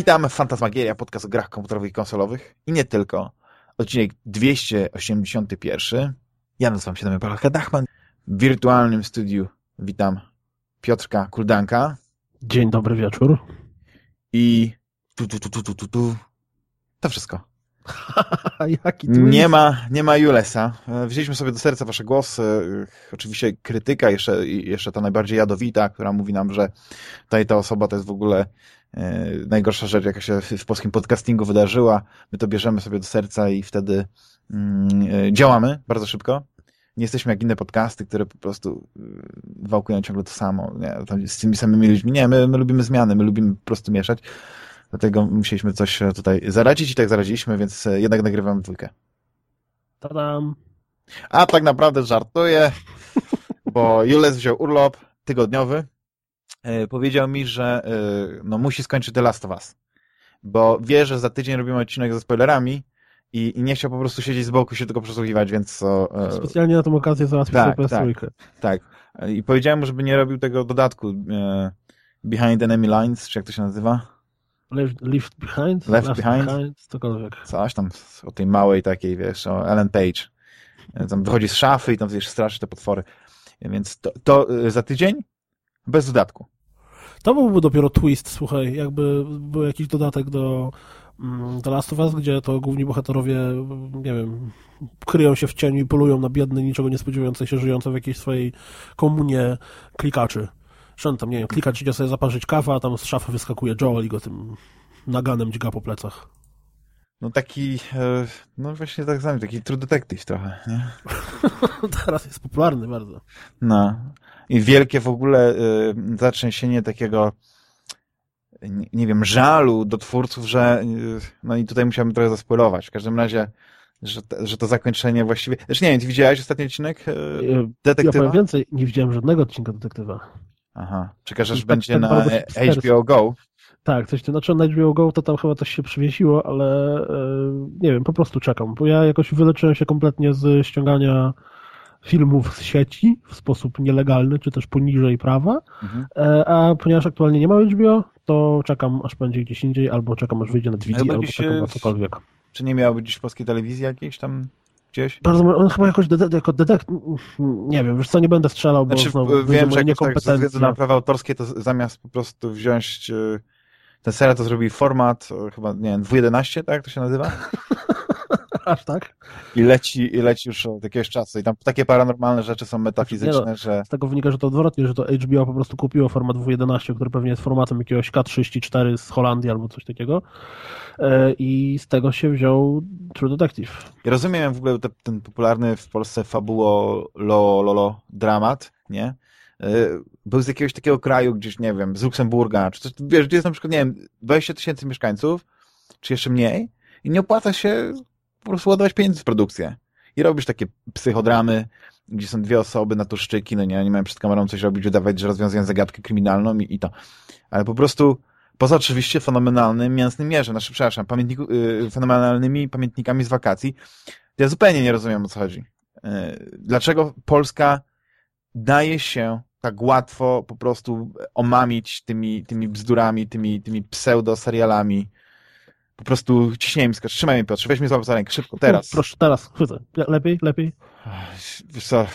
Witam, Fantasmagieria, podcast o grach komputerowych i konsolowych i nie tylko. Odcinek 281. Ja nazywam się Damian Palachka Dachman. W wirtualnym studiu witam Piotrka Kuldanka. Dzień dobry wieczór. I tu, tu, tu, tu, tu, tu, tu. To wszystko. Jaki Nie ma, nie ma Julesa. Wzięliśmy sobie do serca wasze głosy. Oczywiście krytyka, jeszcze, jeszcze ta najbardziej jadowita, która mówi nam, że ta i ta osoba to jest w ogóle najgorsza rzecz, jaka się w polskim podcastingu wydarzyła. My to bierzemy sobie do serca i wtedy mm, e, działamy bardzo szybko. Nie jesteśmy jak inne podcasty, które po prostu e, wałkują ciągle to samo. Nie, z tymi samymi ludźmi. Nie, my, my lubimy zmiany, my lubimy po prostu mieszać. Dlatego musieliśmy coś tutaj zaradzić i tak zaradziliśmy, więc jednak nagrywamy dwójkę. Tadam. A tak naprawdę żartuję, bo Jules wziął urlop tygodniowy. E, powiedział mi, że e, no, musi skończyć The Last of Us, bo wie, że za tydzień robimy odcinek ze spoilerami i, i nie chciał po prostu siedzieć z boku się tylko przesłuchiwać, więc co... E, Specjalnie na tą okazję załatwił tak, sobie tak, tak. I powiedziałem mu, żeby nie robił tego dodatku Behind Enemy Lines, czy jak to się nazywa? Left, left Behind? Left, left Behind? behind cokolwiek. Coś tam o tej małej takiej, wiesz, o Ellen Page. Tam wychodzi z szafy i tam, wiesz, straszy te potwory. Więc to, to za tydzień bez dodatku. To byłby dopiero twist, słuchaj, jakby był jakiś dodatek do mm, The Last of Us, gdzie to główni bohaterowie, nie wiem, kryją się w cieniu i polują na biedne, niczego nie spodziewające się, żyjące w jakiejś swojej komunie klikaczy. Że tam, nie wiem, klikać, idzie sobie zaparzyć kawę, a tam z szafy wyskakuje Joel i go tym naganem dźga po plecach. No taki, e, no właśnie tak samo, taki true detective trochę, nie? Teraz jest popularny bardzo. No. I wielkie w ogóle y, zatrzęsienie takiego, nie, wiem, żalu do twórców, że, y, no i tutaj musiałbym trochę zaspoilować. W każdym razie, że, że to zakończenie właściwie... Znaczy nie wiem, ty widziałeś ostatni odcinek y, Detektywa? Ja powiem więcej, nie widziałem żadnego odcinka Detektywa. Aha, czekasz aż tak, będzie tak na HBO Go? Tak, coś to znaczy na HBO Go to tam chyba coś się przywiesiło, ale nie wiem, po prostu czekam, bo ja jakoś wyleczyłem się kompletnie z ściągania filmów z sieci w sposób nielegalny, czy też poniżej prawa, mhm. E, a ponieważ aktualnie nie ma HBO, to czekam aż będzie gdzieś indziej, albo czekam aż wyjdzie na DVD, albo gdzieś, czekam na cokolwiek. Czy nie miało być gdzieś polskiej telewizji jakiejś tam gdzieś? Bardzo, on chyba jakoś jako detek, nie wiem, wiesz co, nie będę strzelał, bo znaczy, znowu wiem, że niekompetencja. Tak, na prawa autorskie to zamiast po prostu wziąć e, ten serial, to zrobili format e, chyba, nie wiem, 2.11, tak to się nazywa? Aż tak? I leci, I leci już od jakiegoś czasu. I tam takie paranormalne rzeczy są metafizyczne, no, że... Z tego wynika, że to odwrotnie, że to HBO po prostu kupiło format W11, który pewnie jest formatem jakiegoś K34 z Holandii albo coś takiego. E, I z tego się wziął True Detective. Ja rozumiem w ogóle ten, ten popularny w Polsce fabuło lo, lo, lo, dramat, nie? E, był z jakiegoś takiego kraju gdzieś, nie wiem, z Luksemburga, czy coś, wiesz, gdzie jest na przykład, nie wiem, 20 tysięcy mieszkańców, czy jeszcze mniej, i nie opłaca się po prostu ładować pieniędzy w produkcję. I robisz takie psychodramy, gdzie są dwie osoby na to szczyki, no nie, oni mają przed kamerą coś robić, wydawać, że rozwiązują zagadkę kryminalną i, i to. Ale po prostu, poza oczywiście fenomenalnym mięsnym mierzem, znaczy, przepraszam, pamiętniku, yy, fenomenalnymi pamiętnikami z wakacji, ja zupełnie nie rozumiem, o co chodzi. Yy, dlaczego Polska daje się tak łatwo po prostu omamić tymi, tymi bzdurami, tymi, tymi pseudo-serialami, po prostu ciśnieniem skacz. Trzymaj mnie, Piotrze, weź mnie za rękę, szybko, teraz. Proszę, teraz, chwycę. Lepiej, lepiej. Wiesz co,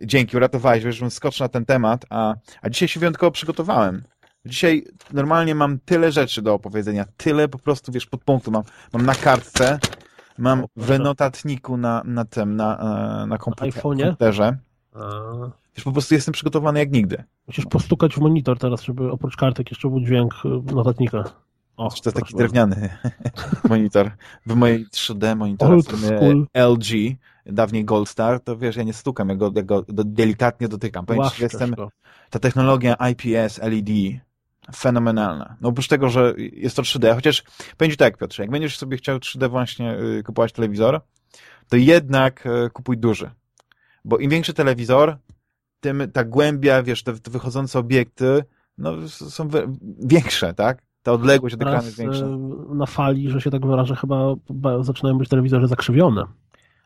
dzięki, uratowałeś, wiesz, skoczył na ten temat, a, a dzisiaj się wyjątkowo przygotowałem. Dzisiaj normalnie mam tyle rzeczy do opowiedzenia, tyle po prostu, wiesz, podpunktów mam. Mam na kartce, mam w notatniku na, na tym, na, e, na komputerze. Wiesz, po prostu jestem przygotowany jak nigdy. Musisz postukać w monitor teraz, żeby oprócz kartek jeszcze był dźwięk e, notatnika. O, to jest taki drewniany monitor. W mojej 3D monitorze LG, dawniej Gold Star, to wiesz, ja nie stukam, ja go, ja go delikatnie dotykam. Że jestem, ta technologia IPS LED fenomenalna. No oprócz tego, że jest to 3D, chociaż ci tak, Piotrze, jak będziesz sobie chciał 3D właśnie y, kupować telewizor, to jednak y, kupuj duży. Bo im większy telewizor, tym ta głębia, wiesz, te, te wychodzące obiekty, no, są większe, tak? Ta odległość od ekranu jest większa. E, na fali, że się tak wyrażę, chyba zaczynają być telewizory zakrzywione.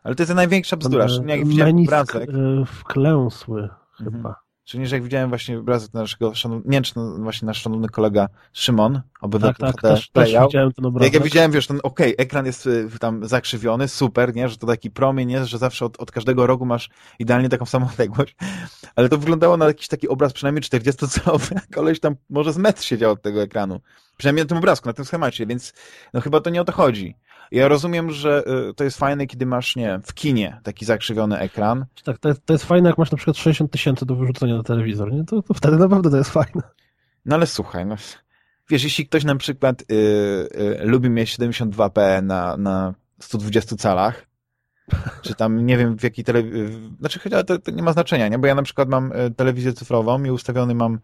Ale to jest największa bzdura. Jak widziałem obrazek. wklęsły chyba. Mhm. Szczególnie, że jak widziałem właśnie obrazek naszego, szanow... nie wiem, właśnie nasz szanowny kolega Szymon, obydwa tak, tak, też, też widziałem ten obrazek. Jak ja widziałem, wiesz, ten, okej, okay, ekran jest y, tam zakrzywiony, super, nie, że to taki promień jest, że zawsze od, od każdego rogu masz idealnie taką samą odległość, ale to wyglądało na jakiś taki obraz przynajmniej 40-calowy, a koleś tam może z metr siedział od tego ekranu. Przynajmniej na tym obrazku, na tym schemacie, więc no chyba to nie o to chodzi. Ja rozumiem, że y, to jest fajne, kiedy masz, nie w kinie taki zakrzywiony ekran. Tak, to jest, to jest fajne, jak masz na przykład 60 tysięcy do wyrzucenia na telewizor, nie? To, to wtedy naprawdę to jest fajne. No ale słuchaj, no, wiesz, jeśli ktoś na przykład y, y, lubi mieć 72p na, na 120 calach, czy tam nie wiem w jakiej telewizji, znaczy chyba to, to, nie ma znaczenia, nie? Bo ja na przykład mam telewizję cyfrową i ustawiony mam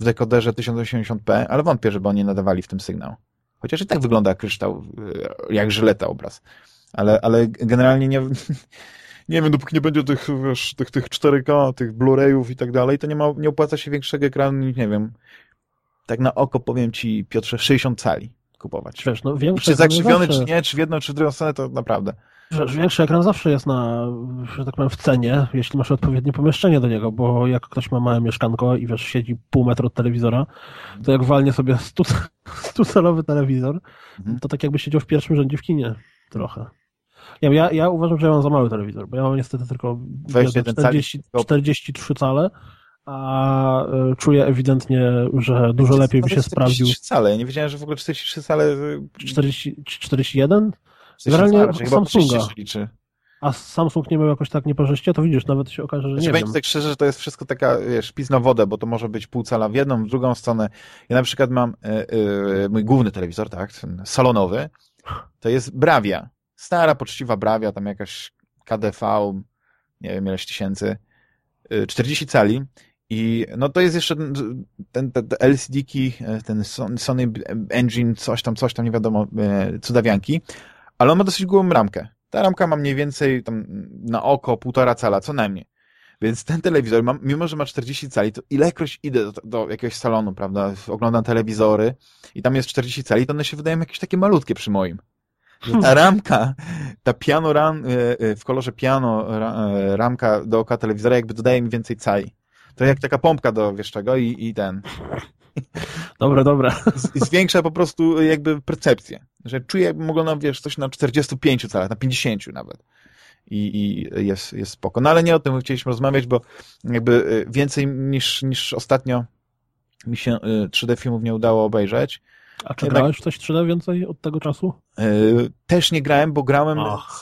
w dekoderze 1080p, ale wątpię, żeby oni nadawali w tym sygnał. Chociaż i tak wygląda kryształ, e, jak żyleta obraz. Ale, ale generalnie nie, nie wiem, dopóki nie będzie tych, wiesz, tych, tych 4K, tych Blu-rayów i tak dalej, to nie, ma, nie opłaca się większego ekranu, nie wiem. Tak na oko powiem ci, Piotrze, 60 cali kupować. Wiesz, no czy zakrzywiony, zawsze... czy nie, czy w jedną, czy w drugą stronę, to naprawdę. Wiesz, większy ekran zawsze jest na, że tak powiem, w cenie, jeśli masz odpowiednie pomieszczenie do niego, bo jak ktoś ma małe mieszkanko i wiesz, siedzi pół metra od telewizora, to jak walnie sobie stucalowy telewizor, mhm. to tak jakby siedział w pierwszym rzędzie w kinie trochę. Ja, ja, ja uważam, że ja mam za mały telewizor, bo ja mam niestety tylko 40, 43 cale, a e, czuję ewidentnie, że dużo lepiej by się sprawdził. 43 cale, ja nie wiedziałem, że w ogóle 43 cale... 40, 41? Generalnie Samsunga. A Samsung nie miał jakoś tak nieparzyście, to widzisz, nawet się okaże, że znaczy, nie Będzie tak szczerze, że to jest wszystko taka, wiesz, pis na wodę, bo to może być pół cala w jedną, w drugą stronę. Ja na przykład mam y, y, mój główny telewizor, tak, ten salonowy, to jest Bravia. Stara, poczciwa Bravia, tam jakaś KDV, nie wiem, ileś tysięcy, y, 40 cali i no to jest jeszcze ten, ten, ten LCD-ki, ten Sony Engine, coś tam, coś tam, nie wiadomo, cudawianki, ale on ma dosyć głową ramkę. Ta ramka ma mniej więcej tam na oko półtora cala, co najmniej. Więc ten telewizor, mimo że ma 40 cali, to ilekroć idę do, do, jakiegoś salonu, prawda, oglądam telewizory i tam jest 40 cali, to one się wydają jakieś takie malutkie przy moim. Ta ramka, ta piano ram, e, e, w kolorze piano e, ramka dookoła telewizora jakby dodaje mi więcej cali. To jak taka pompka do wiesz czego i, i ten. Dobra, dobra. Zwiększa po prostu jakby percepcję. Że czuję, jakbym oglądał, wiesz, coś na 45 calach, na 50 nawet. I, i jest, jest spoko. No ale nie o tym chcieliśmy rozmawiać, bo jakby y, więcej niż, niż ostatnio mi się 3D y, filmów nie udało obejrzeć. A czy Jednak... grałeś w coś 3D więcej od tego czasu? Yy, też nie grałem, bo grałem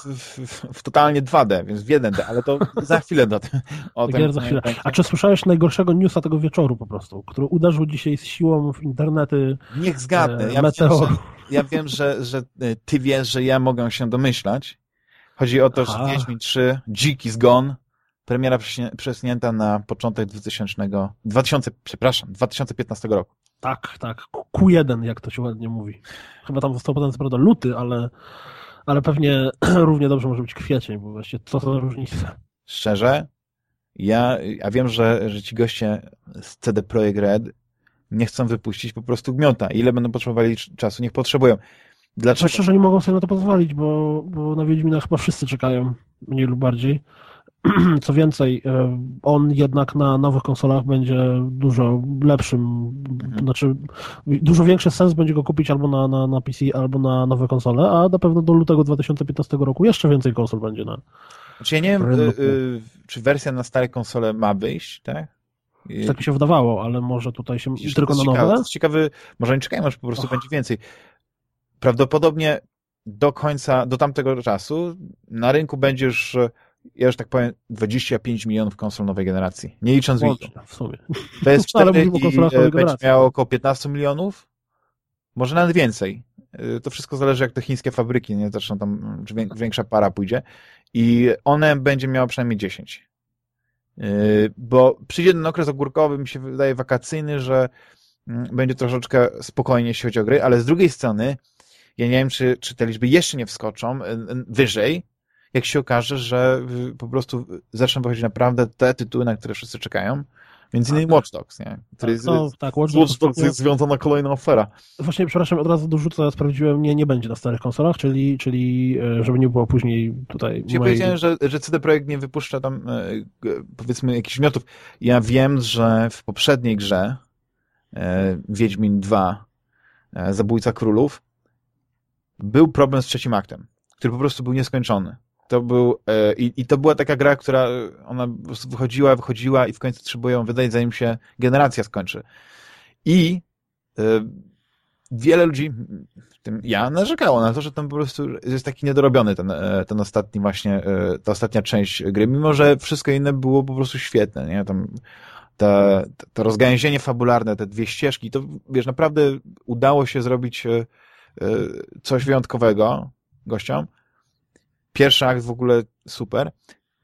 w, w, w, totalnie 2D, więc w 1D, ale to za chwilę do tym. O tym za chwilę. A czy słyszałeś najgorszego newsa tego wieczoru po prostu, który uderzył dzisiaj z siłą w internety Niech zgadnę. Ja, wiem, że, ja wiem, że, że ty wiesz, że ja mogę się domyślać. Chodzi o to, Aha. że Wiedźmin 3, Dziki Zgon, premiera przesunięta na początek 2000, 2000, przepraszam, 2015 roku. Tak, tak. Q1, jak to się ładnie mówi. Chyba tam został potem co prawda luty, ale, ale pewnie równie dobrze może być kwiecień, bo właściwie co za różnica. Szczerze? Ja, ja wiem, że, że ci goście z CD Projekt Red nie chcą wypuścić po prostu gmiota. Ile będą potrzebowali czasu? Niech potrzebują. Dlaczego? Szczerze, nie mogą sobie na to pozwolić, bo, bo na Wiedźmina chyba wszyscy czekają, mniej lub bardziej. Co więcej, e, on jednak na nowych konsolach będzie dużo lepszym, mhm. znaczy dużo większy sens będzie go kupić albo na, na, na PC, albo na nowe konsole, a na pewno do lutego 2015 roku jeszcze więcej konsol będzie na. Znaczy ja nie wiem, y, y, czy wersja na stare konsole ma wyjść, tak? I... Tak mi się wydawało, ale może tutaj się Widzisz, tylko na nowe. Ciekawe, jest ciekawy, może nie czekajmy, aż po prostu Och. będzie więcej. Prawdopodobnie do końca, do tamtego czasu na rynku będzie już ja już tak powiem, 25 milionów konsol nowej generacji. Nie licząc Wii. w sumie. PS4 i, e, będzie miało około 15 milionów, może nawet więcej. E, to wszystko zależy, jak te chińskie fabryki nie zaczną tam, czy większa para pójdzie. I one będzie miało przynajmniej 10. E, bo przyjdzie ten okres ogórkowy, mi się wydaje wakacyjny, że mm, będzie troszeczkę spokojnie, jeśli chodzi o gry, ale z drugiej strony, ja nie wiem, czy, czy te liczby jeszcze nie wskoczą wyżej, jak się okaże, że po prostu zaczną wychodzić naprawdę te tytuły, na które wszyscy czekają, Między innymi Watch Dogs, nie? Który jest, no, tak, Watch Dogs, Watch Dogs jest związana kolejna afera. Właśnie, przepraszam, od razu dorzucę, sprawdziłem, nie, nie będzie na starych konsolach, czyli, czyli e, żeby nie było później tutaj... Ja mojej... powiedziałem, że, że CD Projekt nie wypuszcza tam e, powiedzmy jakichś miotów. Ja wiem, że w poprzedniej grze e, Wiedźmin 2 Zabójca Królów był problem z trzecim aktem, który po prostu był nieskończony. To był, e, i, i, to była taka gra, która ona wychodziła, wychodziła i w końcu trzeba ją wydać, zanim się generacja skończy. I e, wiele ludzi, w tym ja, narzekało na to, że tam po prostu jest taki niedorobiony ten, e, ten ostatni właśnie, ta ostatnia część gry, mimo że wszystko inne było po prostu świetne, nie? Tam te, to rozgałęzienie fabularne, te dwie ścieżki, to wiesz, naprawdę udało się zrobić coś wyjątkowego gościom, Pierwszy akt w ogóle super,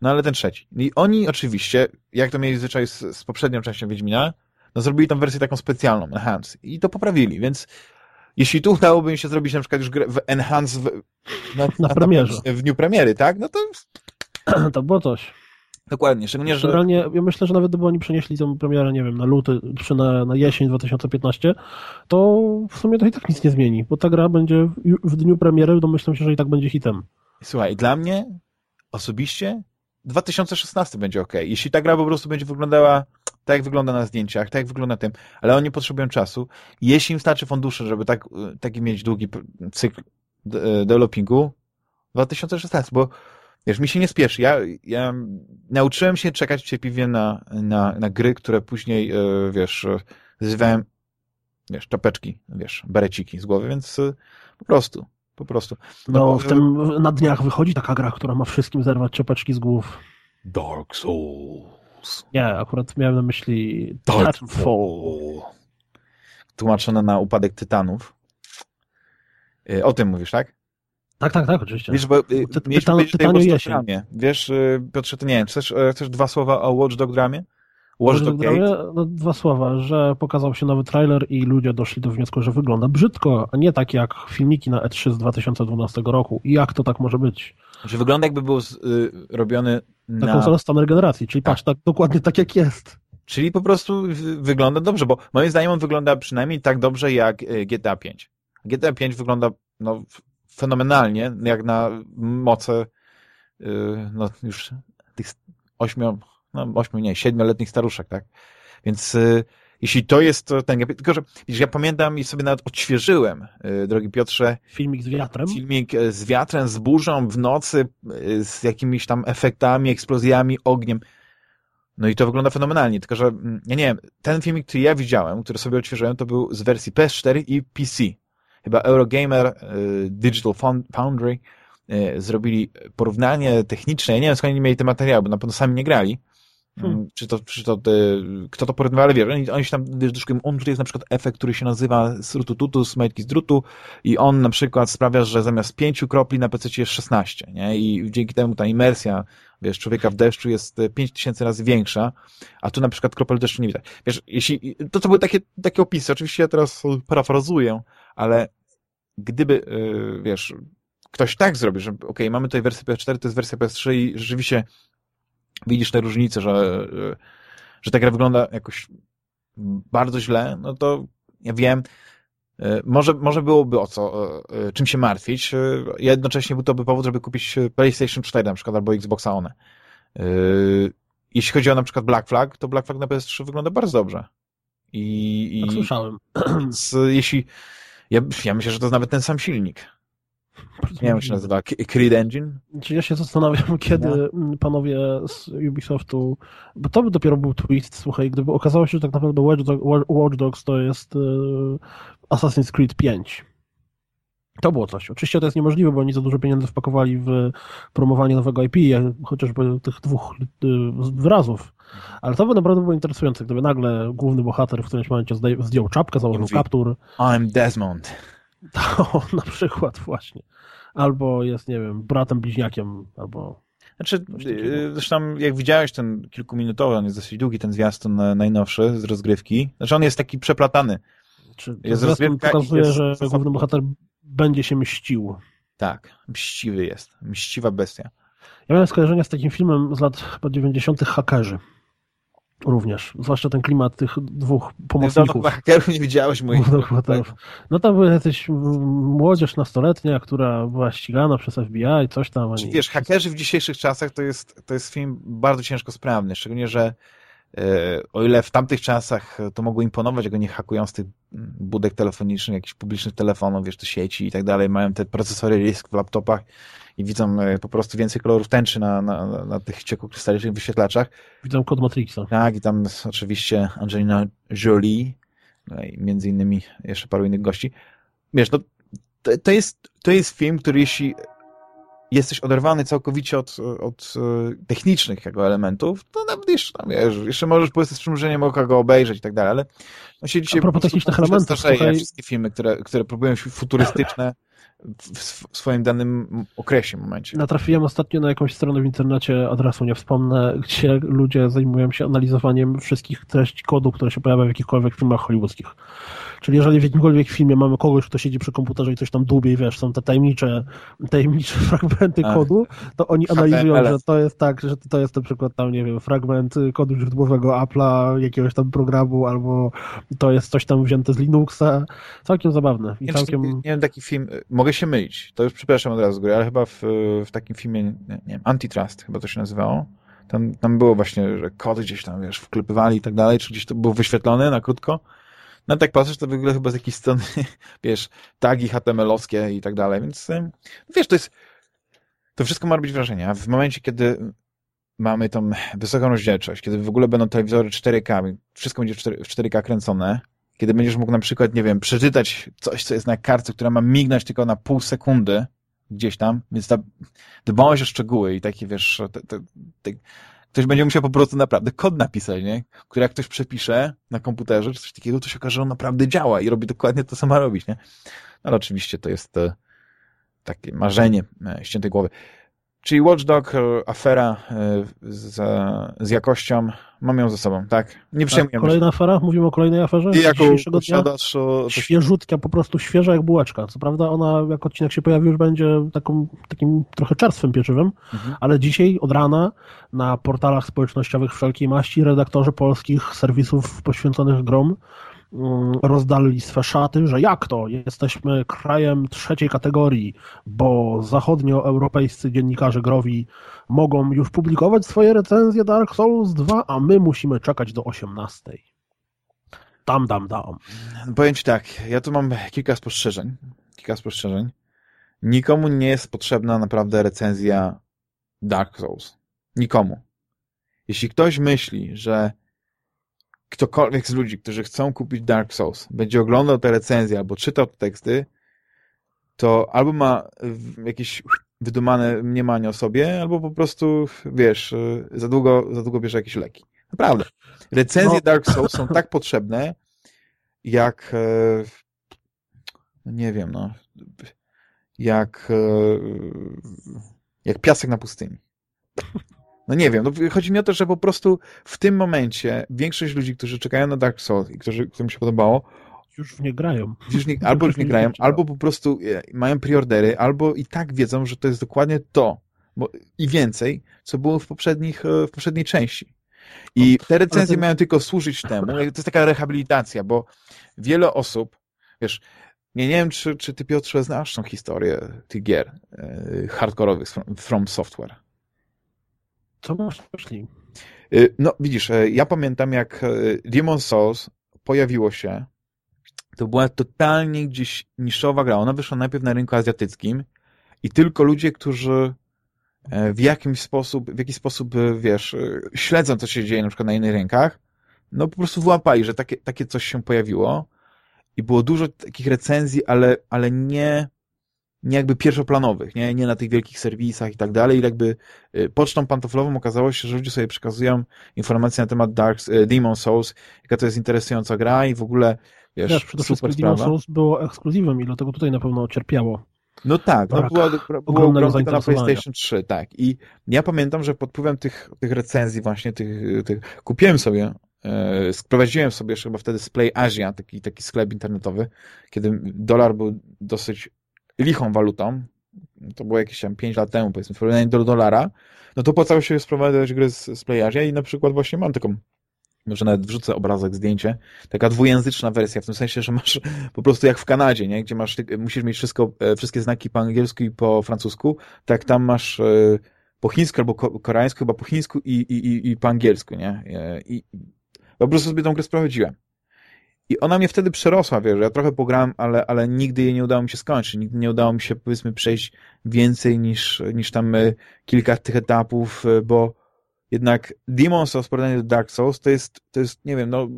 no ale ten trzeci. I oni oczywiście, jak to mieli zwyczaj z, z poprzednią częścią Wiedźmina, no zrobili tą wersję taką specjalną, Enhance. I to poprawili, więc jeśli tu udałoby mi się zrobić na przykład już grę w Enhance w, na, na, na premierze. w dniu premiery, tak? No to... To było coś. Dokładnie, szczególnie, że... Generalnie, ja myślę, że nawet gdyby oni przenieśli tę premierę, nie wiem, na luty, czy na, na jesień 2015, to w sumie to i tak nic nie zmieni, bo ta gra będzie w dniu premiery, domyślam się, że i tak będzie hitem. Słuchaj, dla mnie osobiście 2016 będzie ok. Jeśli ta gra po prostu będzie wyglądała tak, jak wygląda na zdjęciach, tak, jak wygląda tym, ale oni potrzebują czasu. Jeśli im starczy funduszy, żeby tak, taki mieć długi cykl e, developingu, 2016, bo wiesz, mi się nie spieszy. Ja, ja nauczyłem się czekać cierpliwie na, na, na gry, które później, e, wiesz, zrywałem, wiesz, czapeczki, wiesz, bereciki z głowy, więc e, po prostu po prostu. No, no w tym, na dniach wychodzi taka gra, która ma wszystkim zerwać czopeczki z głów. Dark Souls. Nie, akurat miałem na myśli Titanfall. Tłumaczone na upadek Tytanów. Y, o tym mówisz, tak? Tak, tak, tak, oczywiście. Wiesz, bo y, Ty, tytan, tytaniu jesień. Wiesz, y, Piotrze, to nie wiem, chcesz, chcesz dwa słowa o Watch Dog Dramie? Watch no, dwa słowa, że pokazał się nowy trailer i ludzie doszli do wniosku, że wygląda brzydko, a nie tak jak filmiki na E3 z 2012 roku. I jak to tak może być? Że wygląda jakby był y, robiony na... Na konsolę standard generacji, czyli tak. patrz, tak, dokładnie tak jak jest. Czyli po prostu wygląda dobrze, bo moim zdaniem on wygląda przynajmniej tak dobrze jak y, GTA 5. GTA 5 wygląda no, fenomenalnie, jak na moce yy, no, już tych ośmiu no ośmiu, nie, siedmioletnich staruszek, tak? Więc y, jeśli to jest to ten, tylko że widzisz, ja pamiętam i sobie nawet odświeżyłem, y, drogi Piotrze. Filmik z wiatrem? Filmik y, z wiatrem, z burzą, w nocy, y, z jakimiś tam efektami, eksplozjami, ogniem. No i to wygląda fenomenalnie, tylko że, mm, ja nie wiem, ten filmik, który ja widziałem, który sobie odświeżyłem, to był z wersji PS4 i PC. Chyba Eurogamer, y, Digital Foundry y, zrobili porównanie techniczne, ja nie wiem skąd oni mieli te materiały, bo na pewno sami nie grali, Hmm. Mm, czy to, czy to kto to porównywa, ale wiesz, oni, oni się tam dyskutują, on tutaj jest na przykład efekt, który się nazywa srutututu, majtki z drutu i on na przykład sprawia, że zamiast pięciu kropli na PC jest 16, nie? I dzięki temu ta imersja, wiesz, człowieka w deszczu jest 5000 razy większa, a tu na przykład kropel deszczu nie widać. Wiesz, jeśli, to to były takie, takie opisy, oczywiście ja teraz parafrazuję, ale gdyby, yy, wiesz, ktoś tak zrobił, że ok, mamy tutaj wersję PS4, to jest wersja PS3 i rzeczywiście widzisz te różnice, że, że ta gra wygląda jakoś bardzo źle, no to ja wiem, e, może, może byłoby o co, e, e, czym się martwić. Jednocześnie był to by powód, żeby kupić PlayStation 4 na przykład albo Xboxa One. Jeśli chodzi o na przykład Black Flag, to Black Flag na PS3 wygląda bardzo dobrze. I, tak słyszałem. Więc jeśli, ja, ja myślę, że to jest nawet ten sam silnik. Nie wiem, jak się nazywa, Creed Engine? Czy ja się zastanawiam, kiedy no. panowie z Ubisoftu, bo to by dopiero był twist, słuchaj, gdyby okazało się, że tak naprawdę Watch, Dog, Watch Dogs to jest uh, Assassin's Creed 5. To było coś. Oczywiście to jest niemożliwe, bo oni za dużo pieniędzy wpakowali w promowanie nowego IP, chociażby tych dwóch e, wyrazów. Ale to by naprawdę było interesujące, gdyby nagle główny bohater w którymś momencie zdjął czapkę, założył kaptur. I'm Desmond. To na przykład właśnie. Albo jest, nie wiem, bratem bliźniakiem, albo... Znaczy, y, zresztą jak widziałeś ten kilkuminutowy, on jest dosyć długi, ten zwiastun e, najnowszy z rozgrywki. Znaczy on jest taki przeplatany. Czy jest rozgrywka pokazuje, jest... że główny bohater będzie się mścił. Tak, mściwy jest. Mściwa bestia. Ja miałem skojarzenia z takim filmem z lat chyba 90. Hakerzy. Również. Zwłaszcza ten klimat tych dwóch pomocników. No, hakerów nie widziałeś moich. No, no tam była jakaś młodzież nastoletnia, która była ścigana przez FBI, coś tam. Czyli wiesz, hakerzy w dzisiejszych czasach to jest, to jest film bardzo ciężko sprawny, szczególnie, że o ile w tamtych czasach to mogło imponować, jak oni hakują z tych budek telefonicznych, jakichś publicznych telefonów, wiesz, to sieci i tak dalej, mają te procesory RISC w laptopach i widzą e, po prostu więcej kolorów tęczy na, na, na tych ciekłokrystalicznych wyświetlaczach. Widzą kod Matrixa. Tak, i tam oczywiście Angelina Jolie, no i między innymi jeszcze paru innych gości. Wiesz, no, to, to, jest, to jest film, który jeśli jesteś oderwany całkowicie od, od e, technicznych jego elementów, to nawet jeszcze, tam, wiesz, jeszcze możesz po prostu z przymrużeniem oka go obejrzeć i tak dalej, ale no się dzisiaj... A propos technicznych elementów, słuchaj... wszystkie filmy, które, które próbują się futurystyczne w swoim danym okresie, momencie. Natrafiłem ostatnio na jakąś stronę w internecie, adresu nie wspomnę, gdzie ludzie zajmują się analizowaniem wszystkich treści kodu, które się pojawiają w jakichkolwiek filmach hollywoodzkich. Czyli jeżeli w jakimkolwiek filmie mamy kogoś, kto siedzi przy komputerze i coś tam dłubie i wiesz, są te tajemnicze, tajemnicze fragmenty tak. kodu, to oni analizują, że to jest tak, że to jest na przykład tam, nie wiem, fragment kodu źródłowego Apple'a, jakiegoś tam programu, albo to jest coś tam wzięte z Linuxa. Całkiem zabawne. I całkiem... nie, nie wiem, taki film, mogę się mylić, to już przepraszam od razu z góry, ale chyba w, w takim filmie, nie, nie wiem, Antitrust chyba to się nazywało, tam, tam było właśnie, że kody gdzieś tam, wiesz, wklepywali i tak dalej, czy gdzieś to było wyświetlone na krótko, no tak patrzysz, to w ogóle chyba z jakiejś strony, wiesz, tagi HTML-owskie i tak dalej, więc wiesz, to jest, to wszystko ma robić wrażenie, a w momencie, kiedy mamy tą wysoką rozdzielczość, kiedy w ogóle będą telewizory 4K, wszystko będzie w 4K kręcone, kiedy będziesz mógł na przykład, nie wiem, przeczytać coś, co jest na kartce, która ma mignąć tylko na pół sekundy gdzieś tam, więc ta dbałość o szczegóły i takie, wiesz, te, te, te, ktoś będzie musiał po prostu naprawdę kod napisać, nie? Który jak ktoś przepisze na komputerze czy coś takiego, to się okaże, że on naprawdę działa i robi dokładnie to, co ma robić, nie? No, ale oczywiście to jest e, takie marzenie e, ściętej głowy. Czyli Watchdog, e, afera z, z jakością, mam ją ze sobą, tak? Nie przejmujemy tak, Kolejna afera? Mówimy o kolejnej aferze? I jako posiadasz... Świeżutka, po prostu świeża jak bułeczka. Co prawda ona, jak odcinek się pojawi, już będzie taką, takim trochę czerstwym pieczywem, mhm. ale dzisiaj od rana na portalach społecznościowych wszelkiej maści redaktorzy polskich serwisów poświęconych grom rozdali swe szaty, że jak to? Jesteśmy krajem trzeciej kategorii, bo zachodnioeuropejscy dziennikarze growi mogą już publikować swoje recenzje Dark Souls 2, a my musimy czekać do 18. Tam, dam, dam. Powiem Ci tak, ja tu mam kilka spostrzeżeń. Kilka spostrzeżeń. Nikomu nie jest potrzebna naprawdę recenzja Dark Souls. Nikomu. Jeśli ktoś myśli, że ktokolwiek z ludzi, którzy chcą kupić Dark Souls, będzie oglądał te recenzje albo czytał te teksty, to albo ma jakieś wydumane mniemanie o sobie, albo po prostu, wiesz, za długo, za długo bierze jakieś leki. Naprawdę. Recenzje no. Dark Souls są tak potrzebne, jak e, no nie wiem, no jak e, jak piasek na pustyni. No nie wiem, no chodzi mi o to, że po prostu w tym momencie większość ludzi, którzy czekają na Dark Souls i którzy, którym się podobało, już w nie grają. Już nie, albo już nie grają, albo po prostu e, mają preordery, albo i tak wiedzą, że to jest dokładnie to bo, i więcej, co było w, poprzednich, e, w poprzedniej części. I no, te recenzje ten... mają tylko służyć temu. To jest taka rehabilitacja, bo wiele osób, wiesz, nie, nie wiem, czy, czy ty, Piotrze, znasz tą historię tych gier e, hardkorowych from, from Software. Co masz na myśli? Y, no, widzisz, e, ja pamiętam, jak e, Demon Souls pojawiło się, to była totalnie gdzieś niszowa gra. Ona wyszła najpierw na rynku azjatyckim i tylko ludzie, którzy e, w jakimś sposób, w jakiś sposób, wiesz, śledzą, co się dzieje na przykład na innych rynkach, no po prostu wyłapali, że takie, takie coś się pojawiło i było dużo takich recenzji, ale, ale nie nie jakby pierwszoplanowych, nie, nie na tych wielkich serwisach i tak dalej. I jakby y, pocztą pantoflową okazało się, że ludzie sobie przekazują informacje na temat Dark, y, Demon Souls, jaka to jest interesująca gra i w ogóle, wiesz, wiesz przede super Demon Souls było ekskluzywem i dlatego tutaj na pewno cierpiało. No tak, no było, było na PlayStation 3, tak. I ja pamiętam, że pod wpływem tych, tych recenzji właśnie, tych, tych kupiłem sobie e, sprowadziłem sobie jeszcze chyba wtedy z Play Asia, taki, taki sklep internetowy, kiedy dolar był dosyć lichą walutą, to było jakieś tam 5 lat temu, powiedzmy, w do dolara, no to opłacało się sprowadzać gry z, z i na przykład właśnie mam taką może nawet wrzucę obrazek, zdjęcie, taka dwujęzyczna wersja, w tym sensie, że masz po prostu jak w Kanadzie, nie? gdzie masz, musisz mieć wszystko, e, wszystkie znaki po angielsku i po francusku, tak tam masz e, po chińsku albo koreańsku, chyba po chińsku i, i, i po angielsku, nie? I, po prostu sobie tą grę sprowadziłem. I ona mnie wtedy przerosła, wiesz, ja trochę pograłem, ale, ale nigdy jej nie udało mi się skończyć, nigdy nie udało mi się, powiedzmy, przejść więcej niż, niż tam kilka tych etapów, bo jednak Demon's Souls w porównaniu do Dark Souls to jest, to jest, nie wiem, no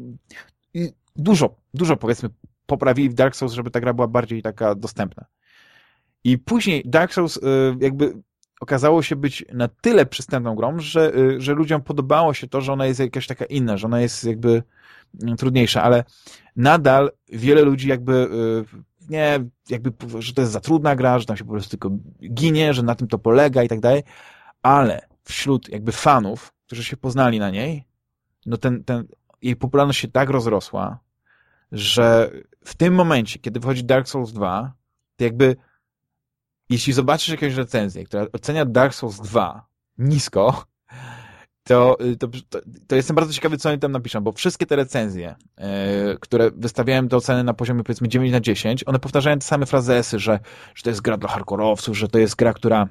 dużo, dużo powiedzmy poprawili w Dark Souls, żeby ta gra była bardziej taka dostępna. I później Dark Souls y, jakby okazało się być na tyle przystępną grą, że, że ludziom podobało się to, że ona jest jakaś taka inna, że ona jest jakby trudniejsza, ale nadal wiele ludzi jakby y, nie, jakby, że to jest za trudna gra, że tam się po prostu tylko ginie, że na tym to polega i tak dalej, ale wśród jakby fanów, którzy się poznali na niej, no ten, ten, jej popularność się tak rozrosła, że w tym momencie, kiedy wchodzi Dark Souls 2, to jakby jeśli zobaczysz jakąś recenzję, która ocenia Dark Souls 2 nisko, to, to, to, jestem bardzo ciekawy, co oni tam napiszą, bo wszystkie te recenzje, yy, które wystawiałem do oceny na poziomie powiedzmy 9 na 10, one powtarzają te same frazesy, że, że to jest gra dla hardkorowców, że to jest gra, która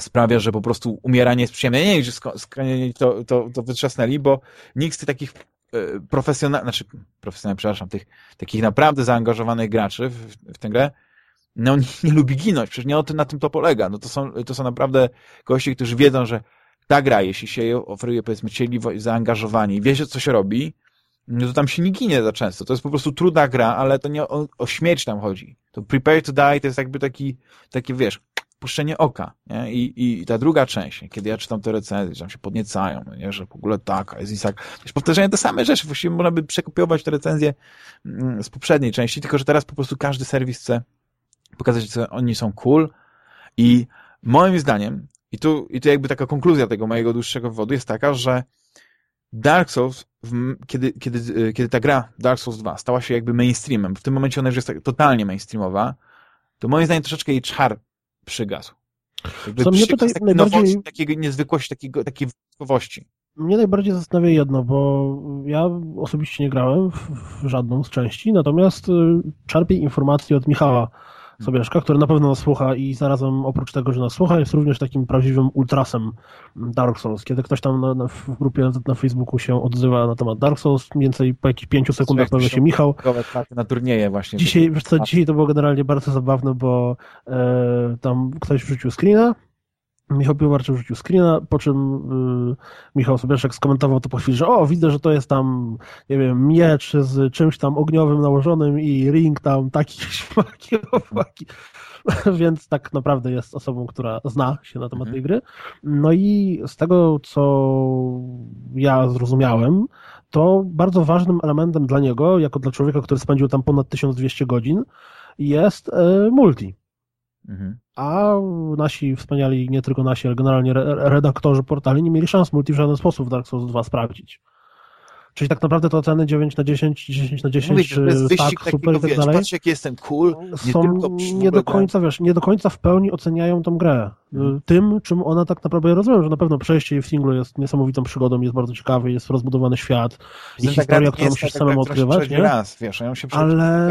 sprawia, że po prostu umieranie jest przyjemne. Nie, że to, to, to wytrzasnęli, bo nikt z tych takich e, profesjonalnych, znaczy profesjonalnych, przepraszam, tych takich naprawdę zaangażowanych graczy w, w tę grę, no nie, nie lubi ginąć, przecież nie o tym, na tym to polega. No to są, to są naprawdę goście, którzy wiedzą, że ta gra, jeśli się je oferuje, powiedzmy, cieli zaangażowani, wie się, co się robi, no to tam się nie ginie za często. To jest po prostu trudna gra, ale to nie o, o śmierć tam chodzi. To Prepare to Die to jest jakby taki, taki wiesz, puszczenie oka. Nie? I, I ta druga część, kiedy ja czytam te recenzje, tam się podniecają, no nie? że w ogóle taka jest i tak. Wiesz, powtarzają te same rzeczy. Właściwie można by przekopiować te recenzje mm, z poprzedniej części, tylko że teraz po prostu każdy serwis chce pokazać, że oni są cool i moim zdaniem, i tu, i tu jakby taka konkluzja tego mojego dłuższego wywodu jest taka, że Dark Souls, kiedy, kiedy, kiedy ta gra Dark Souls 2 stała się jakby mainstreamem, w tym momencie ona już jest tak totalnie mainstreamowa, to moim zdaniem troszeczkę jej czar przygasł. Co mnie tutaj najbardziej... Nowości, takiej niezwykłości, takiego, takiej wyjątkowości. Mnie najbardziej zastanawia jedno, bo ja osobiście nie grałem w, w żadną z części, natomiast y, czerpię informacje od Michała, Sobieszka, który na pewno nas słucha i zarazem oprócz tego, że nas słucha, jest również takim prawdziwym ultrasem Dark Souls. Kiedy ktoś tam na, na, w grupie na Facebooku się odzywa na temat Dark Souls, mniej więcej po jakichś pięciu sekundach pojawia się Michał. Na turnieje właśnie. Dzisiaj, co, dzisiaj to było generalnie bardzo zabawne, bo e, tam ktoś wrzucił screena, Michał Piłowarczyk rzucił screena, po czym y, Michał Sobieszek skomentował to po chwili, że o, widzę, że to jest tam, nie wiem, miecz z czymś tam ogniowym nałożonym i ring tam taki śmaki, owaki. Więc tak naprawdę jest osobą, która zna się na temat mhm. tej gry. No i z tego, co ja zrozumiałem, to bardzo ważnym elementem dla niego, jako dla człowieka, który spędził tam ponad 1200 godzin, jest y, multi. Mhm. A nasi wspaniali, nie tylko nasi, ale generalnie redaktorzy portali nie mieli szans multi w żaden sposób w Dark Souls 2 sprawdzić. Czyli tak naprawdę to oceny 9 na 10, 10 na 10, Mówisz, tak, super i tak dalej. Patrz, jak jestem cool. Nie są nie do końca, wiesz, nie do końca w pełni oceniają tą grę. Hmm. Tym, czym ona tak naprawdę, ja rozumiem, że na pewno przejście w singlu jest niesamowitą przygodą, jest bardzo ciekawy, jest rozbudowany świat i historia, którą musisz samemu odkrywać, nie? Raz, wiesz, ją się Ale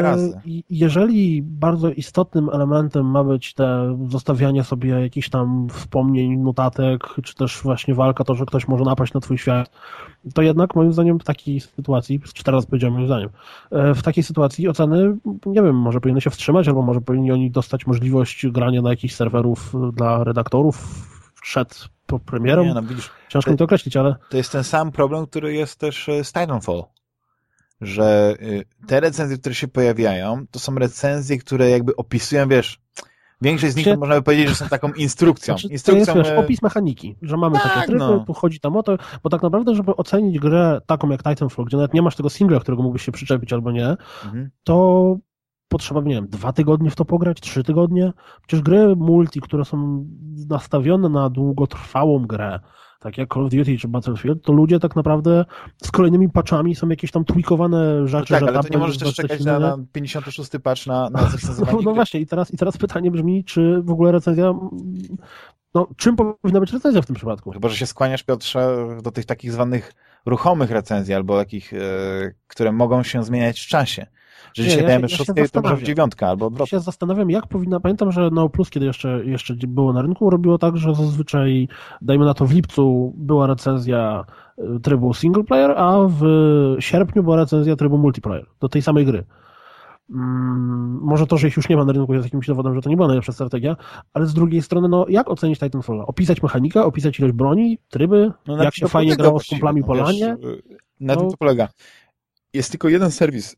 jeżeli bardzo istotnym elementem ma być te zostawianie sobie jakichś tam wspomnień, notatek, czy też właśnie walka, to, że ktoś może napaść na twój świat, to jednak moim zdaniem w takiej sytuacji, czy teraz powiedziałem moim zdaniem, e, w takiej sytuacji oceny, nie wiem, może powinny się wstrzymać, albo może powinni oni dostać możliwość grania na jakichś serwerów dla redaktorów przed premierą. Nie, no, widzisz, Ciężko mi to określić, ale... To jest ten sam problem, który jest też z Titanfall że te recenzje, które się pojawiają, to są recenzje, które jakby opisują, wiesz, Większość z nich można by powiedzieć, że są taką instrukcją. Znaczy, instrukcją to jest wiesz, opis mechaniki, że mamy tak, takie tryby, no. tu chodzi tam o to, bo tak naprawdę, żeby ocenić grę taką jak Titanfall, gdzie nawet nie masz tego singla, którego mógłbyś się przyczepić albo nie, mhm. to potrzeba, nie wiem, dwa tygodnie w to pograć, trzy tygodnie. Przecież gry multi, które są nastawione na długotrwałą grę, tak jak Call of Duty czy Battlefield, to ludzie tak naprawdę z kolejnymi patchami są jakieś tam tweakowane rzeczy. No tak, że ale to nie możesz też czekać na, na 56 patch na, na no, no właśnie i teraz, i teraz pytanie brzmi, czy w ogóle recenzja no, czym powinna być recenzja w tym przypadku? Chyba, że się skłaniasz, Piotrze, do tych takich zwanych ruchomych recenzji, albo takich, e, które mogą się zmieniać w czasie. Że dzisiaj ja dajemy ja szóstkę, to może w dziewiątka, albo odwrotnie. Ja się zastanawiam, jak powinna... Pamiętam, że No Plus, kiedy jeszcze, jeszcze było na rynku, robiło tak, że zazwyczaj, dajmy na to w lipcu, była recenzja e, trybu single player, a w sierpniu była recenzja trybu multiplayer do tej samej gry. Mm, może to, że ich już nie ma na rynku jest jakimś dowodem, że to nie była najlepsza strategia, ale z drugiej strony, no jak ocenić Titanfall? Opisać mechanikę, opisać ilość broni, tryby, no, jak się fajnie grało z kumplami no, po lanie? Wiesz, na no. tym to polega. Jest tylko jeden serwis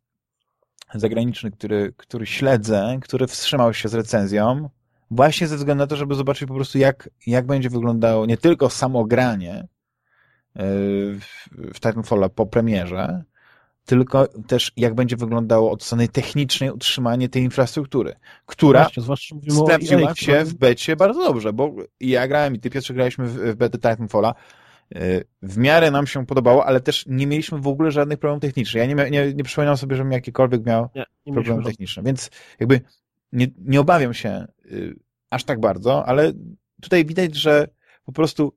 zagraniczny, który, który śledzę, który wstrzymał się z recenzją, właśnie ze względu na to, żeby zobaczyć po prostu, jak, jak będzie wyglądało nie tylko samo granie e, w Titanfalla po premierze, tylko też jak będzie wyglądało od strony technicznej utrzymanie tej infrastruktury, która Właśnie, sprawdziła się w becie bardzo dobrze, bo ja grałem i ty Piotrze graliśmy w, w betę Titanfalla, w miarę nam się podobało, ale też nie mieliśmy w ogóle żadnych problemów technicznych. Ja nie, nie, nie przypominam sobie, żebym jakikolwiek miał nie, nie problemy techniczne, więc jakby nie, nie obawiam się y, aż tak bardzo, ale tutaj widać, że po prostu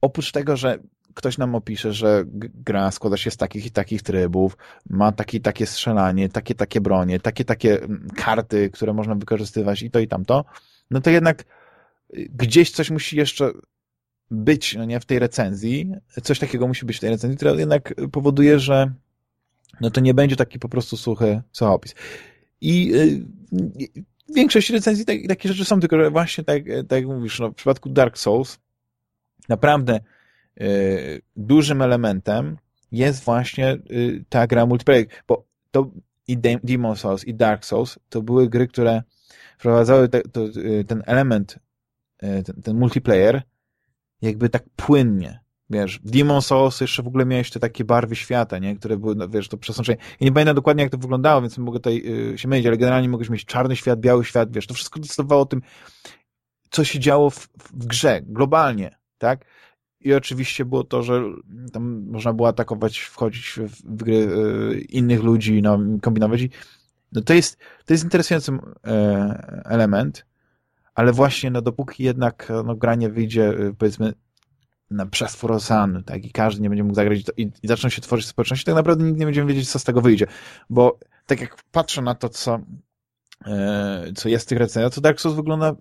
oprócz tego, że ktoś nam opisze, że gra składa się z takich i takich trybów, ma takie takie strzelanie, takie takie bronie, takie takie mm, karty, które można wykorzystywać i to i tamto, no to jednak y, gdzieś coś musi jeszcze być no nie, w tej recenzji, coś takiego musi być w tej recenzji, która jednak powoduje, że no to nie będzie taki po prostu suchy, opis. I y, większość recenzji tak, takie rzeczy są, tylko że właśnie tak, tak jak mówisz, no, w przypadku Dark Souls naprawdę Y, dużym elementem jest właśnie y, ta gra multiplayer, bo to i Demon Souls i Dark Souls to były gry, które wprowadzały te, to, y, ten element, ten, ten, multiplayer jakby tak płynnie. Wiesz, w Demon Souls jeszcze w ogóle miałeś te takie barwy świata, nie? które były, no, wiesz, to przesączenie. Ja nie pamiętam dokładnie, jak to wyglądało, więc mogę tutaj y, się mylić, ale generalnie mogłeś mieć czarny świat, biały świat, wiesz, to wszystko decydowało o tym, co się działo w, w grze, globalnie, tak? I oczywiście było to, że tam można było atakować, wchodzić w gry e, innych ludzi, no, kombinować. I no to jest, to jest interesujący e, element, ale właśnie no, dopóki jednak no, gra nie wyjdzie, e, powiedzmy, na przestwór tak, i każdy nie będzie mógł zagrać i, i zaczną się tworzyć społeczności, tak naprawdę nikt nie będziemy wiedzieć, co z tego wyjdzie. Bo tak jak patrzę na to, co, co jest w tych recenzjach, to Dark Souls wygląda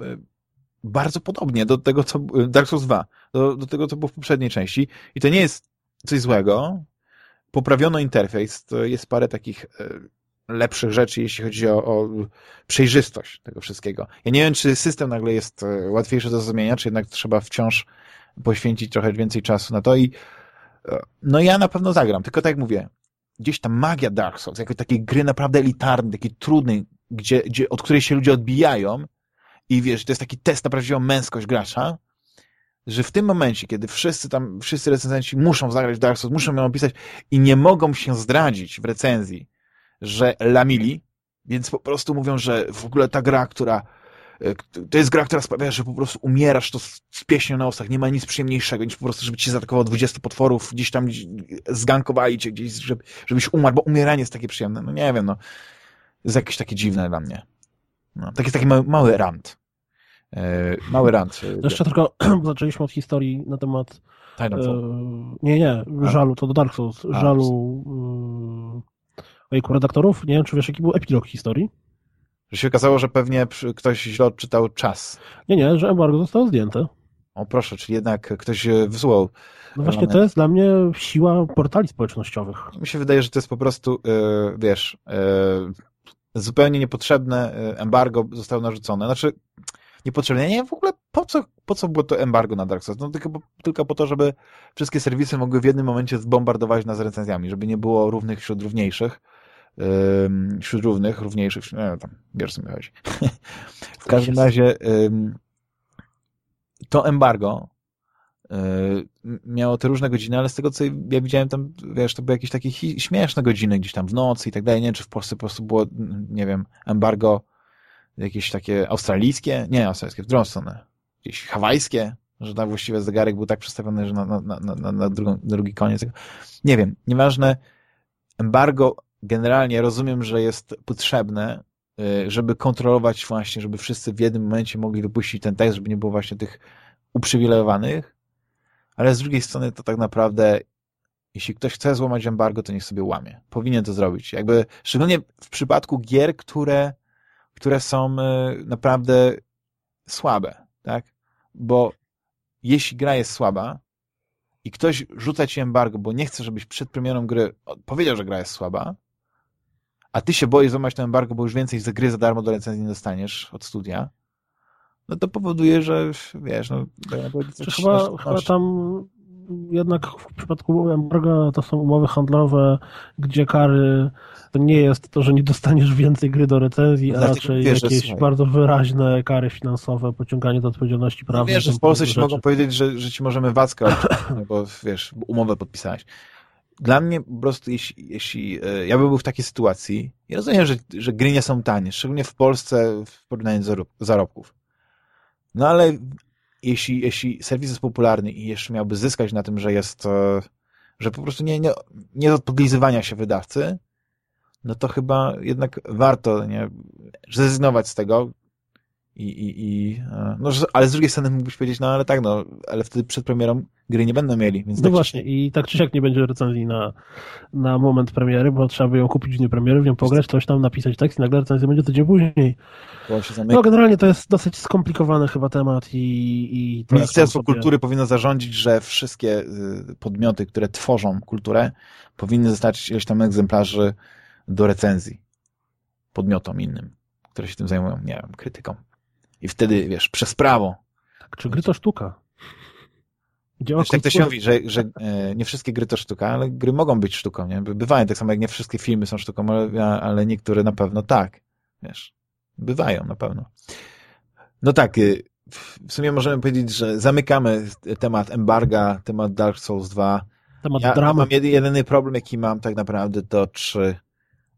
bardzo podobnie do tego, co Dark Souls 2, do, do tego, co było w poprzedniej części. I to nie jest coś złego. Poprawiono interfejs, to jest parę takich e, lepszych rzeczy, jeśli chodzi o, o, przejrzystość tego wszystkiego. Ja nie wiem, czy system nagle jest e, łatwiejszy do zrozumienia, czy jednak trzeba wciąż poświęcić trochę więcej czasu na to i e, no ja na pewno zagram, tylko tak jak mówię, gdzieś ta magia Dark Souls, jako takiej gry naprawdę elitarnej, takiej trudnej, gdzie, gdzie, od której się ludzie odbijają, i wiesz, to jest taki test na prawdziwą męskość gracza, że w tym momencie, kiedy wszyscy tam, wszyscy recenzenci muszą zagrać Dark Souls, muszą ją opisać i nie mogą się zdradzić w recenzji, że lamili, więc po prostu mówią, że w ogóle ta gra, która e, to jest gra, która sprawia, że po prostu umierasz to z pieśnią na ustach. Nie ma nic przyjemniejszego niż po prostu, żeby ci zaatakowało 20 potworów, gdzieś tam zgankowali cię gdzieś, żeby, żebyś umarł, bo umieranie jest takie przyjemne. No nie wiem, no. Jest jakieś takie dziwne dla mnie. No, taki, taki mały, mały rant. E, mały rant. E, jeszcze tylko zaczęliśmy od historii na temat e, nie, nie, żalu, to do Dark Souls, A, żalu e, ojku, redaktorów. Nie wiem, czy wiesz, jaki był epilog historii? Że się okazało, że pewnie ktoś źle odczytał czas. Nie, nie, że embargo zostało zdjęte. O proszę, czyli jednak ktoś wysłał. No właśnie, to jest dla mnie siła portali społecznościowych. Mi się wydaje, że to jest po prostu, yy, wiesz, yy, zupełnie niepotrzebne embargo zostało narzucone. Znaczy, niepotrzebne. Nie w ogóle po co, po co było to embargo na Dark Souls? No tylko, tylko po to, żeby wszystkie serwisy mogły w jednym momencie zbombardować nas recenzjami, żeby nie było równych wśród równiejszych, wśród równych, równiejszych, nie tam, wiesz co mi chodzi. w każdym razie to embargo yy, miało te różne godziny, ale z tego, co ja widziałem tam, wiesz, to były jakieś takie śmieszne godziny gdzieś tam w nocy i tak dalej. Nie wiem, czy w Polsce po prostu było, nie wiem, embargo jakieś takie australijskie, nie australijskie, w drugą stronę, gdzieś hawajskie, że tam właściwie zegarek był tak przestawiony, że na, na, na, na drugą, drugi koniec. Nie wiem, nieważne. Embargo generalnie rozumiem, że jest potrzebne, y, żeby kontrolować właśnie, żeby wszyscy w jednym momencie mogli wypuścić ten tekst, żeby nie było właśnie tych uprzywilejowanych, ale z drugiej strony to tak naprawdę jeśli ktoś chce złamać embargo, to niech sobie łamie. Powinien to zrobić. Jakby, szczególnie w przypadku gier, które, które są e, naprawdę słabe, tak? Bo jeśli gra jest słaba i ktoś rzuca ci embargo, bo nie chce, żebyś przed premierą gry powiedział, że gra jest słaba, a ty się boisz złamać to embargo, bo już więcej z gry za darmo do recenzji nie dostaniesz od studia, no to powoduje, że wiesz, no... Chyba, chyba tam jednak w przypadku embargo to są umowy handlowe, gdzie kary to nie jest to, że nie dostaniesz więcej gry do recenzji, a raczej wiesz, jakieś bardzo wyraźne kary finansowe, pociąganie do odpowiedzialności prawnej. Wiesz, że w Polsce ci mogą powiedzieć, że, że ci możemy wackę, no bo wiesz, umowę podpisałeś. Dla mnie po prostu, jeśli, jeśli e, ja bym był w takiej sytuacji, ja rozumiem, że, że gry nie są tanie, szczególnie w Polsce w porównaniu do zarobków. No ale jeśli, jeśli serwis jest popularny i jeszcze miałby zyskać na tym, że jest, e, że po prostu nie, nie, nie od podlizywania się wydawcy, no to chyba jednak warto nie, zrezygnować z tego, i, i, i e, no, ale z drugiej strony mógłbyś powiedzieć, no ale tak, no, ale wtedy przed premierą gry nie będą mieli. Więc no tak właśnie, i tak czy siak nie będzie recenzji na, na moment premiery, bo trzeba by ją kupić w dniu premiery, w nią pograć, coś tam napisać tekst i nagle recenzja będzie tydzień później. No generalnie to jest dosyć skomplikowany chyba temat i... i Ministerstwo sobie... Kultury powinno zarządzić, że wszystkie y, podmioty, które tworzą kulturę, powinny zostać ileś tam egzemplarzy do recenzji podmiotom innym, które się tym zajmują, nie wiem, krytyką. I wtedy, wiesz, przez prawo. Tak, czy gry to sztuka? Tak to się mówi, że, że e, nie wszystkie gry to sztuka, ale gry mogą być sztuką, nie? Bywają tak samo, jak nie wszystkie filmy są sztuką, ale, ale niektóre na pewno tak, wiesz. Bywają na pewno. No tak, y, w sumie możemy powiedzieć, że zamykamy temat embarga, temat Dark Souls 2. Temat ja, dramy. Mam jedyny problem, jaki mam tak naprawdę, to czy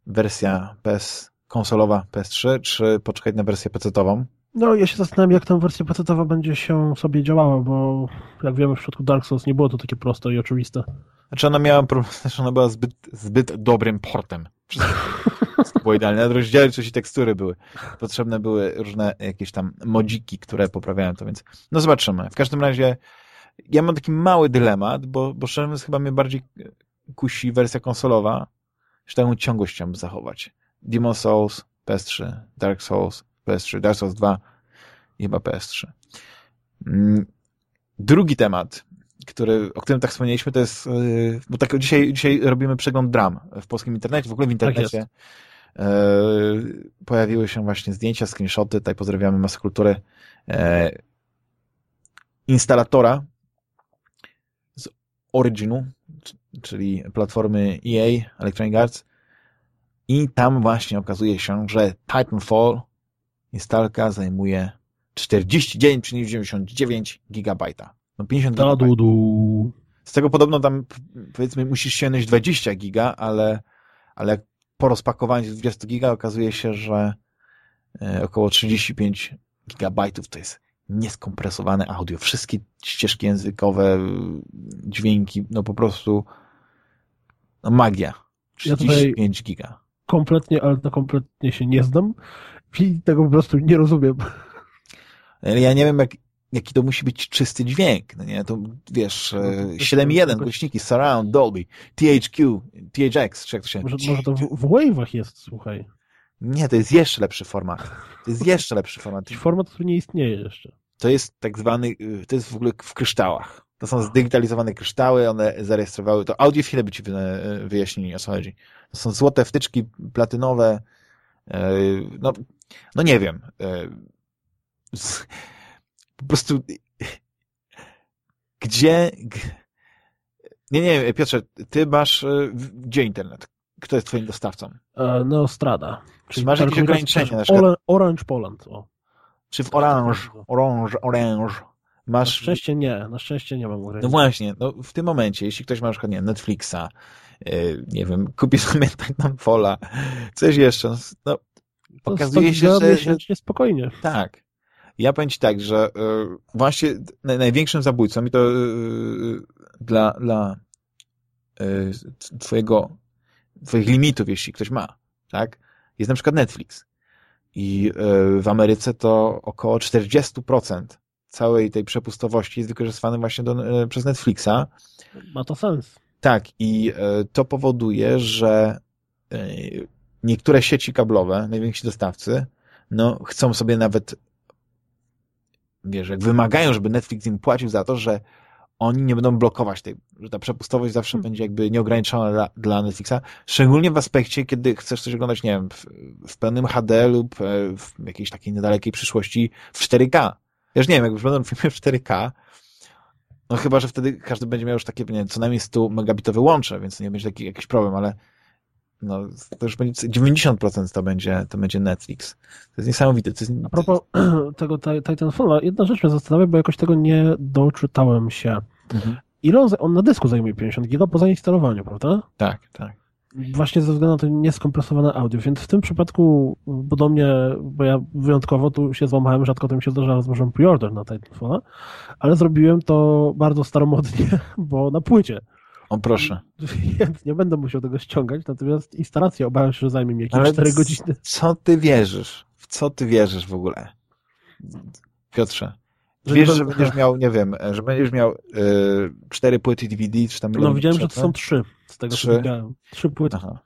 wersja PS konsolowa PS3, czy poczekać na wersję PC-ową. No, ja się zastanawiam, jak ta wersja pecetowa będzie się sobie działała, bo jak wiemy, w przypadku Dark Souls nie było to takie proste i oczywiste. Znaczy ona miała problem, że ona była zbyt, zbyt dobrym portem. To było idealne. Rozdzielczość i tekstury były. Potrzebne były różne jakieś tam modziki, które poprawiają to, więc no zobaczymy. W każdym razie ja mam taki mały dylemat, bo, bo szczerze mówiąc chyba mnie bardziej kusi wersja konsolowa, że taką ciągłość chciałbym zachować. Demon Souls, PS3, Dark Souls, PS3, Dark Souls 2 i chyba PS3. Mm, drugi temat, który, o którym tak wspomnieliśmy, to jest, y, bo tak dzisiaj, dzisiaj robimy przegląd dram w polskim internecie, w ogóle w internecie. Tak pojawiły się właśnie zdjęcia, screenshoty, tutaj pozdrawiamy masę kultury, e, instalatora z Originu, czyli platformy EA, Electronic Arts i tam właśnie okazuje się, że Titanfall instalka zajmuje 49,99 gigabajta. No 50 gigabajtów. Z tego podobno tam powiedzmy musisz sięgnąć 20 giga, ale, ale po rozpakowaniu 20 giga okazuje się, że e, około 35 gigabajtów to jest nieskompresowane audio. Wszystkie ścieżki językowe, dźwięki, no po prostu no magia. 35 ja giga. Kompletnie, ale to kompletnie się nie znam i tego po prostu nie rozumiem. Ja nie wiem, jak, jaki to musi być czysty dźwięk, no nie? To wiesz, no to, 7.1 e, głośniki, Surround, Dolby, THQ, THX, czy jak to się... Może, może to w, w wave'ach jest, słuchaj. Nie, to jest jeszcze lepszy format. To jest jeszcze lepszy format. Format, który nie istnieje jeszcze. To jest tak zwany, y, to jest w ogóle w kryształach. To są zdigitalizowane kryształy, one zarejestrowały, to audiofile by ci wyjaśnili, o co chodzi. To są złote wtyczki platynowe, e, no no nie wiem. E, po prostu gdzie... Nie, nie, Piotrze, ty masz e, gdzie internet? Kto jest twoim dostawcą? E, Neostrada. Czy masz jakieś ograniczenia? Orange Poland. O. Czy w Orange, Orange, Orange masz... Na szczęście nie, na szczęście nie mam ograniczeń. No właśnie, no w tym momencie, jeśli ktoś ma na przykład nie, Netflixa, nie wiem, kupi sobie Titanfalla, coś jeszcze, no okazuje się, że... miesięcznie spokojnie. Tak. Ja powiem ci tak, że y, właśnie największym zabójcą i to y, dla, dla twojego, twoich limitów, jeśli ktoś ma, tak, jest na przykład Netflix. I w Ameryce to około 40% całej tej przepustowości jest wykorzystywany właśnie do, e, przez Netflixa. Ma to sens. Tak, i e, to powoduje, że e, niektóre sieci kablowe, najwięksi dostawcy, no chcą sobie nawet, wiesz, jak wymagają, żeby Netflix im płacił za to, że oni nie będą blokować tej, że ta przepustowość zawsze hmm. będzie jakby nieograniczona dla, dla Netflixa, szczególnie w aspekcie, kiedy chcesz coś oglądać, nie wiem, w, w pełnym HD lub w jakiejś takiej niedalekiej przyszłości w 4K. Ja już nie wiem, jak już będą filmy w 4K, no chyba, że wtedy każdy będzie miał już takie, nie co najmniej 100 megabitowe łącze, więc nie będzie taki jakiś problem, ale no, to już będzie 90% to będzie, to będzie Netflix. To jest niesamowite. To jest... A propos tego Titanfalla, jedna rzecz mnie zastanawia, bo jakoś tego nie doczytałem się. Mhm. Ile on, on na dysku zajmuje 50 giga po zainstalowaniu, prawda? Tak, tak właśnie ze względu na to nieskompresowane audio, więc w tym przypadku podobnie, bo ja wyjątkowo tu się złamałem, rzadko to mi się zdarza, złożyłem preorder na Titanfalla, ale zrobiłem to bardzo staromodnie, bo na płycie. O proszę. Więc nie będę musiał tego ściągać, natomiast instalacja obawiam się, że zajmie mi jakieś ale 4 godziny. co ty wierzysz? W co ty wierzysz w ogóle? Piotrze, że Wiesz, że będziesz miał, nie wiem, że będziesz miał y, cztery płyty DVD, czy tam... No widziałem, że to są trzy, z tego trzy? co widziałem. Trzy płyty. Aha.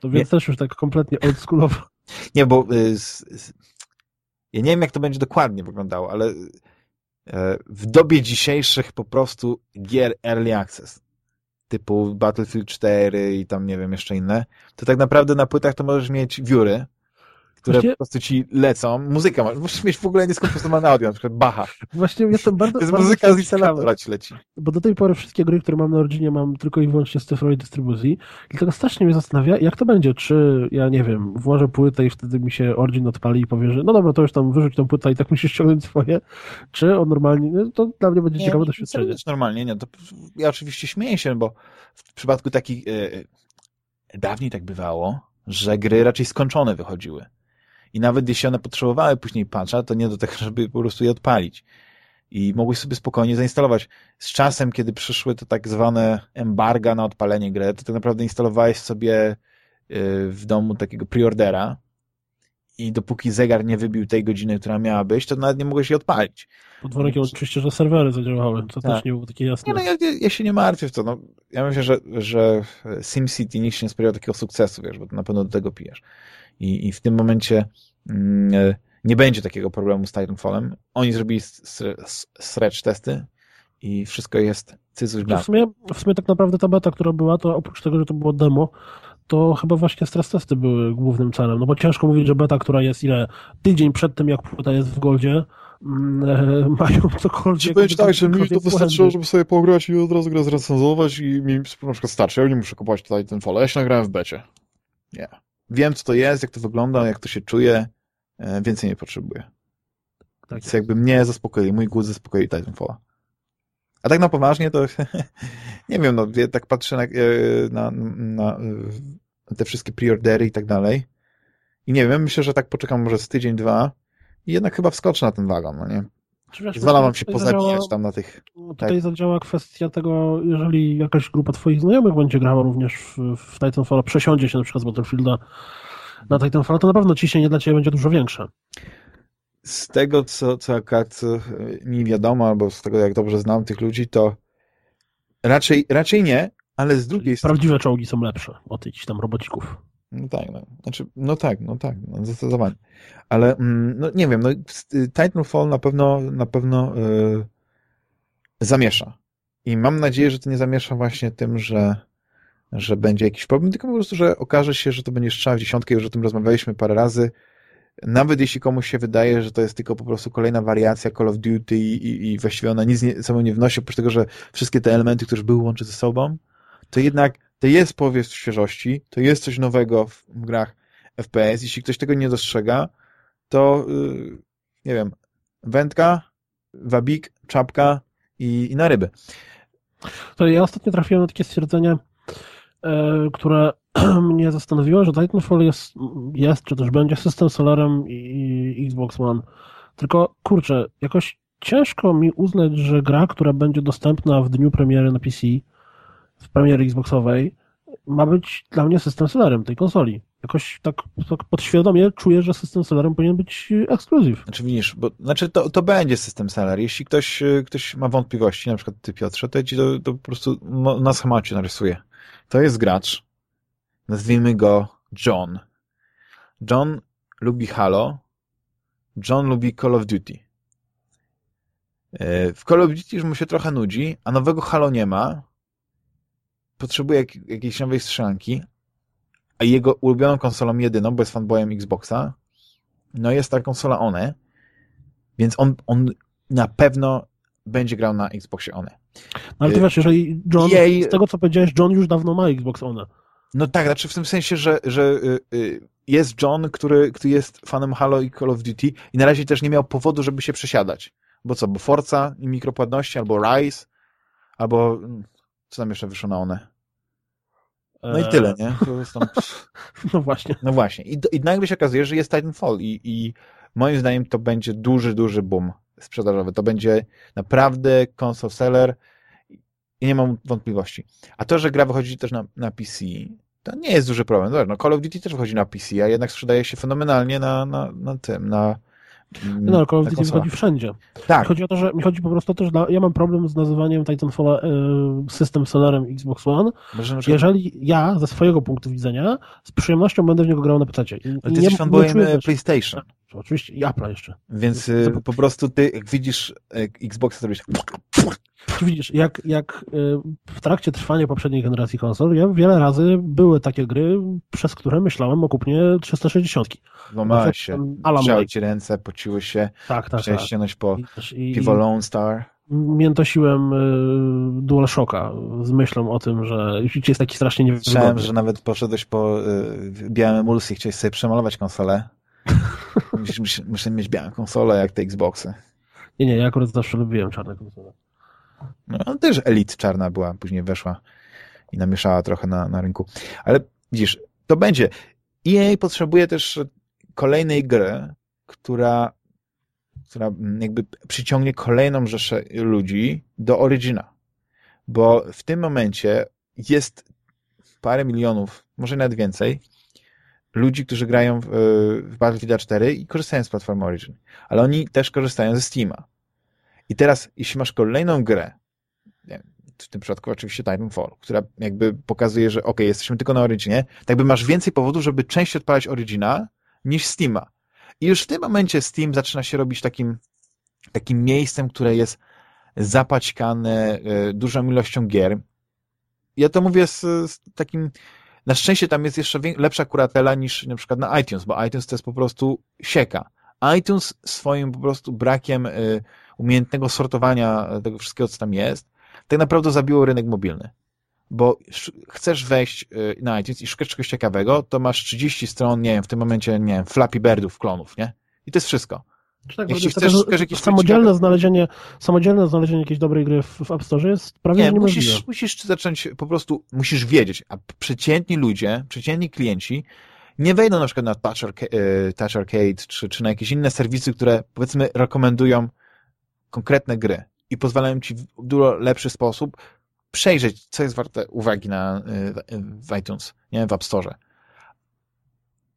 To więc nie. też już tak kompletnie oldschoolowo. Nie, bo y, ja nie wiem, jak to będzie dokładnie wyglądało, ale y, w dobie dzisiejszych po prostu gier Early Access, typu Battlefield 4 i tam, nie wiem, jeszcze inne, to tak naprawdę na płytach to możesz mieć wióry, które Właśnie... po prostu ci lecą. Muzyka masz, musisz mieć w ogóle nieskompostowane audio, na przykład Bacha. Właśnie jestem bardzo... To jest bardzo muzyka z instalatora ci leci. Bo do tej pory wszystkie gry, które mam na Originie mam tylko i wyłącznie z cyfrowej dystrybucji i dlatego strasznie mnie zastanawia, jak to będzie, czy ja nie wiem, włożę płytę i wtedy mi się Origin odpali i powie, że no dobra, to już tam wyrzuć tą płytę i tak musisz ściągnąć swoje, czy on normalnie, no, to dla mnie będzie nie, ciekawe doświadczenie. Nie, normalnie, nie, to ja oczywiście śmieję się, bo w przypadku takich, e, dawniej tak bywało, że gry raczej skończone wychodziły. I nawet jeśli one potrzebowały później patcha, to nie do tego, żeby po prostu je odpalić. I mogłeś sobie spokojnie zainstalować. Z czasem, kiedy przyszły te tak zwane embarga na odpalenie gry, to tak naprawdę instalowałeś sobie y, w domu takiego preordera i dopóki zegar nie wybił tej godziny, która miała być, to nawet nie mogłeś jej odpalić. Pod warunkiem oczywiście, że serwery zadziałały. To tak. też nie było takie jasne. Nie, no, ja, ja, się nie martwię w to. No, ja myślę, że, że SimCity nikt się nie spodziewał takiego sukcesu, wiesz, bo na pewno do tego pijesz. I, i w tym momencie mm, e, nie będzie takiego problemu z Titanfallem. Oni zrobili stretch testy i wszystko jest cycuś w sumie, w sumie tak naprawdę ta beta, która była, to oprócz tego, że to było demo, to chyba właśnie stres testy były głównym celem, no bo ciężko mówić, że beta, która jest ile? Tydzień przed tym, jak płyta jest w Goldzie, mm, e, mają cokolwiek... Czy będzie tak, że mi to wystarczyło, żeby sobie pograć i od razu grę zrecenzować i mi na przykład starczy, ja nie muszę kupować tutaj ten fale, ja się nagrałem w becie. Nie. Wiem, co to jest, jak to wygląda, jak to się czuje, e, więcej nie potrzebuję. Tak. Więc jakby mnie zaspokoi, mój głód zaspokoi Titanfalla. A tak na poważnie to nie wiem, no ja tak patrzę na, e, na, na, na te wszystkie preordery i tak dalej i nie wiem, myślę, że tak poczekam może z tydzień, dwa i jednak chyba wskoczę na ten wagon, no nie? Zwala wam się pozabijać tam na tych... Tutaj tak. zadziała kwestia tego, jeżeli jakaś grupa twoich znajomych będzie grała również w, w Titanfall, przesiądzie się na przykład z Battlefielda na Titanfall, to na pewno ciśnienie dla ciebie będzie dużo większe. Z tego, co, co akurat mi wiadomo, albo z tego, jak dobrze znam tych ludzi, to raczej, raczej nie, ale z drugiej strony... Prawdziwe czołgi są lepsze od jakichś tam robocików. No tak, no. Znaczy, no tak, no tak, no zdecydowanie. Ale mm, no nie wiem, no Titanfall na pewno na pewno yy, zamiesza. I mam nadzieję, że to nie zamiesza właśnie tym, że, że będzie jakiś problem, tylko po prostu, że okaże się, że to będzie strzał w dziesiątkę, już o tym rozmawialiśmy parę razy. Nawet jeśli komuś się wydaje, że to jest tylko po prostu kolejna wariacja Call of Duty i, i, i właściwie ona nic nie, sobą nie wnosi, oprócz tego, że wszystkie te elementy, które były łączy ze sobą, to jednak to jest powiew świeżości, to jest coś nowego w grach FPS. Jeśli ktoś tego nie dostrzega, to yy, nie wiem, wędka, wabik, czapka i, i na ryby. To ja ostatnio trafiłem na takie stwierdzenie, yy, które mnie zastanowiło, że Titanfall jest, jest, czy też będzie system solarem i, i Xbox One. Tylko, kurczę, jakoś ciężko mi uznać, że gra, która będzie dostępna w dniu premiery na PC, w premiery Xboxowej ma być dla mnie system sellerem tej konsoli. jakoś tak, tak podświadomie czuję, że system sellerem powinien być ekskluzyw. Znaczy widzisz, bo, znaczy to, to będzie system seller. Jeśli ktoś, ktoś ma wątpliwości, na przykład ty Piotrze, to ja ci to, to po prostu na schemacie narysuję. To jest gracz, nazwijmy go John. John lubi Halo, John lubi Call of Duty. E, w Call of Duty już mu się trochę nudzi, a nowego Halo nie ma. Potrzebuje jak, jakiejś nowej strzelanki, a jego ulubioną konsolą jedyną, bo jest fanboyem Xboxa, no jest ta konsola One, więc on, on na pewno będzie grał na Xboxie One. No ale ty e, wiesz, jeżeli John, jej... z tego co powiedziałeś, John już dawno ma Xbox One. No tak, znaczy w tym sensie, że, że y, y, jest John, który, który jest fanem Halo i Call of Duty i na razie też nie miał powodu, żeby się przesiadać. Bo co, bo Forza i mikropłatności, albo Rise, albo mm, co tam jeszcze wyszło na one? No i tyle, nie? Tam... No właśnie. No właśnie. I, I nagle się okazuje, że jest Titanfall i, i moim zdaniem to będzie duży, duży boom sprzedażowy. To będzie naprawdę console seller i nie mam wątpliwości. A to, że gra wychodzi też na, na PC, to nie jest duży problem. Zobacz, no Call of Duty też wychodzi na PC, a jednak sprzedaje się fenomenalnie na, na, na tym, na no, Call of Duty wychodzi wszędzie. Tak. Chodzi o to, że mi chodzi po prostu o to, że ja mam problem z nazywaniem Titanfalla y, system sellerem Xbox One. Jeżeli ja, ze swojego punktu widzenia, z przyjemnością będę w niego grał na PC. Ale ty nie, jesteś fanboyem e, PlayStation. Oczywiście i Apple jeszcze. Więc y, po prostu ty, jak widzisz y, Xboxa, to robisz Widzisz, jak, jak y, w trakcie trwania poprzedniej generacji konsol, ja wiele razy były takie gry, przez które myślałem o kupnie 360. Złamałeś no się, grzały ci ręce, pociły się, tak, tak, tak. ściągnąć po I, piwo Lone Star. Miętosiłem y, DualShocka z myślą o tym, że jest taki strasznie niewygodny. Słyszałem, że nawet poszedłeś po y, białym emulsji, chciałeś sobie przemalować konsolę. Muszę mieć białą konsolę, jak te Xboxy. Nie, nie, ja akurat zawsze lubiłem czarne konsole. No, też Elite czarna była, później weszła i namieszała trochę na, na rynku. Ale widzisz, to będzie. EA potrzebuje też kolejnej gry, która, która jakby przyciągnie kolejną rzeszę ludzi do Origina. Bo w tym momencie jest parę milionów, może nawet więcej, ludzi, którzy grają w, w Battlefield 4 i korzystają z platformy Origin. Ale oni też korzystają ze Steama. I teraz, jeśli masz kolejną grę, nie, w tym przypadku oczywiście Titanfall, która jakby pokazuje, że ok, jesteśmy tylko na Originie, tak jakby masz więcej powodów, żeby częściej odpalać Origina niż Steama. I już w tym momencie Steam zaczyna się robić takim, takim miejscem, które jest zapaćkane y, dużą ilością gier. Ja to mówię z, z takim na szczęście tam jest jeszcze lepsza kuratela niż na przykład na iTunes, bo iTunes to jest po prostu sieka. iTunes swoim po prostu brakiem y, umiejętnego sortowania tego wszystkiego, co tam jest, tak naprawdę zabiło rynek mobilny. Bo chcesz wejść y, na iTunes i szukać czegoś ciekawego, to masz 30 stron, nie wiem, w tym momencie, nie wiem, Flappy Birdów, klonów, nie? I to jest wszystko. Tak, Jeśli chcesz szukać jakieś samodzielne znalezienie, samodzielne znalezienie jakiejś dobrej gry w, w App Store jest prawie nie, musisz, musisz zacząć po prostu, musisz wiedzieć, a przeciętni ludzie, przeciętni klienci nie wejdą na przykład na Touch, Arca y, Touch Arcade czy, czy na jakieś inne serwisy, które powiedzmy rekomendują konkretne gry i pozwalają ci w dużo lepszy sposób przejrzeć, co jest warte uwagi na, y, w iTunes, nie w App Store.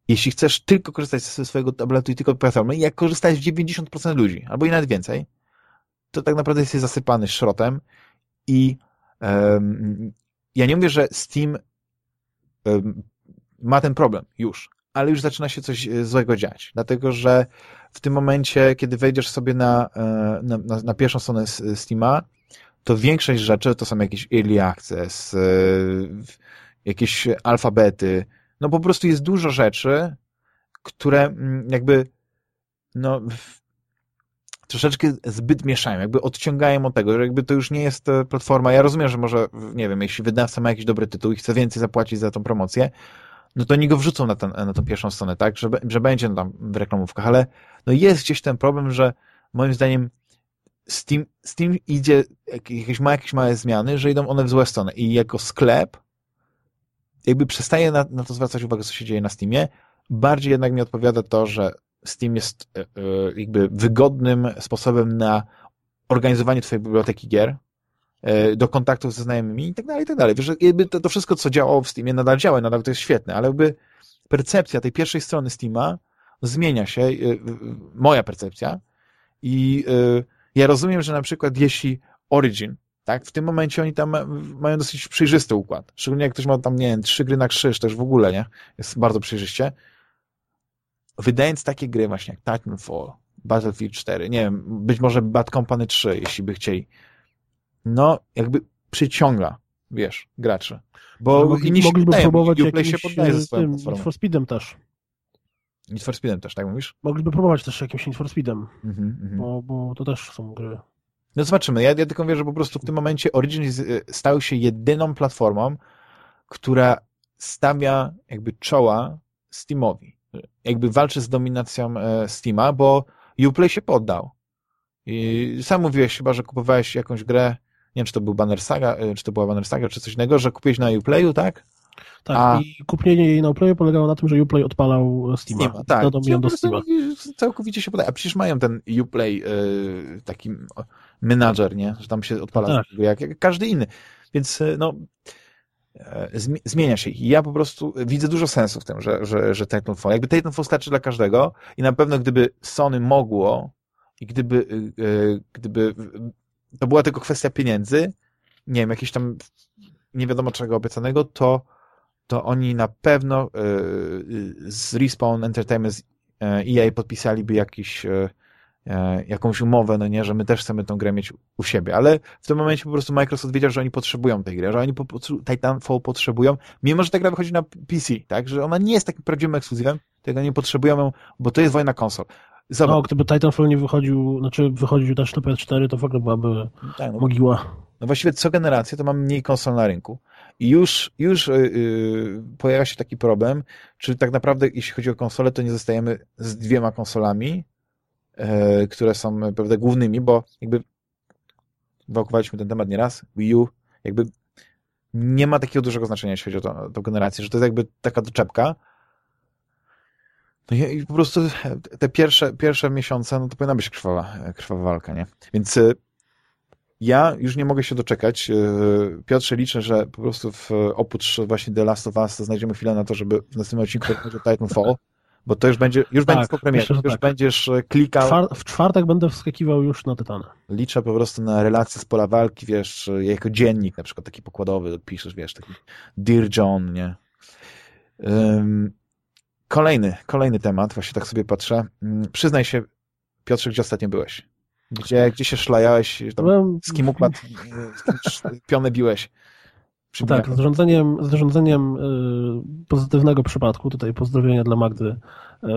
Jeśli chcesz tylko korzystać ze swojego tabletu i tylko platformy, jak korzystać 90% ludzi, albo i nawet więcej, to tak naprawdę jesteś zasypany szrotem i um, ja nie mówię, że Steam um, ma ten problem już, ale już zaczyna się coś e, złego dziać, dlatego że w tym momencie, kiedy wejdziesz sobie na, e, na, na, na pierwszą stronę Steama, to większość rzeczy to są jakieś early access, e, jakieś alfabety, no po prostu jest dużo rzeczy, które mm, jakby no troszeczkę zbyt mieszają, jakby odciągają od tego, że jakby to już nie jest platforma. Ja rozumiem, że może, nie wiem, jeśli wydawca ma jakiś dobry tytuł i chce więcej zapłacić za tą promocję, no to nie go wrzucą na, ten, na tą pierwszą stronę, tak, że, że będzie tam w reklamówkach, ale no jest gdzieś ten problem, że moim zdaniem Steam, Steam idzie, jakieś, ma jakieś małe zmiany, że idą one w złe strony i jako sklep jakby przestaje na, na to zwracać uwagę, co się dzieje na Steamie, bardziej jednak mi odpowiada to, że Steam jest e, e, jakby wygodnym sposobem na organizowanie twojej biblioteki gier, e, do kontaktów ze znajomymi i tak dalej, i tak dalej. Wiesz, jakby to, to wszystko, co działało w Steamie, nadal działa, nadal to jest świetne, ale jakby percepcja tej pierwszej strony Steama zmienia się, moja percepcja i ja rozumiem, że na przykład jeśli Origin, tak, w tym momencie oni tam mają dosyć przejrzysty układ, szczególnie jak ktoś ma tam, nie wiem, trzy gry na krzyż, też w ogóle, nie, jest bardzo przejrzyście, wydając takie gry właśnie jak Titanfall, Battlefield 4, nie wiem, być może Bad Company 3, jeśli by chcieli, no, jakby przyciąga, wiesz, graczy. Bo mogli, inni się poddają, próbować Uplay jakimś się poddaje ze swoją tym, platformą. For Speedem też. Need for Speedem też, tak mówisz? Mogliby próbować też jakimś Need for Speedem, Mhm, mhm. bo, bo to też są gry. No zobaczymy. Ja, ja tylko wiem, że po prostu w tym momencie Origin y, stał się jedyną platformą, która stawia jakby czoła Steamowi. Jakby walczy z dominacją e, Steama, bo Uplay się poddał. I sam mówiłeś chyba, że kupowałeś jakąś grę, nie wiem, czy to był Banner Saga, e, czy to była Banner Saga, czy coś innego, że kupiłeś na Uplayu, tak? Tak, A- i kupienie jej na Uplayu polegało na tym, że Uplay odpalał Steama. Steama, tak. Do Steama. Całkowicie się podaje. A przecież mają ten Uplay e, taki o, menadżer, nie? Że tam się odpala Tak. jak, jak każdy inny. Więc e, no e, zmi- zmienia się. I ja po prostu widzę dużo sensu w tym, że, że, że Titanfall. Jakby Titanfall starczy dla każdego i na pewno gdyby Sony mogło i gdyby, e, gdyby to była tylko kwestia pieniędzy, nie wiem, jakieś tam nie wiadomo czego obiecanego, to to oni na pewno z Respawn Entertainment z e, EA podpisaliby jakiś, jakąś umowę, no nie, że my też chcemy tą grę mieć u siebie, ale w tym momencie po prostu Microsoft wiedział, że oni potrzebują tej gry, że oni po, Titanfall potrzebują, mimo że ta gra wychodzi na PC, tak, że ona nie jest takim prawdziwym ekskluzywem, tego nie potrzebują ją, bo to jest wojna konsol. Zobacz, No, gdyby Titanfall nie wychodził, znaczy wychodził też na PS4, to w ogóle byłaby tak, no, mogiła. No właściwie co generację to mamy mniej konsol na rynku. I już, już yy, pojawia się taki problem, czy tak naprawdę jeśli chodzi o konsole, to nie zostajemy z dwiema konsolami, które są prawda, głównymi, bo jakby wałkowaliśmy ten temat nieraz, Wii U jakby nie ma takiego dużego znaczenia, jeśli chodzi o tą generację, że to jest jakby taka doczepka. No i, po prostu te pierwsze, pierwsze miesiące, no to powinna być krwawa, krwawa walka, nie? Więc yy, ja już nie mogę się doczekać. Piotrze, liczę, że po prostu w, oprócz właśnie The Last of Us znajdziemy chwilę na to, żeby w następnym odcinku Titanfall, bo to już będzie, już Tak, będzie po premierze, już tak. będziesz e, klikał, w czwartek będę wskakiwał już na Tytana. liczę po prostu na relacje z pola walki, wiesz, jako dziennik na przykład taki pokładowy, piszesz, wiesz, taki Dear John, nie? Ym, kolejny, kolejny temat, właśnie tak sobie patrzę. Ym, Przyznaj się, Piotrze, gdzie ostatnio byłeś? Gdzie, gdzie się szlajałeś? Z kim układ, z kim pionę biłeś? Tak, z rządzeniem, z rządzeniem y, pozytywnego przypadku, tutaj pozdrowienia dla Magdy y,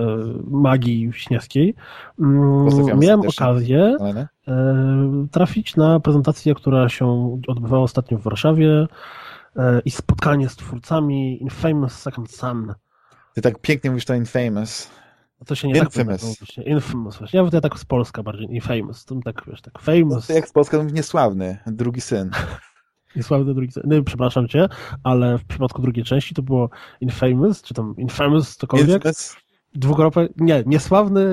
Magii Wiśniewskiej, mm, miałem okazję y, trafić na prezentację, która się odbywała ostatnio w Warszawie i spotkanie z twórcami Infamous Second Son. Ty tak pięknie mówisz to Infamous. To się nie Infamous. tak mówić. Infamous właśnie. Ja ja tak z Polska bardziej, Infamous. To tak, wiesz, tak famous. To jak z Polska to mówisz niesławny, drugi syn. Niesławny drugi. No, przepraszam cię, ale w przypadku drugiej części to było Infamous, czy tam Infamous, cokolwiek. Infamous? Dwukropek, nie, niesławny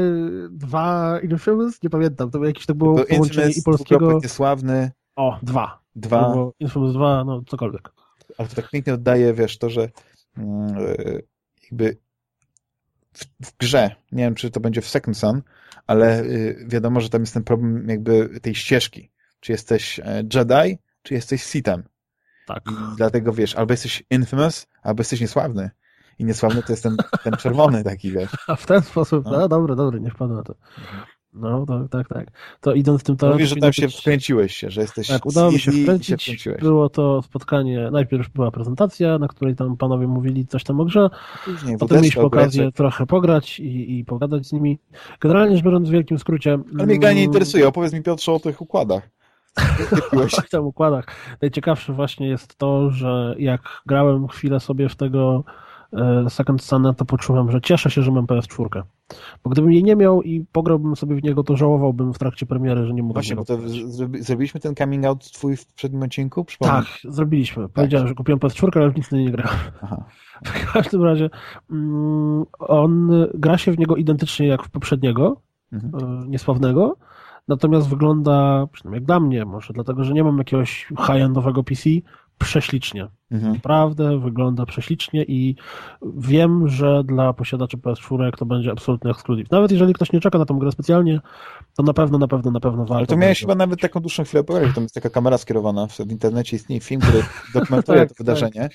dwa Infamous, nie pamiętam, to jakieś tak było To połączenie Infamous, i polskiego, niesławny, o, dwa, dwa, Infamous 2, no cokolwiek. ale to tak pięknie oddaje, wiesz, to, że mm, y, jakby w, w grze, nie wiem, czy to będzie w Second Son, ale y, wiadomo, że tam jest ten problem jakby tej ścieżki. Czy jesteś e, Jedi, czy jesteś Sithem. Tak. I dlatego, wiesz, albo jesteś Infamous, albo jesteś niesławny. I niesławny to jest ten, ten czerwony taki, wiesz. A w ten sposób, No. no, dobry, dobry, nie wpadłem na to. No, tak, tak, tak. To idąc tym torem... Mówisz, że tam się wkręciłeś się, że jesteś Tak, udało mi się wkręcić. wkręciłeś. Było to spotkanie, najpierw była prezentacja, na której tam panowie mówili coś tam o grze, Później potem mieliśmy okazję trochę pograć i, i pogadać z nimi. Generalnie rzecz biorąc w wielkim skrócie... Ale mnie gra nie mm, interesuje. Opowiedz mi, Piotrze, o tych układach. W tam układach. Najciekawsze właśnie jest to, że jak grałem chwilę sobie w tego e, Second Sun'a, to poczułem, że cieszę się, że mam PS4. Bo gdybym jej nie miał i pograłbym sobie w niego, to żałowałbym w trakcie premiery, że nie mogłem Właśnie, bo to zrobi- zrobiliśmy ten coming out twój w przednim odcinku? Przypomnij. Tak, zrobiliśmy. Powiedziałem, że kupiłem PS4, ale w nic nie grałem. Aha. W każdym razie mm, on gra się w niego identycznie jak w poprzedniego, Mhm. e, niesławnego, natomiast wygląda, przynajmniej jak dla mnie, może dlatego, że nie mam jakiegoś high-endowego PC, prześlicznie. Mhm. Naprawdę wygląda prześlicznie i wiem, że dla posiadaczy PS4 to będzie absolutny ekskluzyw. Nawet jeżeli ktoś nie czeka na tą grę specjalnie, to na pewno, na pewno, na pewno warto. Ale to miałeś chyba nawet taką dłuższą chwilę powiedzieć, tam jest taka kamera skierowana, w, internecie istnieje film, który dokumentuje Tak, to wydarzenie.